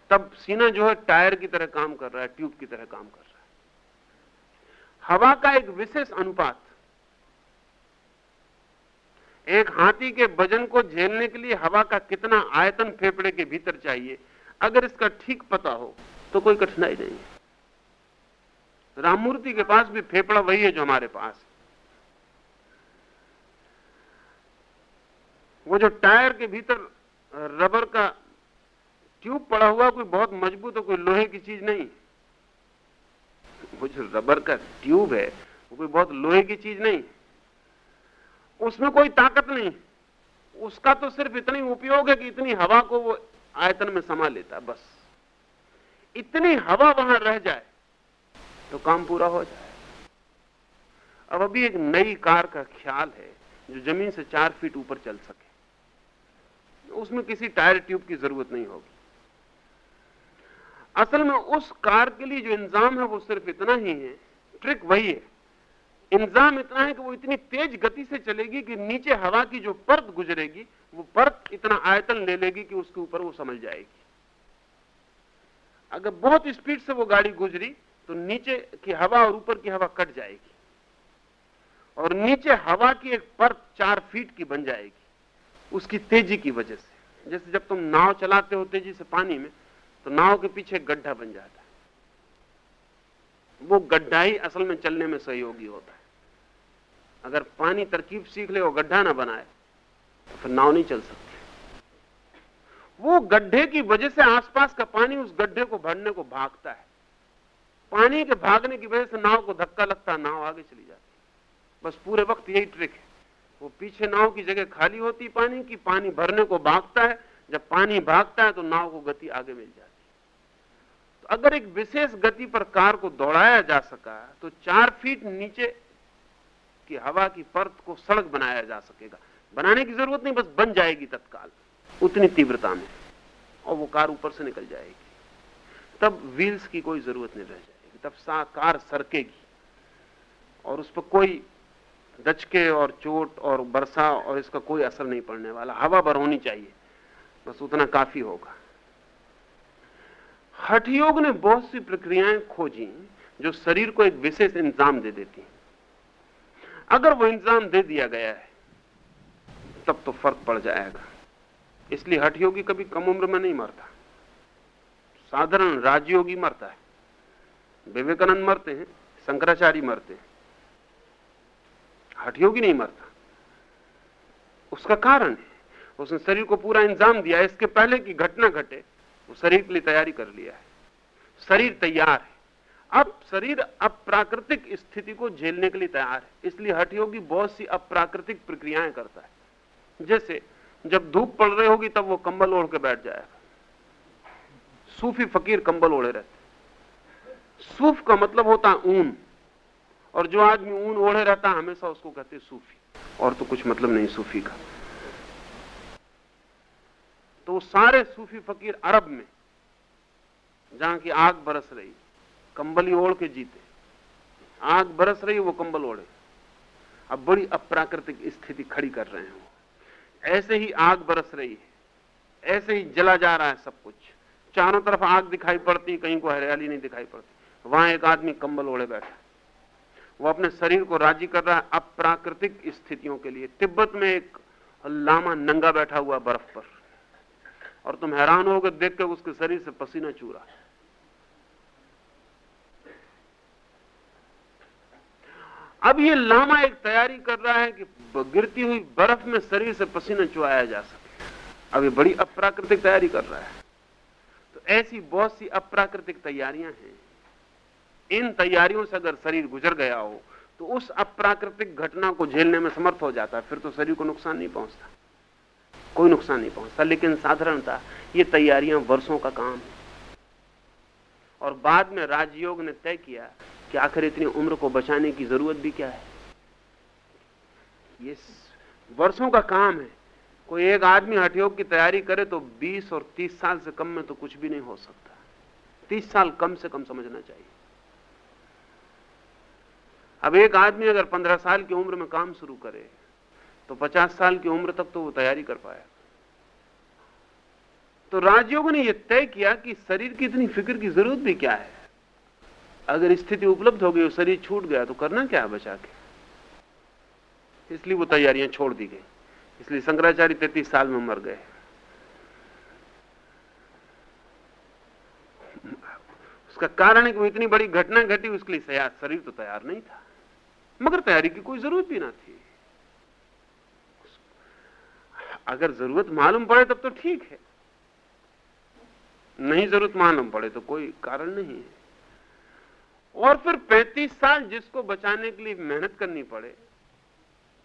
तब सीना जो है टायर की तरह काम कर रहा है, ट्यूब की तरह काम कर रहा है। हवा का एक विशेष अनुपात एक हाथी के वज़न को झेलने के लिए हवा का कितना आयतन फेफड़े के भीतर चाहिए? अगर इसका ठीक पता हो तो कोई कठिनाई नहीं है। राममूर्ति के पास भी फेफड़ा वही है जो हमारे पास वो जो टायर के भीतर रबर का ट्यूब पड़ा हुआ, कोई बहुत मज़बूत है, कोई लोहे की चीज़ नहीं वो जो रबर का ट्यूब है, वो कोई बहुत लोहे की चीज़ नहीं उसमें कोई ताकत नहीं। उसका तो सिर्फ़ इतना उपयोग है कि इतनी हवा को वो आयतन में समा लेता बस। इतनी हवा वहाँ रह जाए तो काम पूरा हो जाए। अब अभी एक नई कार का ख्याल है, जो ज़मीन से चार फीट ऊपर चल सके। उसमें किसी टायर ट्यूब की ज़रूरत नहीं होगी। असल में उस कार के लिए जो इंजाम है, वो सिर्फ़ इतना ही है। ट्रिक वही है। इंजाम इतना है कि वो इतनी तेज गति से चलेगी कि नीचे हवा की जो परत गुजरेगी, वो परत इतना आयतन ले लेगी कि उसके ऊपर वो समझ जाएगी। अगर बहुत स्पीड से वो गाड़ी गुजरी तो नीचे की हवा और ऊपर की हवा कट जाएगी। और नीचे हवा की एक परत चार फीट की बन जाएगी, उसकी तेज़ी की वजह से। जैसे जब तुम नाव चलाते हो तेज़ी से पानी में तो नाव के पीछे गड्ढा बन जाता है। वो गड्ढा ही असल में चलने में सहयोगी होता है। अगर पानी तरकीब सीख ले और गड्ढा ना बनाए तो फिर नाव नहीं चल सकती। वो गड्ढे की वजह से आसपास का पानी उस गड्ढे को भरने को भागता है। पानी के भागने की वजह से नाव को धक्का लगता है, नाव आगे चली जाती बस पूरे वक्त यही ट्रिक है। वो पीछे नाव की जगह खाली होती पानी की, पानी भरने को भागता है। जब पानी भागता है तो नाव को गति आगे मिल जाती तो अगर एक विशेष गति पर कार को दौड़ाया जा सका तो चार फीट नीचे की हवा की परत को सड़क बनाया जा सकेगा। बनाने की ज़रूरत नहीं, बस बन जाएगी तत्काल। उतनी तीव्रता में। और वो कार ऊपर से निकल जाएगी। तब व्हील्स की कोई ज़रूरत नहीं रह जाएगी। तब सा कार सरकेगी। और उस पर कोई दचके और चोट और बरसा और इसका कोई असर नहीं पड़ने वाला। हवा भर होनी चाहिए। बस उतना काफ़ी होगा। हठयोग ने बहुत सी प्रक्रियाएँ खोजी, जो शरीर को एक विशेष इंतज़ाम दे देती अगर वो इंतज़ाम दे दिया गया है, तब तो फ़र्क पड़ जाएगा। इसलिए हठ योगी कभी कम उम्र में नहीं मरता। साधारण राजयोगी मरता है। विवेकानंद मरते हैं, शंकराचार्य मरते हैं। हठयोगी नहीं मरता। उसका कारण है, उसने शरीर को पूरा इंतज़ाम दिया इसके पहले की घटना घटे, वो शरीर के लिए तैयारी कर लिया है। शरीर तैयार है। अब शरीर अप्राकृतिक स्थिति को झेलने के लिए तैयार है। इसलिए हठयोगी बहुत सी अप्राकृतिक प्रक्रियाएँ करता है। जैसे जब धूप पड़ रही होगी तब वो कंबल ओढ़ के बैठ जाएगा। सूफी फकीर कंबल ओढ़े रहते सूफ का मतलब होता है ऊन। और जो आदमी ऊन ओढ़े रहता है, हमेशा उसको कहते सूफी। और तो कुछ मतलब नहीं सूफी का। तो सारे सूफी फकीर अरब में, जहाँ की आग बरस रही कंबली ओढ़ के जीते। आग बरस रही, वो कंबल ओढ़े। अब बड़ी अप्राकृतिक स्थिति खड़ी कर रहे हैं ऐसे ही आग बरस रही है। ऐसे ही जला जा रहा है सब कुछ। चारों तरफ़ आग दिखाई पड़ती, कहीं को हरियाली नहीं दिखाई पड़ती। वहाँ एक आदमी कंबल ओढ़े बैठा वो अपने शरीर को राज़ी कर रहा है अप्राकृतिक स्थितियों के लिए। तिब्बत में एक लामा नंगा बैठा हुआ बर्फ़ पर। और तुम हैरान होकर देख कर उसके शरीर से पसीना चूरा। अब ये लामा एक तैयारी कर रहा है कि गिरती हुई बर्फ़ में शरीर से पसीना चुआया जा सके। अब ये बड़ी अप्राकृतिक तैयारी कर रहा है। तो ऐसी बहुत सी अप्राकृतिक तैयारियाँ हैं। इन तैयारियों से अगर शरीर गुजर गया हो तो उस अप्राकृतिक घटना को झेलने में समर्थ हो जाता है, फिर तो शरीर को नुकसान नहीं पहुँचता। कोई नुकसान नहीं पहुँचता, लेकिन साधारणता ये तैयारियाँ वर्षों का काम है। और बाद में राजयोग ने तय किया कि आखिर इतनी उम्र को बचाने की ज़रूरत भी क्या है? ये वर्षों का काम है। कोई एक आदमी हठयोग की तैयारी करे तो 20 और 30 साल से कम में तो कुछ भी नहीं हो सकता। 30 साल कम से कम समझना चाहिए। अब एक आदमी अगर 15 साल की उम्र में काम शुरू करे तो 50 साल की उम्र तक तो वो तैयारी कर पाया। तो राजयोग ने यह तय किया कि शरीर की इतनी फ़िक्र की ज़रूरत भी क्या है? अगर स्थिति उपलब्ध हो गई शरीर छूट गया तो करना क्या बचा के? इसलिए वो तैयारियाँ छोड़ दी गई। इसलिए शंकराचार्य तैतीस साल में मर गए। उसका कारण है कि वो इतनी बड़ी घटना घटी, उसके लिए शरीर तो तैयार नहीं था। मगर तैयारी की कोई ज़रूरत भी ना थी। अगर ज़रूरत मालूम पड़े तब तो ठीक है। नहीं ज़रूरत मालूम पड़े तो कोई कारण नहीं है। और फिर 35 साल जिसको बचाने के लिए मेहनत करनी पड़े,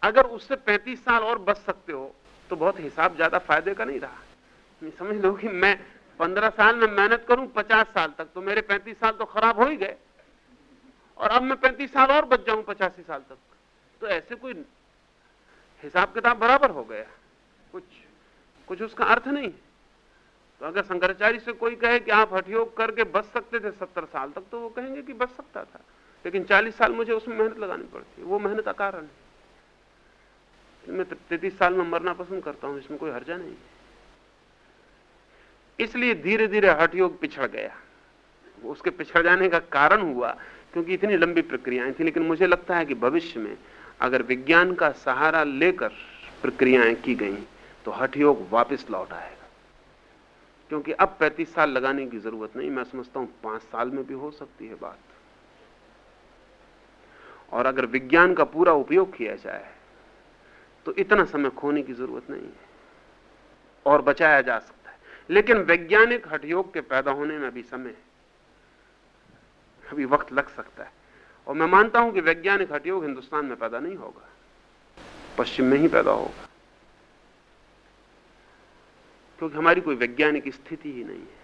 अगर उससे 35 साल और बच सकते हो तो बहुत हिसाब ज़्यादा फ़ायदे का नहीं रहा। समझ लो कि मैं 15 साल में मेहनत करूँ 50 साल तक तो मेरे 35 साल तो खराब हो ही गए। और अब मैं 35 साल और बच जाऊँ पचासी साल तक तो ऐसे कोई हिसाब किताब बराबर हो गया। कुछ कुछ उसका अर्थ नहीं। तो अगर शंकराचार्य से कोई कहे कि आप हठयोग करके बच सकते थे सत्तर साल तक तो वो कहेंगे कि बच सकता था। लेकिन चालीस साल मुझे उसमें मेहनत लगानी पड़ती वो मेहनत का कारण है। मैं तैतीस साल में मरना पसंद करता हूँ, इसमें कोई हर्जा नहीं है। इसलिए धीरे धीरे हठयोग पिछड़ गया। उसके पिछड़ जाने का कारण हुआ, क्योंकि इतनी लंबी प्रक्रियाएँ थी, लेकिन मुझे लगता है कि भविष्य में अगर विज्ञान का सहारा लेकर प्रक्रियाएँ की गई तो हठयोग वापस लौट आएगा। क्योंकि अब 35 साल लगाने की ज़रूरत नहीं, मैं समझता हूँ पाँच साल में भी हो सकती है बात। और अगर विज्ञान का पूरा उपयोग किया जाए तो इतना समय खोने की ज़रूरत नहीं है, और बचाया जा सकता है। लेकिन वैज्ञानिक हठयोग के पैदा होने में अभी समय है अभी वक्त लग सकता है। और मैं मानता हूँ कि वैज्ञानिक हटयोग हिंदुस्तान में पैदा नहीं होगा, पश्चिम में ही पैदा होगा। क्योंकि हमारी कोई वैज्ञानिक स्थिति ही नहीं है।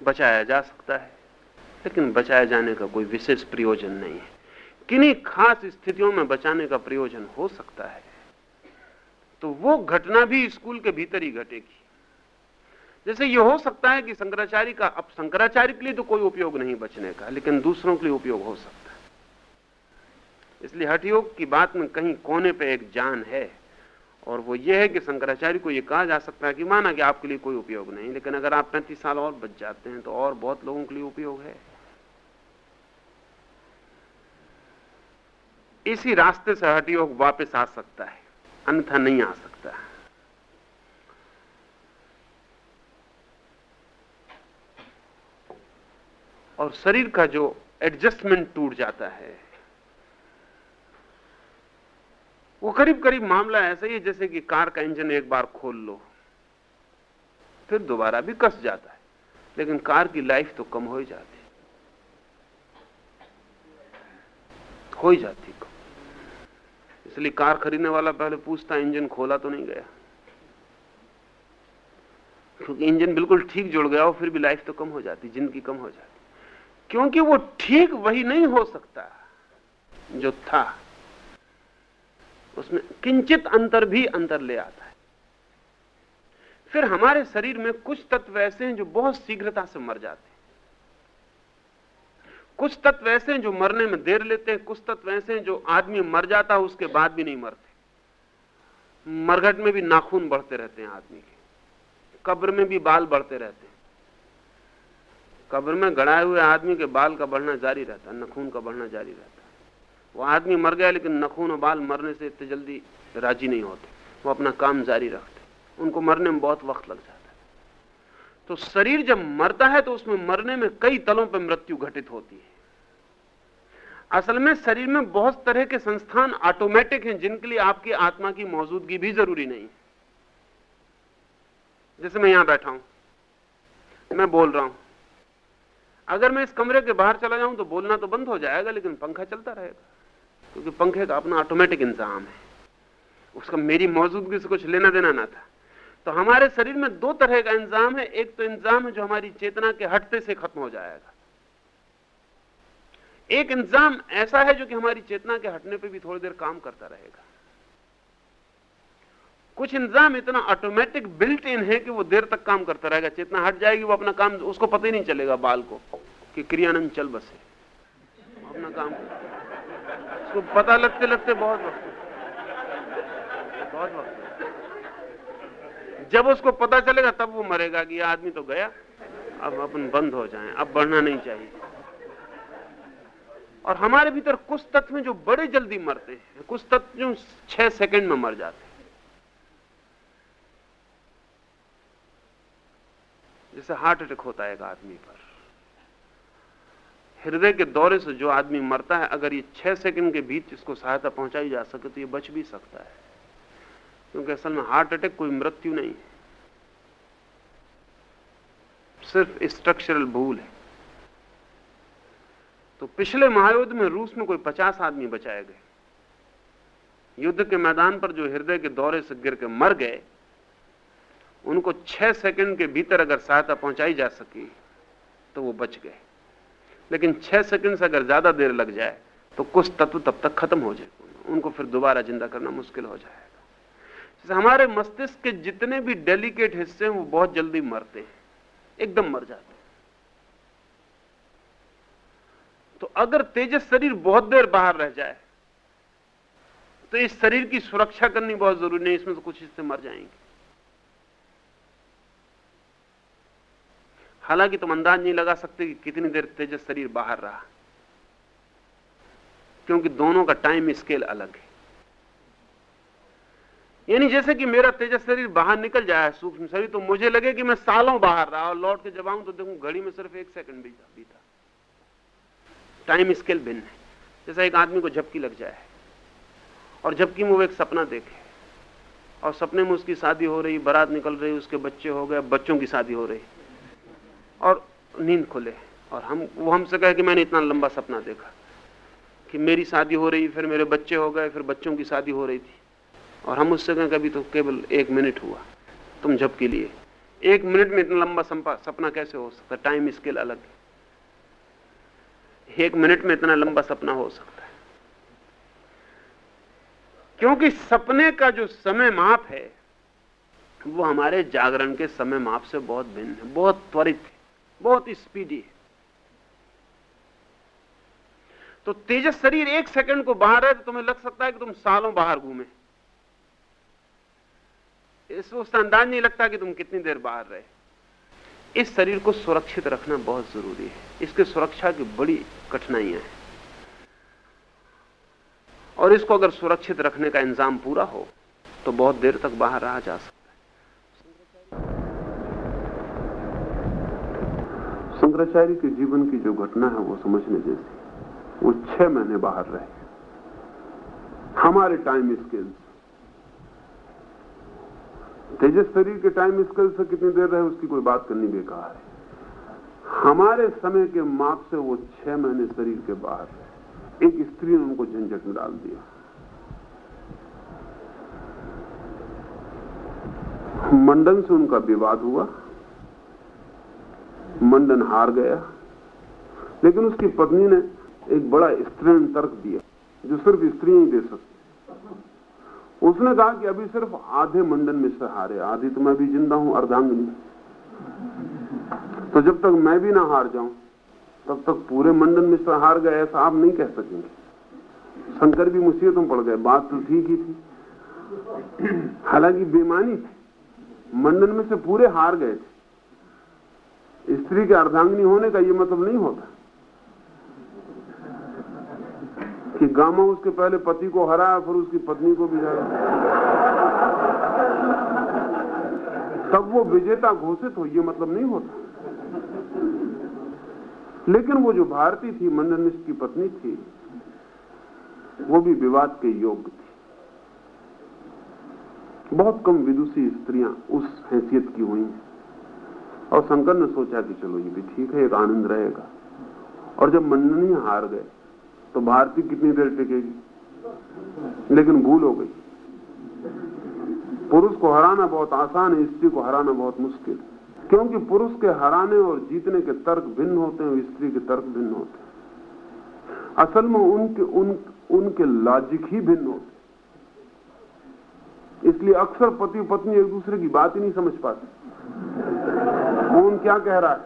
बचाया जा सकता है, लेकिन बचाए जाने का कोई विशेष प्रयोजन नहीं है। किन्हीं खास स्थितियों में बचाने का प्रयोजन हो सकता है तो वो घटना भी स्कूल के भीतर ही घटेगी। जैसे ये हो सकता है कि शंकराचार्य का, अब शंकराचार्य के लिए तो कोई उपयोग नहीं बचने का, लेकिन दूसरों के लिए उपयोग हो सकता है। इसलिए हठयोग की बात में कहीं कोने पे एक जान है। और वो ये है कि शंकराचार्य को ये कहा जा सकता है कि माना कि आपके लिए कोई उपयोग नहीं, लेकिन अगर आप पैंतीस साल और बच जाते हैं तो और बहुत लोगों के लिए उपयोग है। इसी रास्ते से हठयोग वापस आ सकता है, अन्यथा नहीं आ सकता। है और शरीर का जो एडजस्टमेंट टूट जाता है वो करीब करीब मामला ऐसा ही है जैसे कि कार का इंजन एक बार खोल लो, फिर दोबारा भी कस जाता है। लेकिन कार की लाइफ तो कम हो ही जाती हो। ही जाती कम इसलिए कार खरीदने वाला पहले पूछता, इंजन खोला तो नहीं गया? क्योंकि इंजन बिल्कुल ठीक जुड़ गया हो फिर भी लाइफ तो कम हो जाती, ज़िंदगी कम हो जाती। क्योंकि वो ठीक वही नहीं हो सकता जो था। उसमें किंचित अंतर भी अंतर ले आता है। फिर हमारे शरीर में कुछ तत्व ऐसे हैं जो बहुत शीघ्रता से मर जाते हैं। कुछ तत्व ऐसे हैं जो मरने में देर लेते हैं, कुछ तत्व ऐसे हैं जो आदमी मर जाता है, उसके बाद भी नहीं मरते। मरघट में भी नाखून बढ़ते रहते हैं आदमी के। कब्र में भी बाल बढ़ते रहते हैं। कब्र में गड़ाए हुए आदमी के बाल का बढ़ना जारी रहता है, नखून का बढ़ना जारी रहता है। वो आदमी मर गया, लेकिन नखून और बाल मरने से इतने जल्दी राज़ी नहीं होते। वो अपना काम जारी रखते उनको मरने में बहुत वक्त लग जाता है। तो शरीर जब मरता है तो उसमें मरने में कई तलों पर मृत्यु घटित होती है। असल में शरीर में बहुत तरह के संस्थान ऑटोमेटिक हैं, जिनके लिए आपकी आत्मा की मौजूदगी भी ज़रूरी नहीं है। जैसे मैं यहाँ बैठा हूँ। मैं बोल रहा हूँ, अगर मैं इस कमरे के बाहर चला जाऊँ तो बोलना तो बंद हो जाएगा, लेकिन पंखा चलता रहेगा। क्योंकि पंखे का अपना ऑटोमेटिक इंतज़ाम है। उसका मेरी मौजूदगी से कुछ लेना देना ना था। तो हमारे शरीर में दो तरह का इंतज़ाम है। एक तो इंतज़ाम है जो हमारी चेतना के हटते से खत्म हो जाएगा। एक इंतज़ाम ऐसा है जो कि हमारी चेतना के हटने पर भी थोड़ी देर काम करता रहेगा। कुछ इंतज़ाम इतना ऑटोमेटिक बिल्ट इन है कि वो देर तक काम करता रहेगा। चेतना हट जाएगी, वो अपना काम, उसको पता ही नहीं चलेगा बाल को कि क्रियानंद चल बसे। अपना काम उसको पता लगते लगते बहुत वक्त बहुत वक्त जब उसको पता चलेगा, तब वो मरेगा कि आदमी तो गया। अब अपन बंद हो जाएँ, अब बढ़ना नहीं चाहिए। और हमारे भीतर कुछ तत्व जो बड़े जल्दी मरते हैं, कुछ तत्व जो छह सेकंड में मर जाते हैं। जैसे हार्ट अटैक होता है एक आदमी पर। हृदय के दौरे से जो आदमी मरता है, अगर ये छह सेकंड के बीच इसको सहायता पहुंचाई जा सके तो ये बच भी सकता है। क्योंकि असल में हार्ट अटैक कोई मृत्यु नहीं है। सिर्फ़ स्ट्रक्चरल भूल है। तो पिछले महायुद्ध में रूस में कोई पचास आदमी बचाए गए। युद्ध के मैदान पर जो हृदय के दौरे से गिर के मर गए, उनको छह सेकंड के भीतर अगर सहायता पहुंचाई जा सकी तो वो बच गए। लेकिन छह सेकंड से अगर ज़्यादा देर लग जाए तो कुछ तत्व तब तक खत्म हो जाए। उनको फिर दोबारा ज़िंदा करना मुश्किल हो जाएगा। हमारे मस्तिष्क के जितने भी डेलिकेट हिस्से हैं, वो बहुत जल्दी मरते हैं। एकदम मर जाते हैं। तो अगर तेजस शरीर बहुत देर बाहर रह जाए तो इस शरीर की सुरक्षा करनी बहुत ज़रूरी नहीं, इसमें तो कुछ हिस्से मर जाएँगे। हालाँकि तुम अंदाज नहीं लगा सकते कि कितनी देर तेजस शरीर बाहर रहा। क्योंकि दोनों का टाइम स्केल अलग है। यानी जैसे कि मेरा तेजस शरीर बाहर निकल जाए सूक्ष्म शरीर तो मुझे लगे कि मैं सालों बाहर रहा और लौट के जब आऊँ तो देखूँ घड़ी में सिर्फ़ एक सेकंड बीता बीता टाइम स्केल भिन्न है। जैसा एक आदमी को झपकी लग जाए और झपकी में वो एक सपना देखे और सपने में उसकी शादी हो रही, बारात निकल रही, उसके बच्चे हो गए, बच्चों की शादी हो रही। और नींद खुले। और हम, वो हमसे कहे कि मैंने इतना लंबा सपना देखा कि मेरी शादी हो रही, फिर मेरे बच्चे हो गए, फिर बच्चों की शादी हो रही थी। और हम उससे कहें कभी तो केवल एक मिनट हुआ, तुम झपकी लिए। एक मिनट में इतना लंबा सपना कैसे हो सकता टाइम स्केल अलग है। एक मिनट में इतना लंबा सपना हो सकता है। क्योंकि सपने का जो समय माप है, वो हमारे जागरण के समय माप से बहुत भिन्न है, बहुत त्वरित है। बहुत स्पीडी है। तो तेजस शरीर एक सेकंड को बाहर है तो तुम्हें लग सकता है कि तुम सालों बाहर घूमे। इस उसका अंदाज नहीं लगता कि तुम कितनी देर बाहर रहे। इस शरीर को सुरक्षित रखना बहुत ज़रूरी है। इसके सुरक्षा की बड़ी कठिनाइयाँ हैं। और इसको अगर सुरक्षित रखने का इंतज़ाम पूरा हो तो बहुत देर तक बाहर रहा जा सकता है शंकराचार्य के जीवन की जो घटना है, वो समझने जैसी। वो छह महीने बाहर रहे। हमारे टाइम तेजस शरीर के टाइम स्केल से कितनी देर रहे, उसकी कोई बात करनी बेकार है। हमारे समय के माप से वो छह महीने शरीर के बाहर एक स्त्री ने उनको झंझट में डाल दिया। मंडन से उनका विवाद हुआ। मंडन हार गया। लेकिन उसकी पत्नी ने एक बड़ा स्त्रीण तर्क दिया, जो सिर्फ़ स्त्री ही दे सकती। उसने कहा कि अभी सिर्फ़ आधे मंडन में से हारे, आधी तो मैं भी ज़िंदा हूँ, अर्धांगिनी। तो जब तक मैं भी ना हार जाऊँ, तब तक पूरे मंडन में से हार गए, ऐसा आप नहीं कह सकेंगे। शंकर भी मुसीबत में पड़ गए, बात तो ठीक ही थी। हालाँकि बेमानी थी। मंडन में से पूरे हार गए थे। स्त्री के अर्धांगनी होने का ये मतलब नहीं होता। कि गामा उसके पहले पति को हराया, फिर उसकी पत्नी को भी हरा तब वो विजेता घोषित हो, ये मतलब नहीं होता। लेकिन वो जो भारती थी मंडनिष्ठ की पत्नी थी, वो भी विवाद के योग्य थी। बहुत कम विदुषी स्त्रियाँ उस हैसियत की हुई हैं। और शंकर ने सोचा कि चलो ये भी ठीक है, एक आनंद रहेगा। और जब मंडनी हार गए तो भारती कितनी देर टिकेगी? लेकिन भूल हो गई। पुरुष को हराना बहुत आसान है, स्त्री को हराना बहुत मुश्किल। क्योंकि पुरुष के हराने और जीतने के तर्क भिन्न होते हैं स्त्री के तर्क भिन्न होते हैं। असल में उनके, उन, उनके लॉजिक ही भिन्न होते इसलिए अक्सर पति पत्नी एक दूसरे की बात ही नहीं समझ पाते। कौन क्या कह रहा है?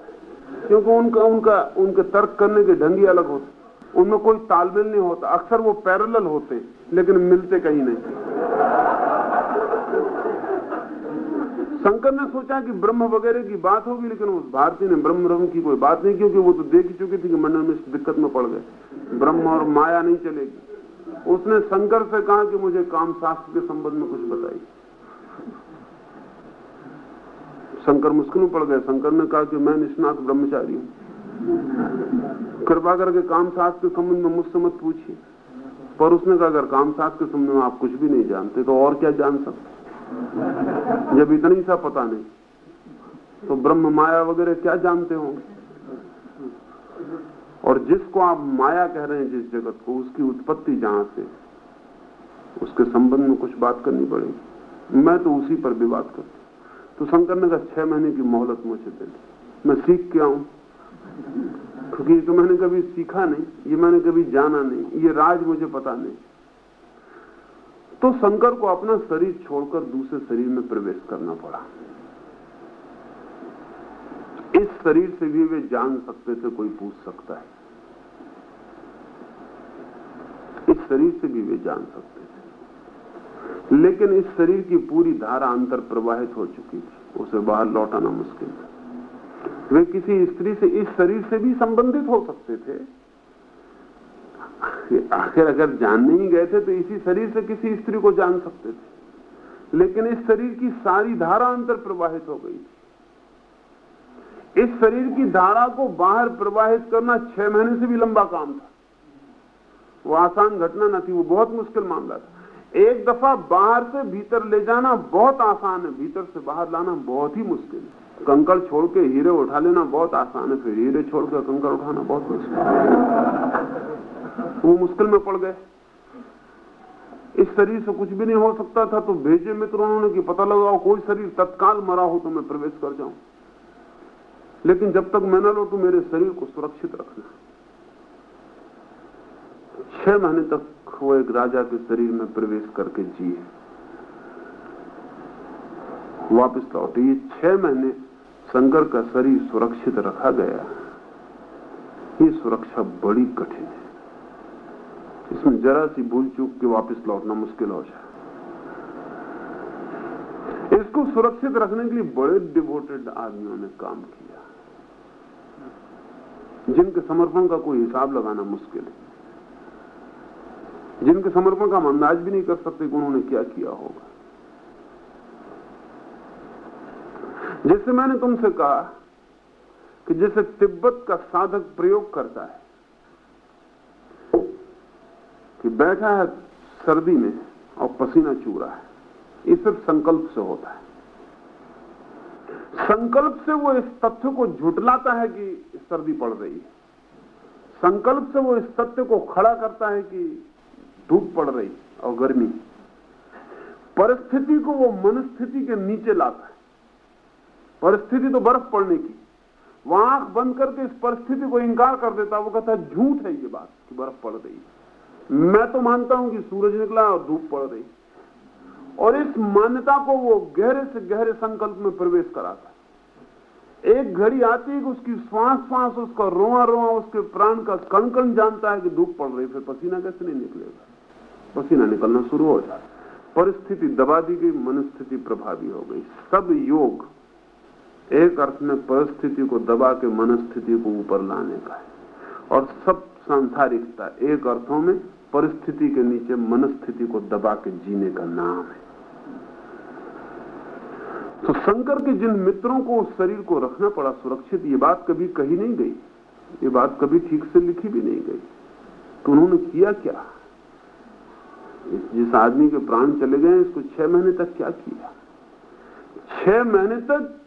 क्योंकि उनका उनका, उनके तर्क करने के ढंग अलग होते उनमें कोई तालमेल नहीं होता। अक्सर वो पैरेलल होते लेकिन मिलते कहीं नहीं। शंकर ने सोचा कि ब्रह्म वगैरह की बात होगी, लेकिन उस भारतीय ने ब्रह्म ब्रह्म की कोई बात नहीं क्योंकि वो तो देख ही चुकी थी कि मंडल में दिक्कत में पड़ गए। ब्रह्म और माया नहीं चलेगी। उसने शंकर से कहा कि मुझे काम शास्त्र के संबंध में कुछ बताइए। शंकर मुश्किल पड़ गए। शंकर ने कहा कि मैं निष्णात ब्रह्मचारी हूँ। कृपा करके काम शास्त्र के संबंध में मुझसे मत पूछिए। पर उसने कहा, अगर काम शास्त्र के संबंध में आप कुछ भी नहीं जानते तो और क्या जान सकते? जब इतनी सा पता नहीं तो ब्रह्म माया वगैरह क्या जानते होंगे? और जिसको आप माया कह रहे हैं जिस जगत को, उसकी उत्पत्ति जहाँ से, उसके संबंध में कुछ बात करनी पड़ेगी। मैं तो उसी पर भी बात करता तो शंकर ने कहा, छह महीने की मोहलत मुझे दे मैं सीख के आऊँ। क्योंकि तो मैंने कभी सीखा नहीं, ये मैंने कभी जाना नहीं, ये राज मुझे पता नहीं। तो शंकर को अपना शरीर छोड़कर दूसरे शरीर में प्रवेश करना पड़ा। इस शरीर से भी वे जान सकते थे, कोई पूछ सकता है। इस शरीर से भी वे जान सकते थे। लेकिन इस शरीर की पूरी धारा अंतर प्रवाहित हो चुकी थी। उसे बाहर लौटाना मुश्किल था। वे किसी स्त्री से इस शरीर से भी संबंधित हो सकते थे। आखिर अगर जानने ही गए थे तो इसी शरीर से किसी स्त्री को जान सकते थे। लेकिन इस शरीर की सारी धारा अंतर प्रवाहित हो गई थी। इस शरीर की धारा को बाहर प्रवाहित करना छह महीने से भी लंबा काम था। वो आसान घटना न थी, वो बहुत मुश्किल मामला था। एक दफ़ा बाहर से भीतर ले जाना बहुत आसान है, भीतर से बाहर लाना बहुत ही मुश्किल है। कंकड़ छोड़ के हीरे उठा लेना बहुत आसान है, फिर हीरे छोड़ के कंकड़ उठाना बहुत मुश्किल वो मुश्किल में पड़ गए। इस शरीर से कुछ भी नहीं हो सकता था तो भेजे मित्रों उन्होंने कि पता लगाओ, कोई शरीर तत्काल मरा हो तो मैं प्रवेश कर जाऊँ। लेकिन जब तक मैं न लौटू, मेरे शरीर को सुरक्षित रखना छह महीने तक वो एक राजा के शरीर में प्रवेश करके जिए वापस लौटे। ये छह महीने शंकर का शरीर सुरक्षित रखा गया। ये सुरक्षा बड़ी कठिन है। इसमें जरा सी भूल चूक के वापस लौटना मुश्किल हो जाए। इसको सुरक्षित रखने के लिए बड़े डिवोटेड आदमियों ने काम किया। जिनके समर्पण का कोई हिसाब लगाना मुश्किल है। जिनके समर्पण का हम अंदाज भी नहीं कर सकते कि उन्होंने क्या किया होगा। जैसे मैंने तुमसे कहा कि जैसे तिब्बत का साधक प्रयोग करता है कि बैठा है सर्दी में और पसीना चू रहा है, ये सिर्फ़ संकल्प से होता है। संकल्प से वो इस तथ्य को झुटलाता है कि सर्दी पड़ रही है। संकल्प से वो इस तथ्य को खड़ा करता है कि धूप पड़ रही और गर्मी। परिस्थिति को वो मनस्थिति के नीचे लाता है। परिस्थिति तो बर्फ़ पड़ने की। वहाँ आँख बंद करके इस परिस्थिति को इंकार कर देता वो कहता है, झूठ है ये बात कि बर्फ़ पड़ रही मैं तो मानता हूँ कि सूरज निकला और धूप पड़ रही और इस मान्यता को वो गहरे से गहरे संकल्प में प्रवेश कराता एक घड़ी आती है कि उसकी श्वास श्वास, उसका रोआ रोआ, उसके प्राण का कण कण जानता है कि धूप पड़ रही फिर पसीना कैसे नहीं निकलेगा? पसीना निकलना शुरू हो जाता। परिस्थिति दबा दी गई, मनस्थिति प्रभावी हो गई। सब योग एक अर्थ में परिस्थिति को दबा के मनस्थिति को ऊपर लाने का है। और सब सांसारिकता एक अर्थों में परिस्थिति के नीचे मनस्थिति को दबा के जीने का नाम है। तो शंकर के जिन मित्रों को उस शरीर को रखना पड़ा, सुरक्षित, ये बात कभी कही नहीं गई। ये बात कभी ठीक से लिखी भी नहीं गई। तो उन्होंने किया क्या? जिस आदमी के प्राण चले गए, इसको छह महीने तक क्या किया? छह महीने तक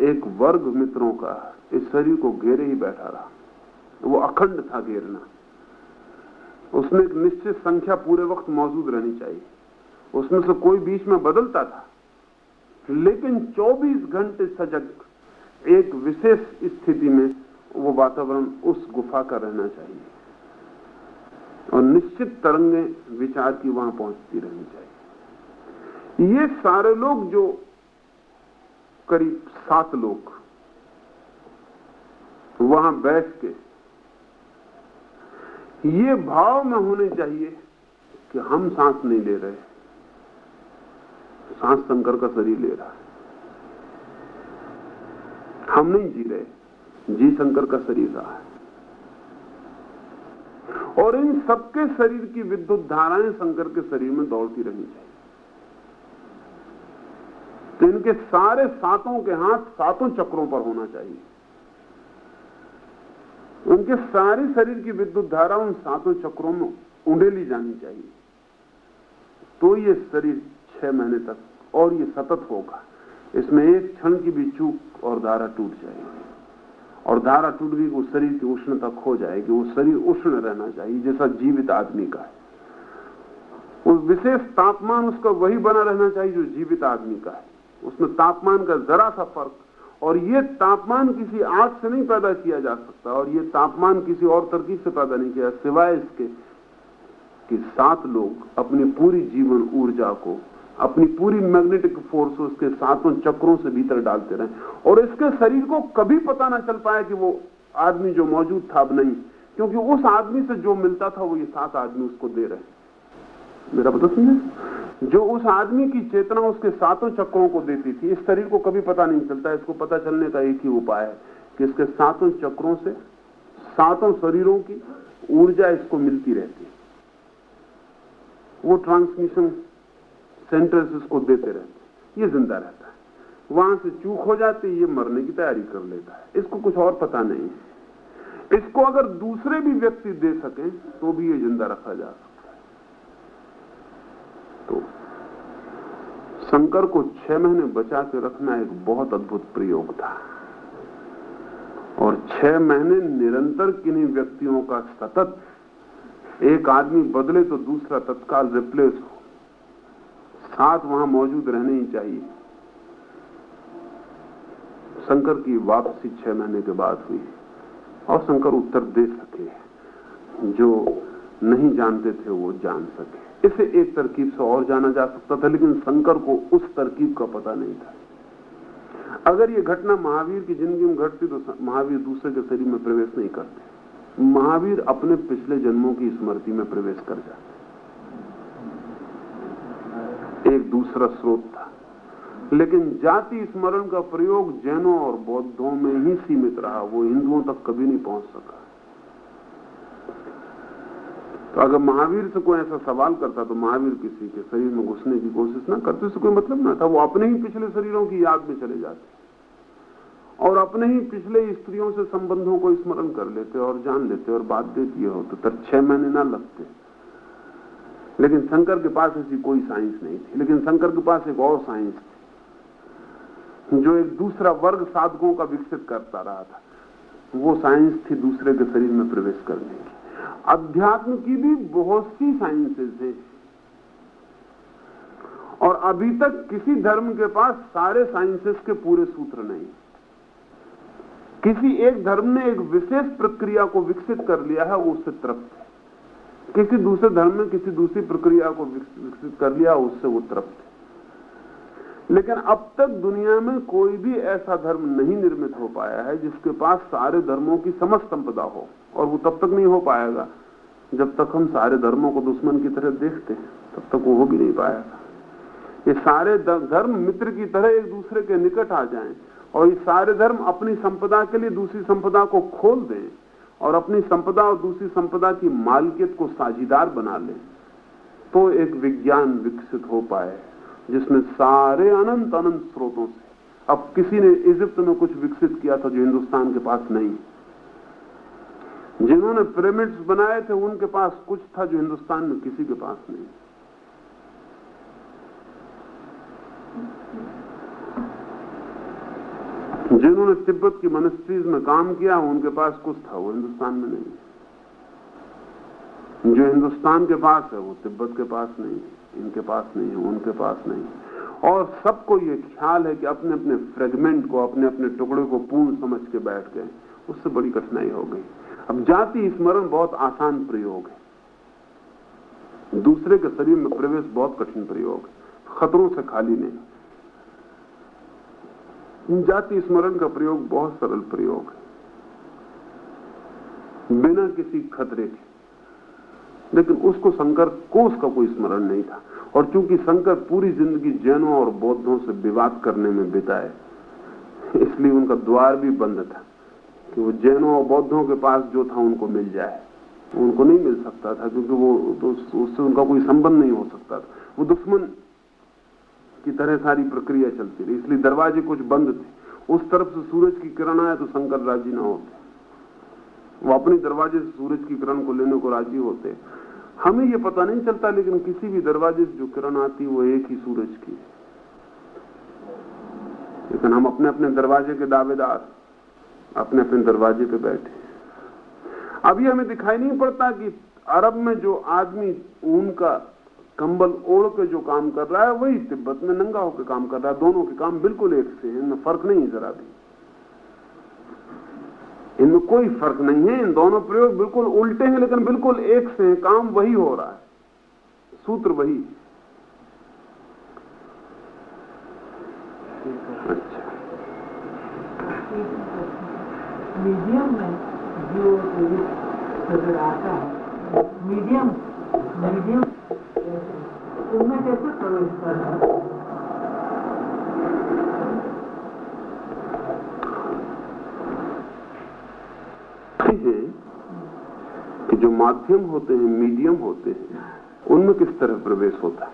एक वर्ग मित्रों का इस शरीर को घेरे ही बैठा रहा। वो अखंड था घेरना। उसमें एक निश्चित संख्या पूरे वक्त मौजूद रहनी चाहिए। उसमें से कोई बीच में बदलता था। लेकिन 24 घंटे सजग एक विशेष स्थिति में वो वातावरण उस गुफा का रहना चाहिए। और निश्चित तरंगे विचार की वहाँ पहुँचती रहनी चाहिए। ये सारे लोग जो करीब सात लोग वहाँ बैठ के, ये भाव में होने चाहिए कि हम सांस नहीं ले रहे सांस शंकर का शरीर ले रहा है। हम नहीं जी रहे, जी शंकर का शरीर रहा है। और इन सबके शरीर की विद्युत धाराएँ शंकर के शरीर में दौड़ती रहनी चाहिए। तो इनके सारे सातों के हाथ सातों चक्रों पर होना चाहिए। उनके सारे शरीर की विद्युत धारा उन सातों चक्रों में उंडेली जानी चाहिए। तो ये शरीर छह महीने तक और ये सतत होगा। इसमें एक क्षण की भी चूक और धारा टूट जाएगी। और धारा टूट गई वो शरीर की उष्णता खो जाएगी, वो शरीर उष्ण रहना चाहिए, जैसा जीवित आदमी का है। वो विशेष तापमान उसका वही बना रहना चाहिए जो जीवित आदमी का है। उसमें तापमान का जरा सा फ़र्क, और ये तापमान किसी आग से नहीं पैदा किया जा सकता, और ये तापमान किसी और तरकीब से पैदा नहीं किया सिवाय इसके कि सात लोग अपनी पूरी जीवन ऊर्जा को अपनी पूरी मैग्नेटिक फोर्स उसके सातों चक्रों से भीतर डालते रहे। और इसके शरीर को कभी पता ना चल पाया कि वो आदमी जो मौजूद था अब नहीं। क्योंकि उस आदमी से जो मिलता था, वो ये सात आदमी उसको दे रहे मेरा पता समझे? जो उस आदमी की चेतना उसके सातों चक्रों को देती थी, इस शरीर को कभी पता नहीं चलता। इसको पता चलने का एक ही उपाय है कि इसके सातों चक्रों से, सातों शरीरों की ऊर्जा इसको मिलती रहती है। वो ट्रांसमिशन सेंटर्स इसको देते रहते ये ज़िंदा रहता है। वहाँ से चूक हो जाती ये मरने की तैयारी कर लेता है। इसको कुछ और पता नहीं है। इसको अगर दूसरे भी व्यक्ति दे सके तो भी ये ज़िंदा रखा जा सकता है। तो शंकर को छह महीने बचा के रखना एक बहुत अद्भुत प्रयोग था। और छह महीने निरंतर किन्हीं व्यक्तियों का सतत, एक आदमी बदले तो दूसरा तत्काल रिप्लेस हो। साथ वहाँ मौजूद रहने ही चाहिए। शंकर की वापसी छह महीने के बाद हुई। और शंकर उत्तर दे सके। जो नहीं जानते थे वो जान सके। इसे एक तरकीब से और जाना जा सकता था, लेकिन शंकर को उस तरकीब का पता नहीं था। अगर ये घटना महावीर की ज़िंदगी में घटती तो महावीर दूसरे के शरीर में प्रवेश नहीं करते। महावीर अपने पिछले जन्मों की स्मृति में प्रवेश कर जाते। एक दूसरा स्रोत था। लेकिन जाति स्मरण का प्रयोग जैनों और बौद्धों में ही सीमित रहा। वो हिंदुओं तक कभी नहीं पहुँच सका। तो अगर महावीर से कोई ऐसा सवाल करता तो महावीर किसी के शरीर में घुसने की कोशिश ना करते। उससे कोई मतलब ना था। वो अपने ही पिछले शरीरों की याद में चले जाते। और अपने ही पिछले स्त्रियों से संबंधों को स्मरण कर लेते और जान लेते और बात देती हो। तो छह महीने ना लगते। लेकिन शंकर के पास ऐसी कोई साइंस नहीं थी, लेकिन शंकर के पास एक और साइंस थी, जो एक दूसरा वर्ग साधकों का विकसित करता रहा था। वो साइंस थी दूसरे के शरीर में प्रवेश करने की। अध्यात्म की भी बहुत सी साइंसेस हैं। और अभी तक किसी धर्म के पास सारे साइंसेस के पूरे सूत्र नहीं। किसी एक धर्म ने एक विशेष प्रक्रिया को विकसित कर लिया है, उससे तृप्त। किसी दूसरे धर्म में किसी दूसरी प्रक्रिया को विकसित कर लिया, उससे वो तृप्त है। लेकिन अब तक दुनिया में कोई भी ऐसा धर्म नहीं निर्मित हो पाया है, जिसके पास सारे धर्मों की समस्त संपदा हो, और वो तब तक नहीं हो पाएगा जब तक हम सारे धर्मों को दुश्मन की तरह देखते हैं। तब तक वो हो भी नहीं पाएगा। ये सारे धर्म मित्र की तरह एक दूसरे के निकट आ जाएँ, और ये सारे धर्म अपनी संपदा के लिए दूसरी संपदा को खोल दें और अपनी संपदा और दूसरी संपदा की मालकियत को साझीदार बना ले तो एक विज्ञान विकसित हो पाए, जिसमें सारे अनंत अनंत स्रोतों से। अब किसी ने इजिप्त में कुछ विकसित किया था जो हिंदुस्तान के पास नहीं। जिन्होंने पिरामिड्स बनाए थे, उनके पास कुछ था जो हिंदुस्तान में किसी के पास नहीं। जिन्होंने तिब्बत की मनिस्ट्रीज में काम किया, उनके पास कुछ था, वो हिंदुस्तान में नहीं जो हिंदुस्तान के पास है, वो तिब्बत के पास नहीं इनके पास नहीं है, उनके पास नहीं और सबको ये ख्याल है कि अपने अपने फ्रेगमेंट को अपने अपने टुकड़े को पूर्ण समझ के बैठ गए। उससे बड़ी कठिनाई हो गई। अब जाति स्मरण बहुत आसान प्रयोग है। दूसरे के शरीर में प्रवेश बहुत कठिन प्रयोग है। खतरों से खाली नहीं। जाति स्मरण का प्रयोग बहुत सरल प्रयोग है। बिना किसी खतरे के। लेकिन उसको शंकर को उसका कोई स्मरण नहीं था। और चूँकि शंकर पूरी ज़िंदगी जैनों और बौद्धों से विवाद करने में बिताए, इसलिए उनका द्वार भी बंद था कि वो जैनों और बौद्धों के पास जो था उनको मिल जाए। उनको नहीं मिल सकता था, क्योंकि वो तो उससे उनका कोई संबंध नहीं हो सकता था। वो दुश्मन की तरह सारी प्रक्रिया चलती रही। इसलिए दरवाजे कुछ बंद थे। उस तरफ़ से सूरज की किरण आए तो शंकर राज़ी ना होते। वो अपने दरवाजे से सूरज की किरण को लेने को राज़ी होते हमें ये पता नहीं चलता, लेकिन किसी भी दरवाजे से जो किरण आती वो एक ही सूरज की लेकिन हम अपने अपने दरवाजे के दावेदार, अपने अपने दरवाजे पे बैठे अभी हमें दिखाई नहीं पड़ता कि अरब में जो आदमी ऊन का कंबल ओढ़ के जो काम कर रहा है, वही तिब्बत में नंगा होकर काम कर रहा है। दोनों के काम बिल्कुल एक से इनमें फ़र्क नहीं जरा भी। इनमें कोई फ़र्क नहीं है, इन दोनों प्रयोग बिल्कुल उल्टे हैं, लेकिन बिल्कुल एक से हैं। काम वही हो रहा है। सूत्र वही। अच्छा। मीडियम में जो आता है, मीडियम मीडियम उनमें कैसे प्रवेश कि जो माध्यम होते हैं, मीडियम होते हैं, उनमें किस तरह प्रवेश होता है?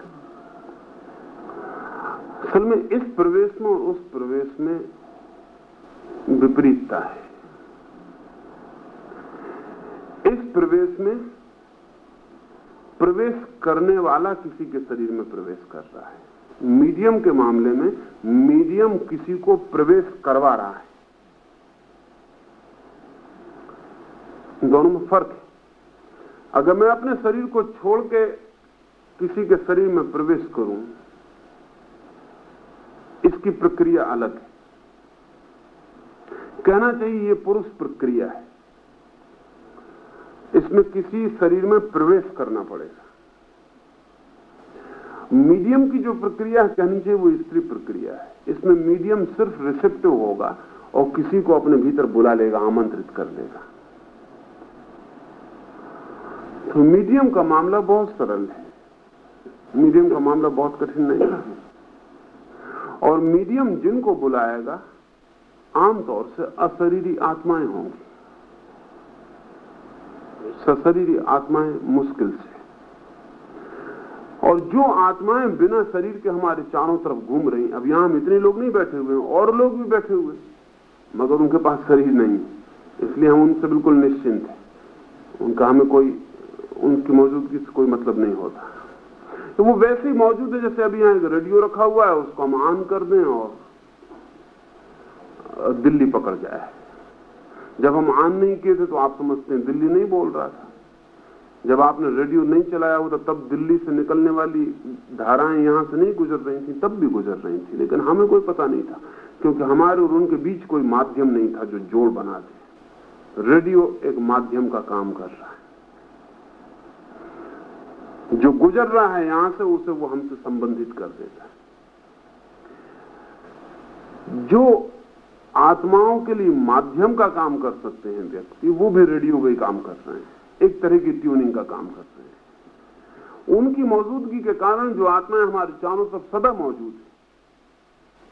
असल में इस प्रवेश में और उस प्रवेश में विपरीतता है। इस प्रवेश में प्रवेश करने वाला किसी के शरीर में प्रवेश कर रहा है। मीडियम के मामले में मीडियम किसी को प्रवेश करवा रहा है। दोनों में फ़र्क है। अगर मैं अपने शरीर को छोड़ के किसी के शरीर में प्रवेश करूँ, इसकी प्रक्रिया अलग है। कहना चाहिए ये पुरुष प्रक्रिया है। इसमें किसी शरीर में प्रवेश करना पड़ेगा। मीडियम की जो प्रक्रिया कहनी चाहिए वो स्त्री प्रक्रिया है। इसमें मीडियम सिर्फ़ रिसेप्टिव होगा और किसी को अपने भीतर बुला लेगा, आमंत्रित कर लेगा। तो मीडियम का मामला बहुत सरल है। मीडियम का मामला बहुत कठिन नहीं है। और मीडियम जिनको बुलाएगा, आमतौर से अशरीरी आत्माएँ होंगी। सशरीरी आत्माएँ मुश्किल से। और जो आत्माएँ बिना शरीर के हमारे चारों तरफ़ घूम रही, अब यहाँ हम इतने लोग नहीं बैठे हुए और लोग भी बैठे हुए मगर उनके पास शरीर नहीं इसलिए हम उनसे बिल्कुल निश्चिंत हैं। उनका हमें कोई, उनकी मौजूदगी से कोई मतलब नहीं होता। तो वो वैसे ही मौजूद है, जैसे अभी यहाँ रेडियो रखा हुआ है, उसको हम ऑन कर दें और दिल्ली पकड़ जाए। जब हम ऑन नहीं किए थे तो आप समझते हैं, दिल्ली नहीं बोल रहा था। जब आपने रेडियो नहीं चलाया होता तब दिल्ली से निकलने वाली धाराएँ यहाँ से नहीं गुजर रही थी, तब भी गुजर रही थी। लेकिन हमें कोई पता नहीं था, क्योंकि हमारे और उनके बीच कोई माध्यम नहीं था जो जोड़ बना दे। रेडियो एक माध्यम का काम कर रहा है। जो गुजर रहा है यहाँ से, उसे वो हमसे संबंधित कर देता है। जो आत्माओं के लिए माध्यम का काम कर सकते हैं व्यक्ति, वो भी रेडियो का काम कर रहे हैं। एक तरह की ट्यूनिंग का काम कर रहे हैं। उनकी मौजूदगी के कारण जो आत्माएँ हमारे चारों तरफ़ सदा मौजूद है,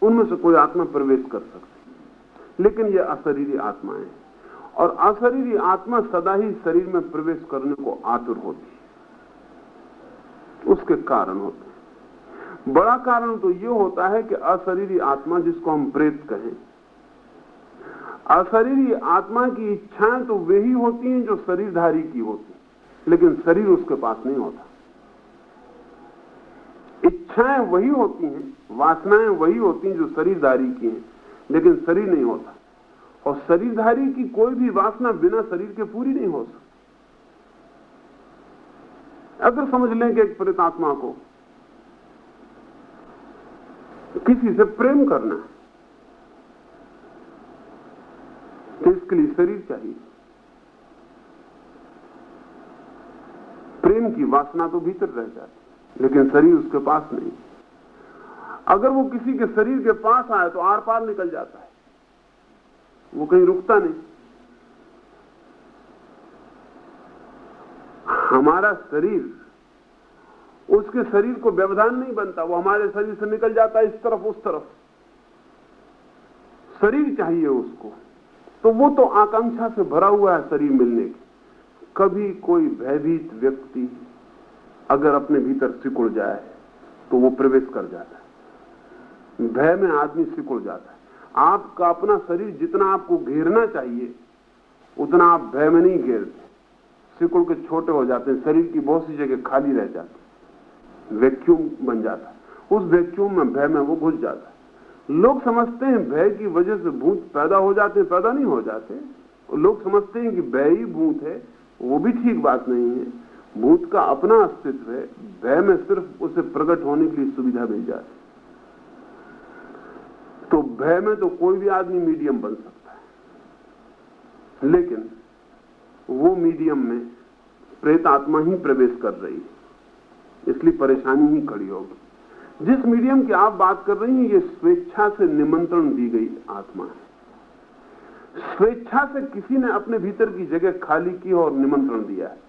उनमें से कोई आत्मा प्रवेश कर सकती लेकिन ये अशरीरी आत्माएँ हैं। और अशरीरी आत्मा सदा ही शरीर में प्रवेश करने को आतुर होती है। उसके कारण होते बड़ा कारण तो यह होता है कि अशरीरी आत्मा जिसको हम प्रेत कहें अशरीरी आत्मा की इच्छाएँ तो वे ही होती हैं जो शरीरधारी की होती लेकिन शरीर उसके पास नहीं होता। इच्छाएँ वही होती हैं, वासनाएँ वही होती हैं जो शरीरधारी की हैं, लेकिन शरीर नहीं होता। और शरीरधारी की कोई भी वासना बिना शरीर के पूरी नहीं हो सकती। अगर समझ लें कि एक प्रेतात्मा को किसी से प्रेम करना है तो इसके लिए शरीर चाहिए। प्रेम की वासना तो भीतर रह जाती, लेकिन शरीर उसके पास नहीं। अगर वो किसी के शरीर के पास आए तो आर पार निकल जाता है। वो कहीं रुकता नहीं। हमारा शरीर, उसके शरीर को व्यवधान नहीं बनता, वो हमारे शरीर से निकल जाता है इस तरफ़, उस तरफ़। शरीर चाहिए उसको। तो वो तो आकांक्षा से भरा हुआ है शरीर मिलने की। कभी कोई भयभीत व्यक्ति अगर अपने भीतर सिकुड़ जाए तो वो प्रवेश कर जाता है। भय में आदमी सिकुड़ जाता है। आपका अपना शरीर जितना आपको घेरना चाहिए, उतना आप भय में नहीं घेरते सिकुड़ के छोटे हो जाते हैं, शरीर की बहुत सी जगह खाली रह जाती वैक्यूम बन जाता है। उस वैक्यूम में भय में वो घुस जाता है। लोग समझते हैं भय की वजह से भूत पैदा हो जाते पैदा नहीं हो जाते। लोग समझते हैं कि भय ही भूत है, वो भी ठीक बात नहीं है। भूत का अपना अस्तित्व है, भय में सिर्फ़ उसे प्रकट होने के लिए सुविधा मिल जाती तो भय में तो कोई भी आदमी मीडियम बन सकता है। लेकिन वो मीडियम में प्रेत आत्मा ही प्रवेश कर रही है, इसलिए परेशानी ही खड़ी होगी। जिस मीडियम की आप बात कर रही हैं, ये स्वेच्छा से निमंत्रण दी गई आत्मा है। स्वेच्छा से किसी ने अपने भीतर की जगह खाली की और निमंत्रण दिया है।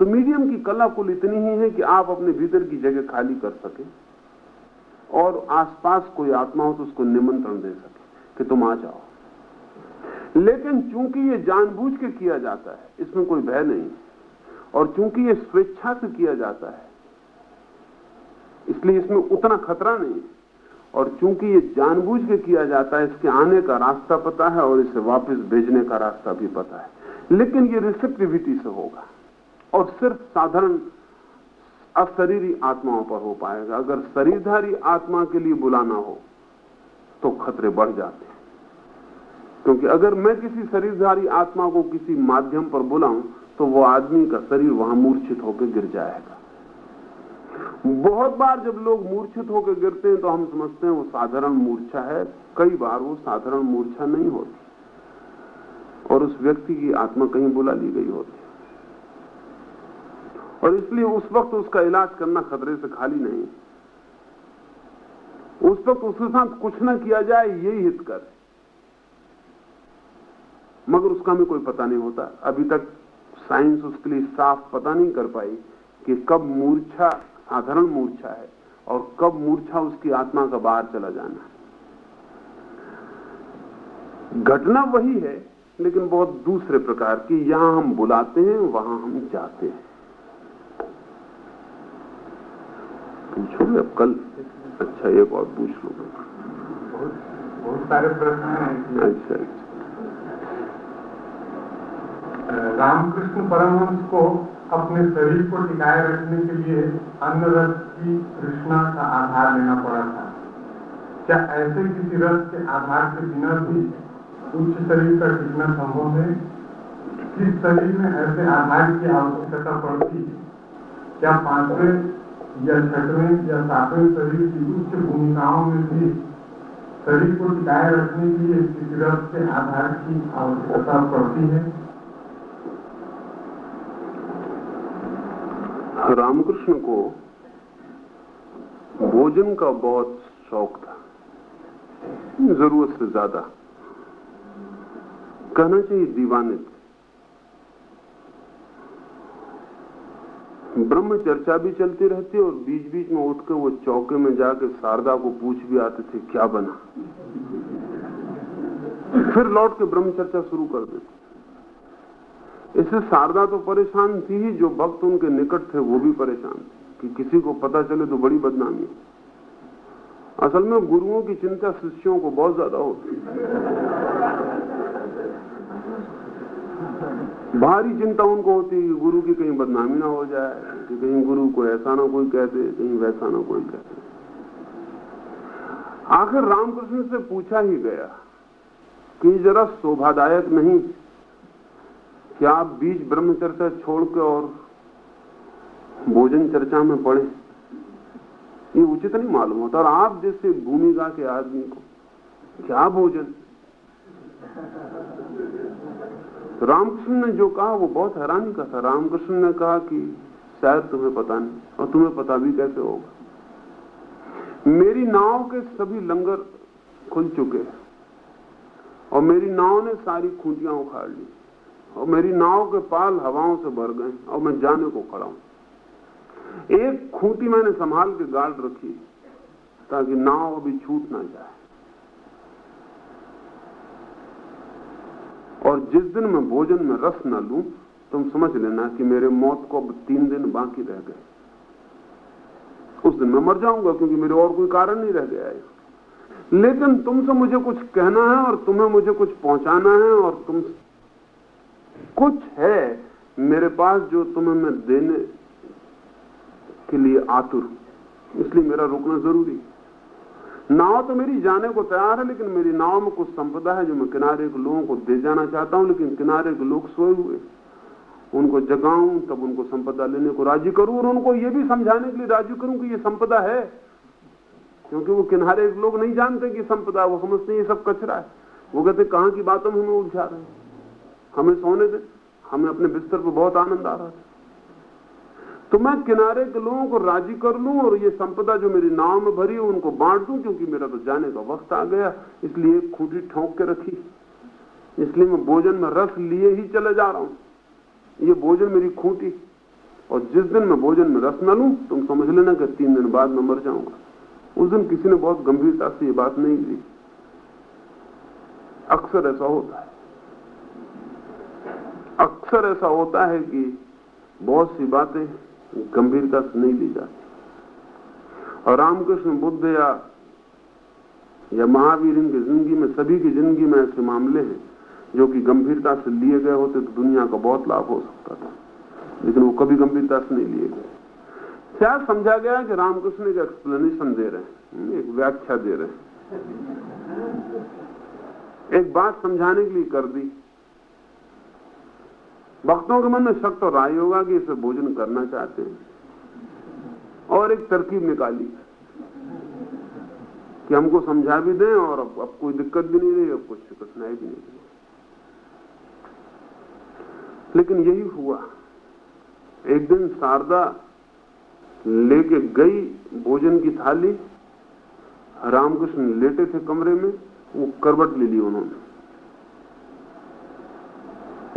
तो मीडियम की कला कुल इतनी ही है कि आप अपने भीतर की जगह खाली कर सके और आसपास कोई आत्मा हो तो उसको निमंत्रण दे सके कि तुम आ जाओ। लेकिन चूँकि ये जानबूझ के किया जाता है, इसमें कोई भय नहीं। और चूँकि ये स्वेच्छा से किया जाता है इसलिए इसमें उतना खतरा नहीं और चूँकि ये जानबूझ के किया जाता है, इसके आने का रास्ता पता है और इसे वापस भेजने का रास्ता भी पता है। लेकिन ये रिसेप्टिविटी से होगा। और सिर्फ़ साधारण अशरीरी आत्माओं पर हो पाएगा। अगर शरीरधारी आत्मा के लिए बुलाना हो तो खतरे बढ़ जाते हैं। क्योंकि अगर मैं किसी शरीरधारी आत्मा को किसी माध्यम पर बुलाऊं तो वो आदमी का शरीर वहाँ मूर्छित होकर गिर जाएगा। बहुत बार जब लोग मूर्छित होकर गिरते हैं तो हम समझते हैं वो साधारण मूर्छा है। कई बार वो साधारण मूर्छा नहीं होती। और उस व्यक्ति की आत्मा कहीं बुला ली गई होती। और इसलिए उस वक्त उसका इलाज करना खतरे से खाली नहीं उस वक्त उसके साथ कुछ ना किया जाए, यही हित कर। मगर उसका हमें कोई पता नहीं होता। अभी तक साइंस उसके लिए साफ़ पता नहीं कर पाई कि कब मूर्छा साधारण मूर्छा है और कब मूर्छा उसकी आत्मा का बाहर चला जाना घटना वही है लेकिन बहुत दूसरे प्रकार की यहाँ हम बुलाते हैं वहाँ हम जाते हैं। पूछोगे अब कल? अच्छा एक और पूछ लो। बहुत बहुत सारे प्रश्न हैं। अच्छा अच्छा। रामकृष्ण परमहंस को अपने शरीर को टिकाए रखने के लिए अन्न रस की तृष्णा का आधार लेना पड़ा था। क्या ऐसे किसी रस के आधार के बिना भी उच्च शरीर का टिकना संभव है? किस शरीर में ऐसे आधार की आवश्यकता पड़ती? क्या पाँचवें या छठवें या सातवें शरीर की उच्च भूमिकाओं में भी शरीर को टिकाए रखने के लिए किसी रस के आधार की आवश्यकता पड़ती है? रामकृष्ण को भोजन का बहुत शौक था। ज़रूरत से ज़्यादा। कहना चाहिए दीवाने थे। ब्रह्म चर्चा भी चलती रहती और बीच बीच में उठ के वो चौके में जाके शारदा को पूछ भी आते थे, क्या बना? फिर लौट के ब्रह्म चर्चा शुरू कर देते। इससे शारदा तो परेशान थी ही, जो भक्त उनके निकट थे, वो भी परेशान थे कि किसी को पता चले तो बड़ी बदनामी असल में गुरुओं की चिंता शिष्यों को बहुत ज़्यादा होती भारी चिंता उनको होती है कि गुरु की कहीं बदनामी ना हो जाए, कि कहीं गुरु को ऐसा ना कोई कह दे, कहीं वैसा ना कोई कह दे। आखिर रामकृष्ण से पूछा ही गया कि जरा शोभादायक नहीं क्या आप बीच ब्रह्मचर्चा छोड़ के और भोजन चर्चा में पड़े? ये उचित नहीं मालूम होता। और आप जैसे भूमिका के आदमी को क्या भोजन? तो रामकृष्ण ने जो कहा, वो बहुत हैरानी का था। रामकृष्ण ने कहा कि शायद तुम्हें पता नहीं, और तुम्हें पता भी कैसे होगा? मेरी नाव के सभी लंगर खुल चुके हैं, और मेरी नाव ने सारी खूंटियाँ उखाड़ ली। और मेरी नाव के पाल हवाओं से भर गए और मैं जाने को खड़ा हूँ। एक खूंटी मैंने संभाल के गाड़ रखी ताकि नाव अभी छूट ना जाए। और जिस दिन मैं भोजन में रस न लू, तुम समझ लेना कि मेरे मौत को अब तीन दिन बाकी रह गए। उस दिन मैं मर जाऊँगा क्योंकि मेरे और कोई कारण नहीं रह गया है। लेकिन तुमसे मुझे कुछ कहना है और तुम्हें मुझे कुछ पहुंचाना है और तुम कुछ है मेरे पास जो तुम्हें मैं देने के लिए आतुर इसलिए मेरा रुकना ज़रूरी नाव तो मेरी जाने को तैयार है, लेकिन मेरी नाव में कुछ संपदा है जो मैं किनारे के लोगों को दे जाना चाहता हूँ, लेकिन किनारे के लोग सोए हुए उनको जगाऊं, तब उनको संपदा लेने को राज़ी करूँ, और उनको ये भी समझाने के लिए राज़ी करूँ कि ये संपदा है। क्योंकि वो किनारे लोग नहीं जानते कि संपदा वो समझते ये सब कचरा है। वो कहते कहाँ की बातों में हमें उलझा रहे हैं? हमें सोने दे। हमें अपने बिस्तर पर बहुत आनंद आ रहा था। तो मैं किनारे के लोगों को राज़ी कर लूँ और ये संपदा जो मेरी नाव में भरी है, उनको बांट दूँ, क्योंकि मेरा तो जाने का वक्त आ गया। इसलिए खूटी ठोंक के रखी। इसलिए मैं भोजन में रस लिए ही चले जा रहा हूँ। ये भोजन मेरी खूंटी। और जिस दिन मैं भोजन में रस न लू, तुम समझ लेना कि तीन दिन बाद मैं मर जाऊँगा। उस दिन किसी ने बहुत गंभीरता से ये बात नहीं ली। अक्सर ऐसा होता है। अक्सर ऐसा होता है कि बहुत सी बातें गंभीरता से नहीं ली जाती। और रामकृष्ण बुद्ध या या महावीर इनकी ज़िंदगी में, सभी की ज़िंदगी में ऐसे मामले हैं जो कि गंभीरता से लिए गए होते तो दुनिया का बहुत लाभ हो सकता था, लेकिन वो कभी गंभीरता से नहीं लिए गए। क्या समझा गया कि रामकृष्ण एक एक्सप्लेनेशन दे रहे हैं? एक व्याख्या दे रहे हैं। एक बात समझाने के लिए कर दी। भक्तों के मन में शक तो राय होगा कि इसे भोजन करना चाहते हैं। और एक तरकीब निकाली कि हमको समझा भी दें और अब, अब कोई दिक्कत भी नहीं रही अब कुछ कठिनाई भी नहीं रही। लेकिन यही हुआ। एक दिन शारदा लेके गई भोजन की थाली। रामकृष्ण लेटे थे कमरे में वो करवट ले ली उन्होंने।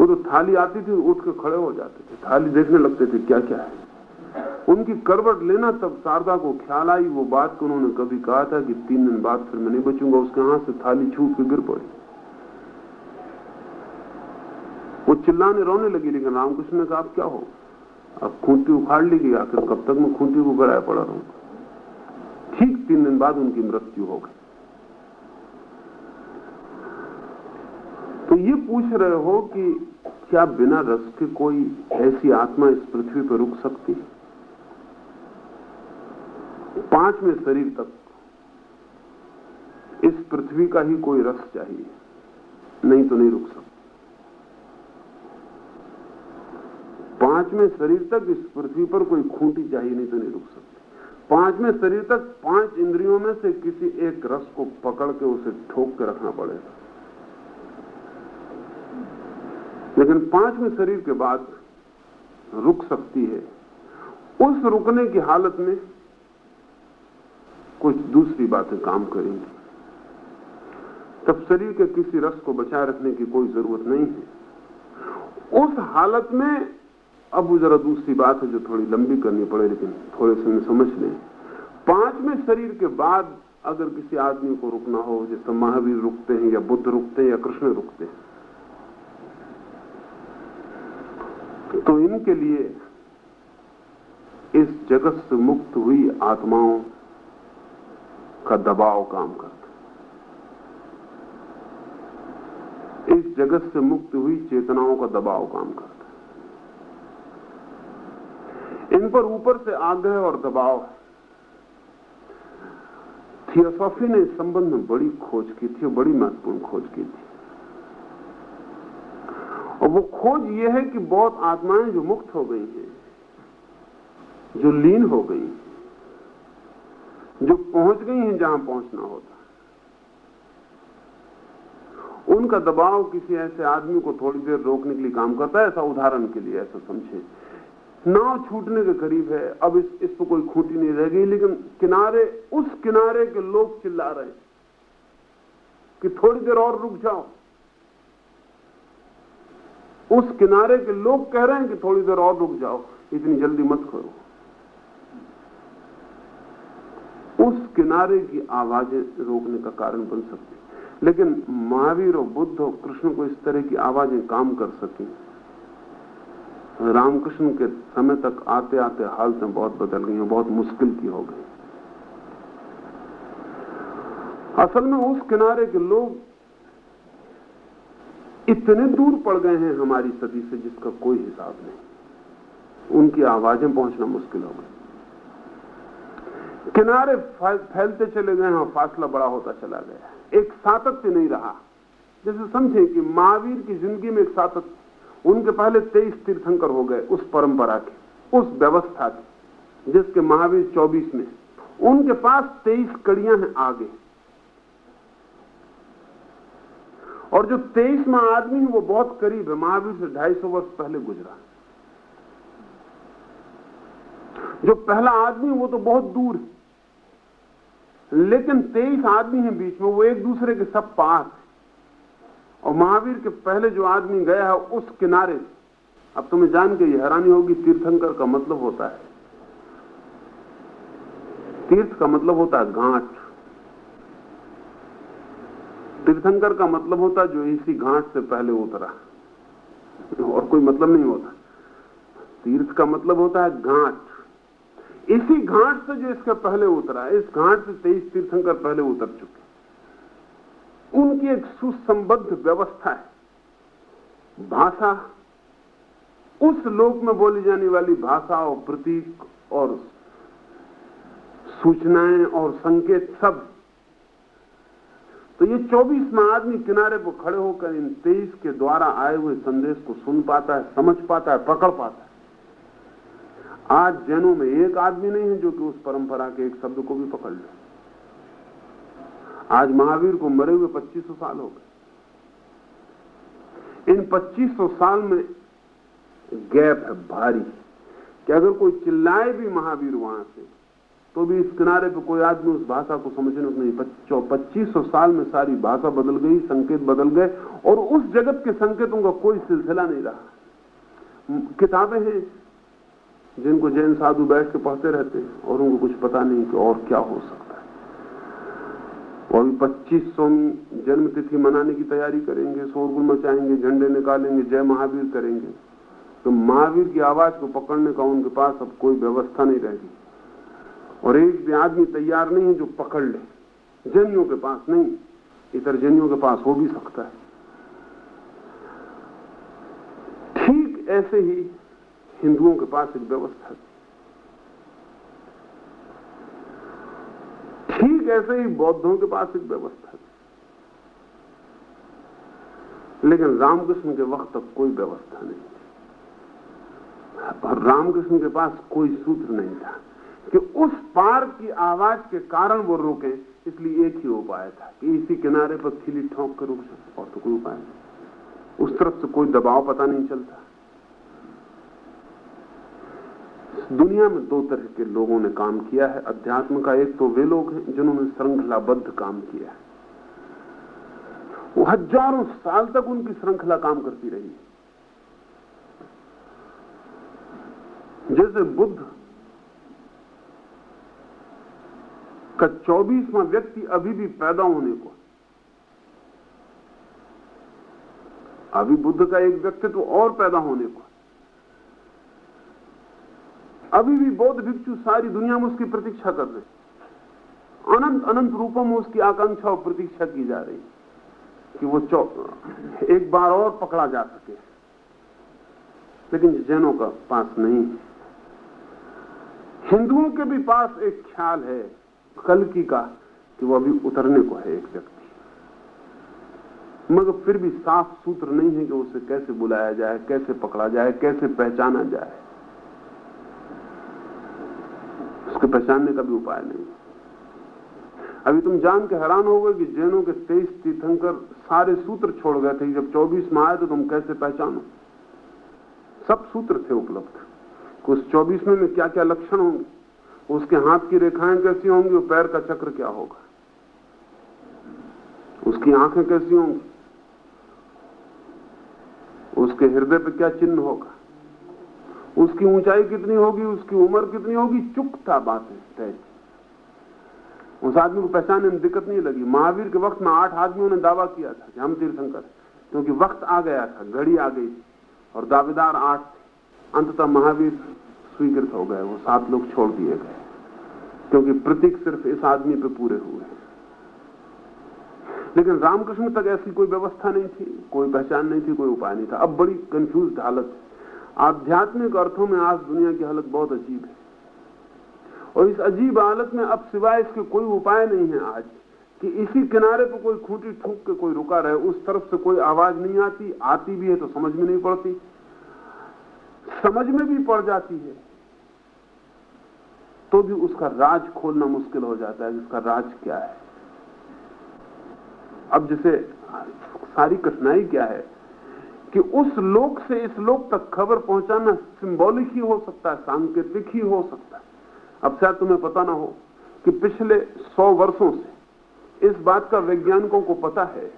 वो तो थाली आती थी, उठ के खड़े हो जाते थे। थाली देखने लगते थे क्या क्या है? उनकी करवट लेना तब शारदा को ख्याल आई। वो बात को उन्होंने कभी कहा था कि तीन दिन बाद फिर मैं नहीं बचूँगा। उसके हाथ से थाली छूट के गिर पड़ी। वो चिल्लाने रोने लगी, लेकिन रामकृष्ण ने कहा क्या हो अब खूंटी उखाड़ ली गई, आखिर कब तक मैं खूंटी को गराया पड़ा रहूँगा? ठीक तीन दिन बाद उनकी मृत्यु हो गई। तो ये पूछ रहे हो कि क्या बिना रस के कोई ऐसी आत्मा इस पृथ्वी पर रुक सकती है? पाँचवें शरीर तक इस पृथ्वी का ही कोई रस चाहिए, नहीं तो नहीं रुक सकती। पाँचवें शरीर तक इस पृथ्वी पर कोई खूंटी चाहिए, नहीं तो नहीं रुक सकती। पाँचवें शरीर तक पाँच इंद्रियों में से किसी एक रस को पकड़ के उसे ठोक के रखना पड़ेगा। लेकिन पाँचवें शरीर के बाद रुक सकती है। उस रुकने की हालत में कुछ दूसरी बातें काम करेंगी। तब शरीर के किसी रस को बचाए रखने की कोई ज़रूरत नहीं है। उस हालत में अब वो जरा दूसरी बात है जो थोड़ी लंबी करनी पड़े, लेकिन थोड़े से समझ लें। पाँचवें शरीर के बाद अगर किसी आदमी को रुकना हो, जैसे महावीर रुकते हैं या बुद्ध रुकते हैं या कृष्ण रुकते हैं तो इनके लिए इस जगत से मुक्त हुई आत्माओं का दबाव काम करता इस जगत से मुक्त हुई चेतनाओं का दबाव काम करता इन पर ऊपर से आग्रह और दबाव थियोसॉफी ने इस संबंध में बड़ी खोज की थी बड़ी महत्वपूर्ण खोज की थी। वो खोज ये है कि बहुत आत्माएँ जो मुक्त हो गई हैं, जो लीन हो गई जो पहुँच गई हैं जहाँ पहुँचना होता उनका दबाव किसी ऐसे आदमी को थोड़ी देर रोकने के लिए काम करता है, ऐसा उदाहरण के लिए ऐसा समझे। नाव छूटने के करीब है, अब इस इस पर कोई खूंटी नहीं रह गई, लेकिन किनारे, उस किनारे के लोग चिल्ला रहे हैं कि थोड़ी देर और रुक जाओ। उस किनारे के लोग कह रहे हैं कि थोड़ी देर और रुक जाओ, इतनी जल्दी मत करो। उस किनारे की आवाज़ें रोकने का कारण बन सकती लेकिन महावीर और बुद्ध और कृष्ण को इस तरह की आवाज़ें काम कर सकी। रामकृष्ण के समय तक आते आते हालतें बहुत बदल गई बहुत मुश्किल की हो गई। असल में उस किनारे के लोग इतने दूर पड़ गए हैं हमारी सदी से जिसका कोई हिसाब नहीं। उनकी आवाज़ें पहुँचना मुश्किल हो गई। किनारे फैलते चले गए और फासला बड़ा होता चला गया। एक सातत्य नहीं रहा। जैसे समझे कि महावीर की ज़िंदगी में एक सातत्य, उनके पहले तेईस तीर्थंकर हो गए उस परंपरा के, उस व्यवस्था की, जिसके महावीर चौबीस में। उनके पास तेईस कड़ियाँ हैं आगे। और जो तेईसवा आदमी है, वो बहुत करीब है। महावीर से ढाई सौ वर्ष पहले गुजरा। जो पहला आदमी वो तो बहुत दूर है। लेकिन तेईस आदमी है बीच में, वो एक दूसरे के सब पास और महावीर के पहले जो आदमी गया है, उस किनारे अब तुम्हें जान के ये हैरानी होगी, तीर्थंकर का मतलब होता है। तीर्थ का मतलब होता है घाट तीर्थंकर का मतलब होता जो इसी घाट से पहले उतरा। और कोई मतलब नहीं होता। तीर्थ का मतलब होता है घाट। इसी घाट से जो इसका पहले उतरा, इस घाट से तेईस तीर्थंकर पहले उतर चुके। उनकी एक सुसंबद्ध व्यवस्था है। भाषा, उस लोक में बोली जाने वाली भाषा और प्रतीक और सूचनाएँ और संकेत सब तो ये चौबीसवा आदमी किनारे पर खड़े होकर इन तेईस के द्वारा आए हुए संदेश को सुन पाता है, समझ पाता है, पकड़ पाता है। आज जैनों में एक आदमी नहीं है जो कि उस परंपरा के एक शब्द को भी पकड़ ले। आज महावीर को मरे हुए 2500 साल हो गए। इन 2500 साल में गैप है, भारी। कि अगर कोई चिल्लाए भी महावीर वहाँ से तो भी इस किनारे पे कोई आदमी उस भाषा को समझने को नहीं पच्चीस सौ साल में सारी भाषा बदल गई, संकेत बदल गए, और उस जगत के संकेतों का कोई सिलसिला नहीं रहा। किताबें हैं जिनको जैन साधु बैठ के पढ़ते रहते हैं, और उनको कुछ पता नहीं कि और क्या हो सकता है। और पच्चीस सौ जन्म तिथि मनाने की तैयारी करेंगे, शोरगुल मचाएँगे, झंडे निकालेंगे, जय महावीर करेंगे। तो महावीर की आवाज़ को पकड़ने का उनके पास अब कोई व्यवस्था नहीं रहेगी। और एक भी आदमी तैयार नहीं है जो पकड़ ले। जैनियों के पास नहीं, इतर जैनियों के पास हो भी सकता है। ठीक ऐसे ही हिंदुओं के पास एक व्यवस्था थी ठीक ऐसे ही बौद्धों के पास एक व्यवस्था थी लेकिन रामकृष्ण के वक्त तक कोई व्यवस्था नहीं थी। और रामकृष्ण के पास कोई सूत्र नहीं था। कि उस पार की आवाज़ के कारण वो रुके, इसलिए एक ही उपाय था कि इसी किनारे पर खिली ठोंक कर रुक जाए, और तो कोई उपाय नहीं। उस तरफ़ से कोई दबाव पता नहीं चलता। दुनिया में दो तरह के लोगों ने काम किया है। अध्यात्म का एक तो वे लोग हैं जिन्होंने श्रृंखलाबद्ध काम किया है। वो हज़ारों साल तक उनकी श्रृंखला काम करती रही है। जैसे बुद्ध का चौबीसवां व्यक्ति अभी भी पैदा होने को अभी बुद्ध का एक व्यक्तित्व तो और पैदा होने को अभी भी बौद्ध भिक्षु सारी दुनिया में उसकी प्रतीक्षा कर रहे अनंत अनंत रूपों में उसकी आकांक्षा और प्रतीक्षा की जा रही कि वो एक बार और पकड़ा जा सके। लेकिन जैनों का पास नहीं हिंदुओं के भी पास एक ख्याल है कल की का, कि वो अभी उतरने को है एक व्यक्ति। मगर फिर भी साफ़ सूत्र नहीं है कि उसे कैसे बुलाया जाए, कैसे पकड़ा जाए, कैसे पहचाना जाए। उसके पहचानने का भी उपाय नहीं। अभी तुम जान के हैरान हो गए कि जैनों के तेईस तीर्थंकर सारे सूत्र छोड़ गए थे जब चौबीस में आए तो तुम कैसे पहचानो? सब सूत्र थे उपलब्ध। उस चौबीसवें में क्या क्या लक्षण होंगे? उसके हाथ की रेखाएँ कैसी होंगी, और पैर का चक्र क्या होगा? उसकी आँखें कैसी होंगी? उसके हृदय पर क्या चिन्ह होगा? उसकी ऊंचाई कितनी होगी? उसकी उम्र कितनी होगी? चुकता बातें, तय उस आदमी को पहचानने में दिक्कत नहीं लगी। महावीर के वक्त में आठ आदमियों ने दावा किया था कि हम तीर्थंकर क्योंकि वक्त आ गया था, घड़ी आ गई और दावेदार आठ थे। अंततः महावीर स्वीकृत हो गए, वो सात लोग छोड़ दिए गए। क्योंकि प्रतीक सिर्फ़ इस आदमी पे पूरे हुए लेकिन रामकृष्ण तक ऐसी कोई व्यवस्था नहीं थी, कोई पहचान नहीं थी, कोई उपाय नहीं था। अब बड़ी कंफ्यूज हालत आध्यात्मिक अर्थों में आज दुनिया की हालत बहुत अजीब है। और इस अजीब हालत में अब सिवाय इसके कोई उपाय नहीं है आज कि इसी किनारे पर कोई खूंटी ठूक के कोई रुका रहे, उस तरफ़ से कोई आवाज़ नहीं आती आती भी है तो समझ में नहीं पड़ती। समझ में भी पड़ जाती है। तो भी उसका राज खोलना मुश्किल हो जाता है, जिसका राज क्या है? अब जैसे सारी कठिनाई क्या है? कि उस लोक से इस लोक तक खबर पहुंचाना सिंबॉलिक ही हो सकता है, सांकेतिक ही हो सकता है। अब शायद तुम्हें पता ना हो कि पिछले सौ वर्षों से इस बात का वैज्ञानिकों को पता है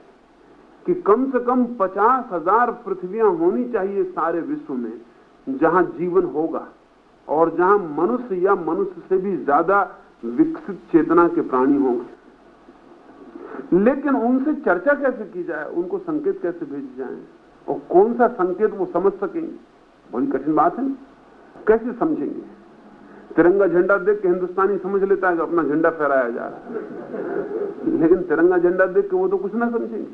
कि कम से कम पचास हज़ार पृथ्वियाँ होनी चाहिए सारे विश्व में, जहाँ जीवन होगा। और जहाँ मनुष्य या मनुष्य से भी ज़्यादा विकसित चेतना के प्राणी होंगे। लेकिन उनसे चर्चा कैसे की जाए? उनको संकेत कैसे भेजे जाए? और कौन सा संकेत वो समझ सकेंगे? बड़ी कठिन बात है। कैसे समझेंगे? तिरंगा झंडा देख के हिंदुस्तानी समझ लेता है कि अपना झंडा फहराया जा रहा है। लेकिन तिरंगा झंडा देख के वो तो कुछ ना समझेंगे।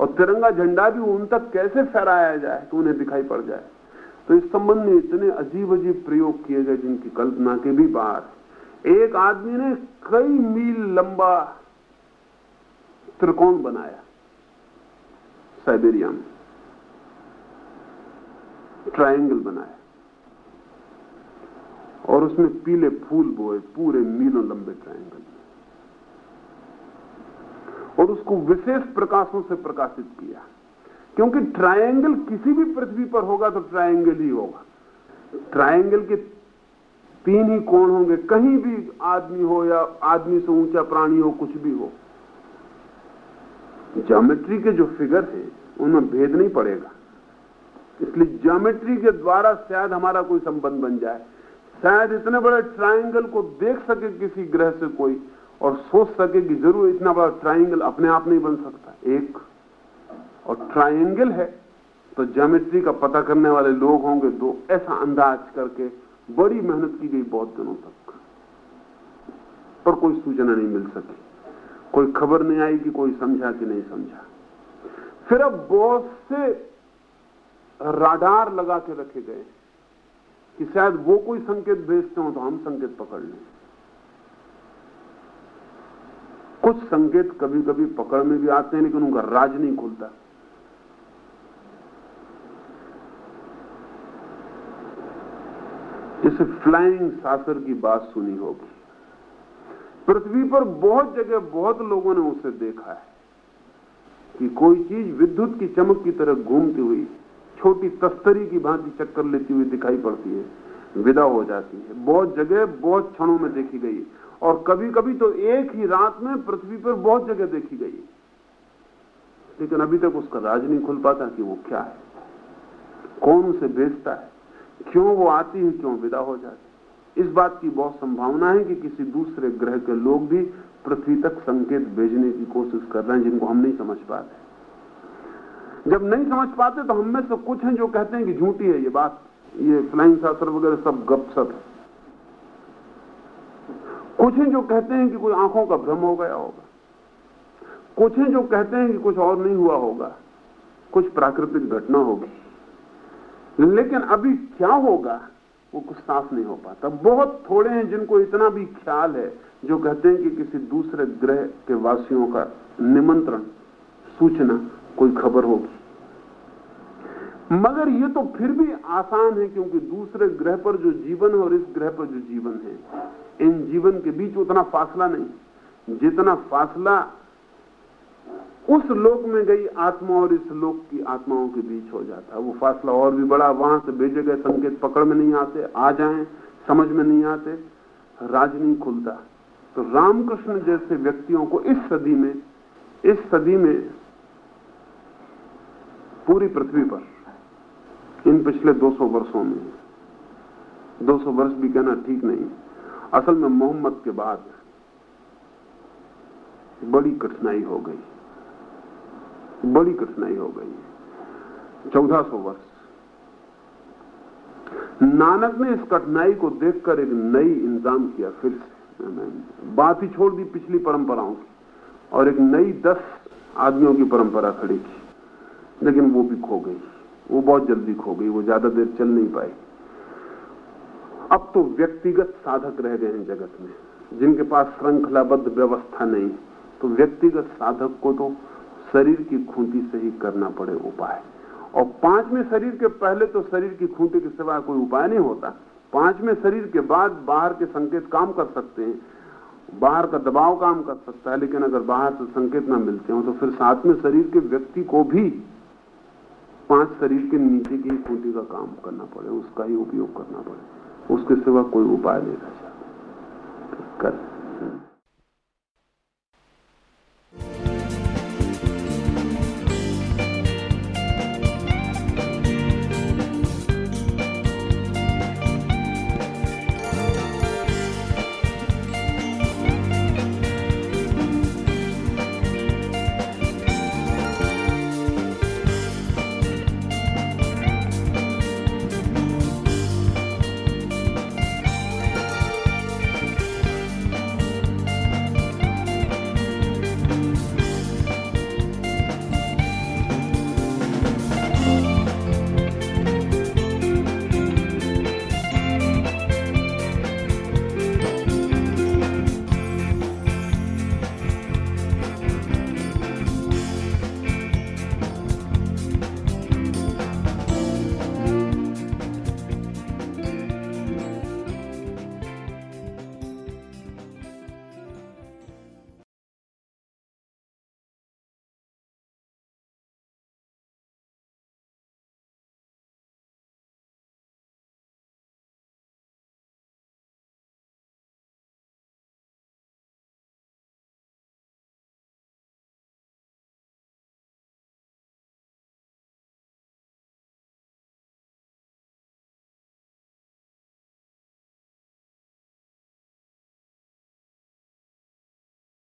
और तिरंगा झंडा भी उन तक कैसे फहराया जाए कि उन्हें दिखाई पड़ जाए? तो इस संबंध में इतने अजीब अजीब प्रयोग किए गए जिनकी कल्पना के भी बाहर एक आदमी ने कई मील लंबा त्रिकोण बनाया साइबेरिया में। ट्रायंगल बनाया। और उसमें पीले फूल बोए, पूरे मीलों लंबे ट्रायंगल और उसको विशेष प्रकाशों से प्रकाशित किया। क्योंकि ट्रायंगल किसी भी पृथ्वी पर होगा तो ट्रायंगल ही होगा। ट्रायंगल के तीन ही कोण होंगे, कहीं भी आदमी हो या आदमी से ऊँचा प्राणी हो, कुछ भी हो। ज्योमेट्री के जो फिगर है, उनमें भेद नहीं पड़ेगा। इसलिए ज्योमेट्री के द्वारा शायद हमारा कोई संबंध बन जाए। शायद इतने बड़े ट्रायंगल को देख सके किसी ग्रह से कोई और सोच सके कि ज़रूर इतना बड़ा ट्रायंगल अपने आप नहीं बन सकता। एक और ट्रायंगल है तो ज्योमेट्री का पता करने वाले लोग होंगे दो ऐसा अंदाज करके बड़ी मेहनत की गई बहुत दिनों तक। पर कोई सूचना नहीं मिल सकी। कोई खबर नहीं आई कि कोई समझा कि नहीं समझा। फिर अब बहुत से राडार लगा के रखे गए कि शायद वो कोई संकेत भेजते हो तो हम संकेत पकड़ लें। कुछ संकेत कभी कभी पकड़ में भी आते हैं, लेकिन उनका राज नहीं खुलता। जैसे फ्लाइंग सासर की बात सुनी होगी। पृथ्वी पर बहुत जगह बहुत लोगों ने उसे देखा है कि कोई चीज़ विद्युत की चमक की तरह घूमती हुई, छोटी तस्तरी की भांति चक्कर लेती हुई दिखाई पड़ती है, विदा हो जाती है। बहुत जगह बहुत क्षणों में देखी गई और कभी कभी तो एक ही रात में पृथ्वी पर बहुत जगह देखी गई लेकिन अभी तक उसका राज नहीं खुल पाता कि वो क्या है, कौन उसे भेजता है। क्यों वो आती है, क्यों विदा हो जाती इस बात की बहुत संभावना है कि किसी दूसरे ग्रह के लोग भी पृथ्वी तक संकेत भेजने की कोशिश कर रहे हैं, जिनको हम नहीं समझ पाते। जब नहीं समझ पाते तो हम में से कुछ हैं जो कहते हैं कि झूठी है ये बात। ये फ्लाइंग शास्त्र वगैरह सब गप सब है कुछ हैं जो कहते हैं कि कोई आँखों का भ्रम हो गया होगा। कुछ हैं जो कहते हैं कि कुछ और नहीं हुआ होगा। कुछ प्राकृतिक घटना होगी। लेकिन अभी क्या होगा, वो कुछ साफ़ नहीं हो पाता। बहुत थोड़े हैं जिनको इतना भी ख्याल है, जो कहते हैं कि किसी दूसरे ग्रह के वासियों का निमंत्रण, सूचना, कोई खबर होगी। मगर ये तो फिर भी आसान है, क्योंकि दूसरे ग्रह पर जो जीवन है और इस ग्रह पर जो जीवन है, इन जीवन के बीच उतना फासला नहीं। जितना फासला उस लोक में गई आत्मा और इस लोक की आत्माओं के बीच हो जाता है। वो फासला और भी बड़ा, वहाँ से भेजे गए संकेत पकड़ में नहीं आते, आ जाए, समझ में नहीं आते, राज नहीं खुलता। तो रामकृष्ण जैसे व्यक्तियों को इस सदी में, इस सदी में पूरी पृथ्वी पर, इन पिछले 200 वर्षों में 200 वर्ष भी कहना ठीक नहीं, असल में मोहम्मद के बाद बड़ी कठिनाई हो गई। बड़ी कठिनाई हो गई। चौदह सौ वर्ष। नानक ने इस कठिनाई को देखकर एक नई इंतज़ाम किया, फिर से। बात ही छोड़ दी पिछली परंपराओं की, और एक नई दस आदमियों की परंपरा खड़ी की। लेकिन वो भी खो गई। वो बहुत जल्दी खो गई, वो ज़्यादा देर चल नहीं पाई। अब तो व्यक्तिगत साधक रह गए हैं जगत में, जिनके पास श्रृंखलाबद्ध व्यवस्था नहीं। तो व्यक्तिगत साधक को तो शरीर की खूंटी से ही करना पड़े उपाय और पाँचवें शरीर के पहले तो शरीर की खूंटी के सिवा कोई उपाय नहीं होता। पाँचवें शरीर के बाद बाहर के संकेत काम कर सकते हैं। बाहर का दबाव काम कर सकता है, लेकिन अगर बाहर से संकेत ना मिलते हो तो फिर सातवें शरीर के व्यक्ति को भी पाँच शरीर के नीचे की खूंटी का काम करना पड़े, उसका ही उपयोग करना पड़े। उसके सिवा कोई उपाय नहीं रह जाता कर।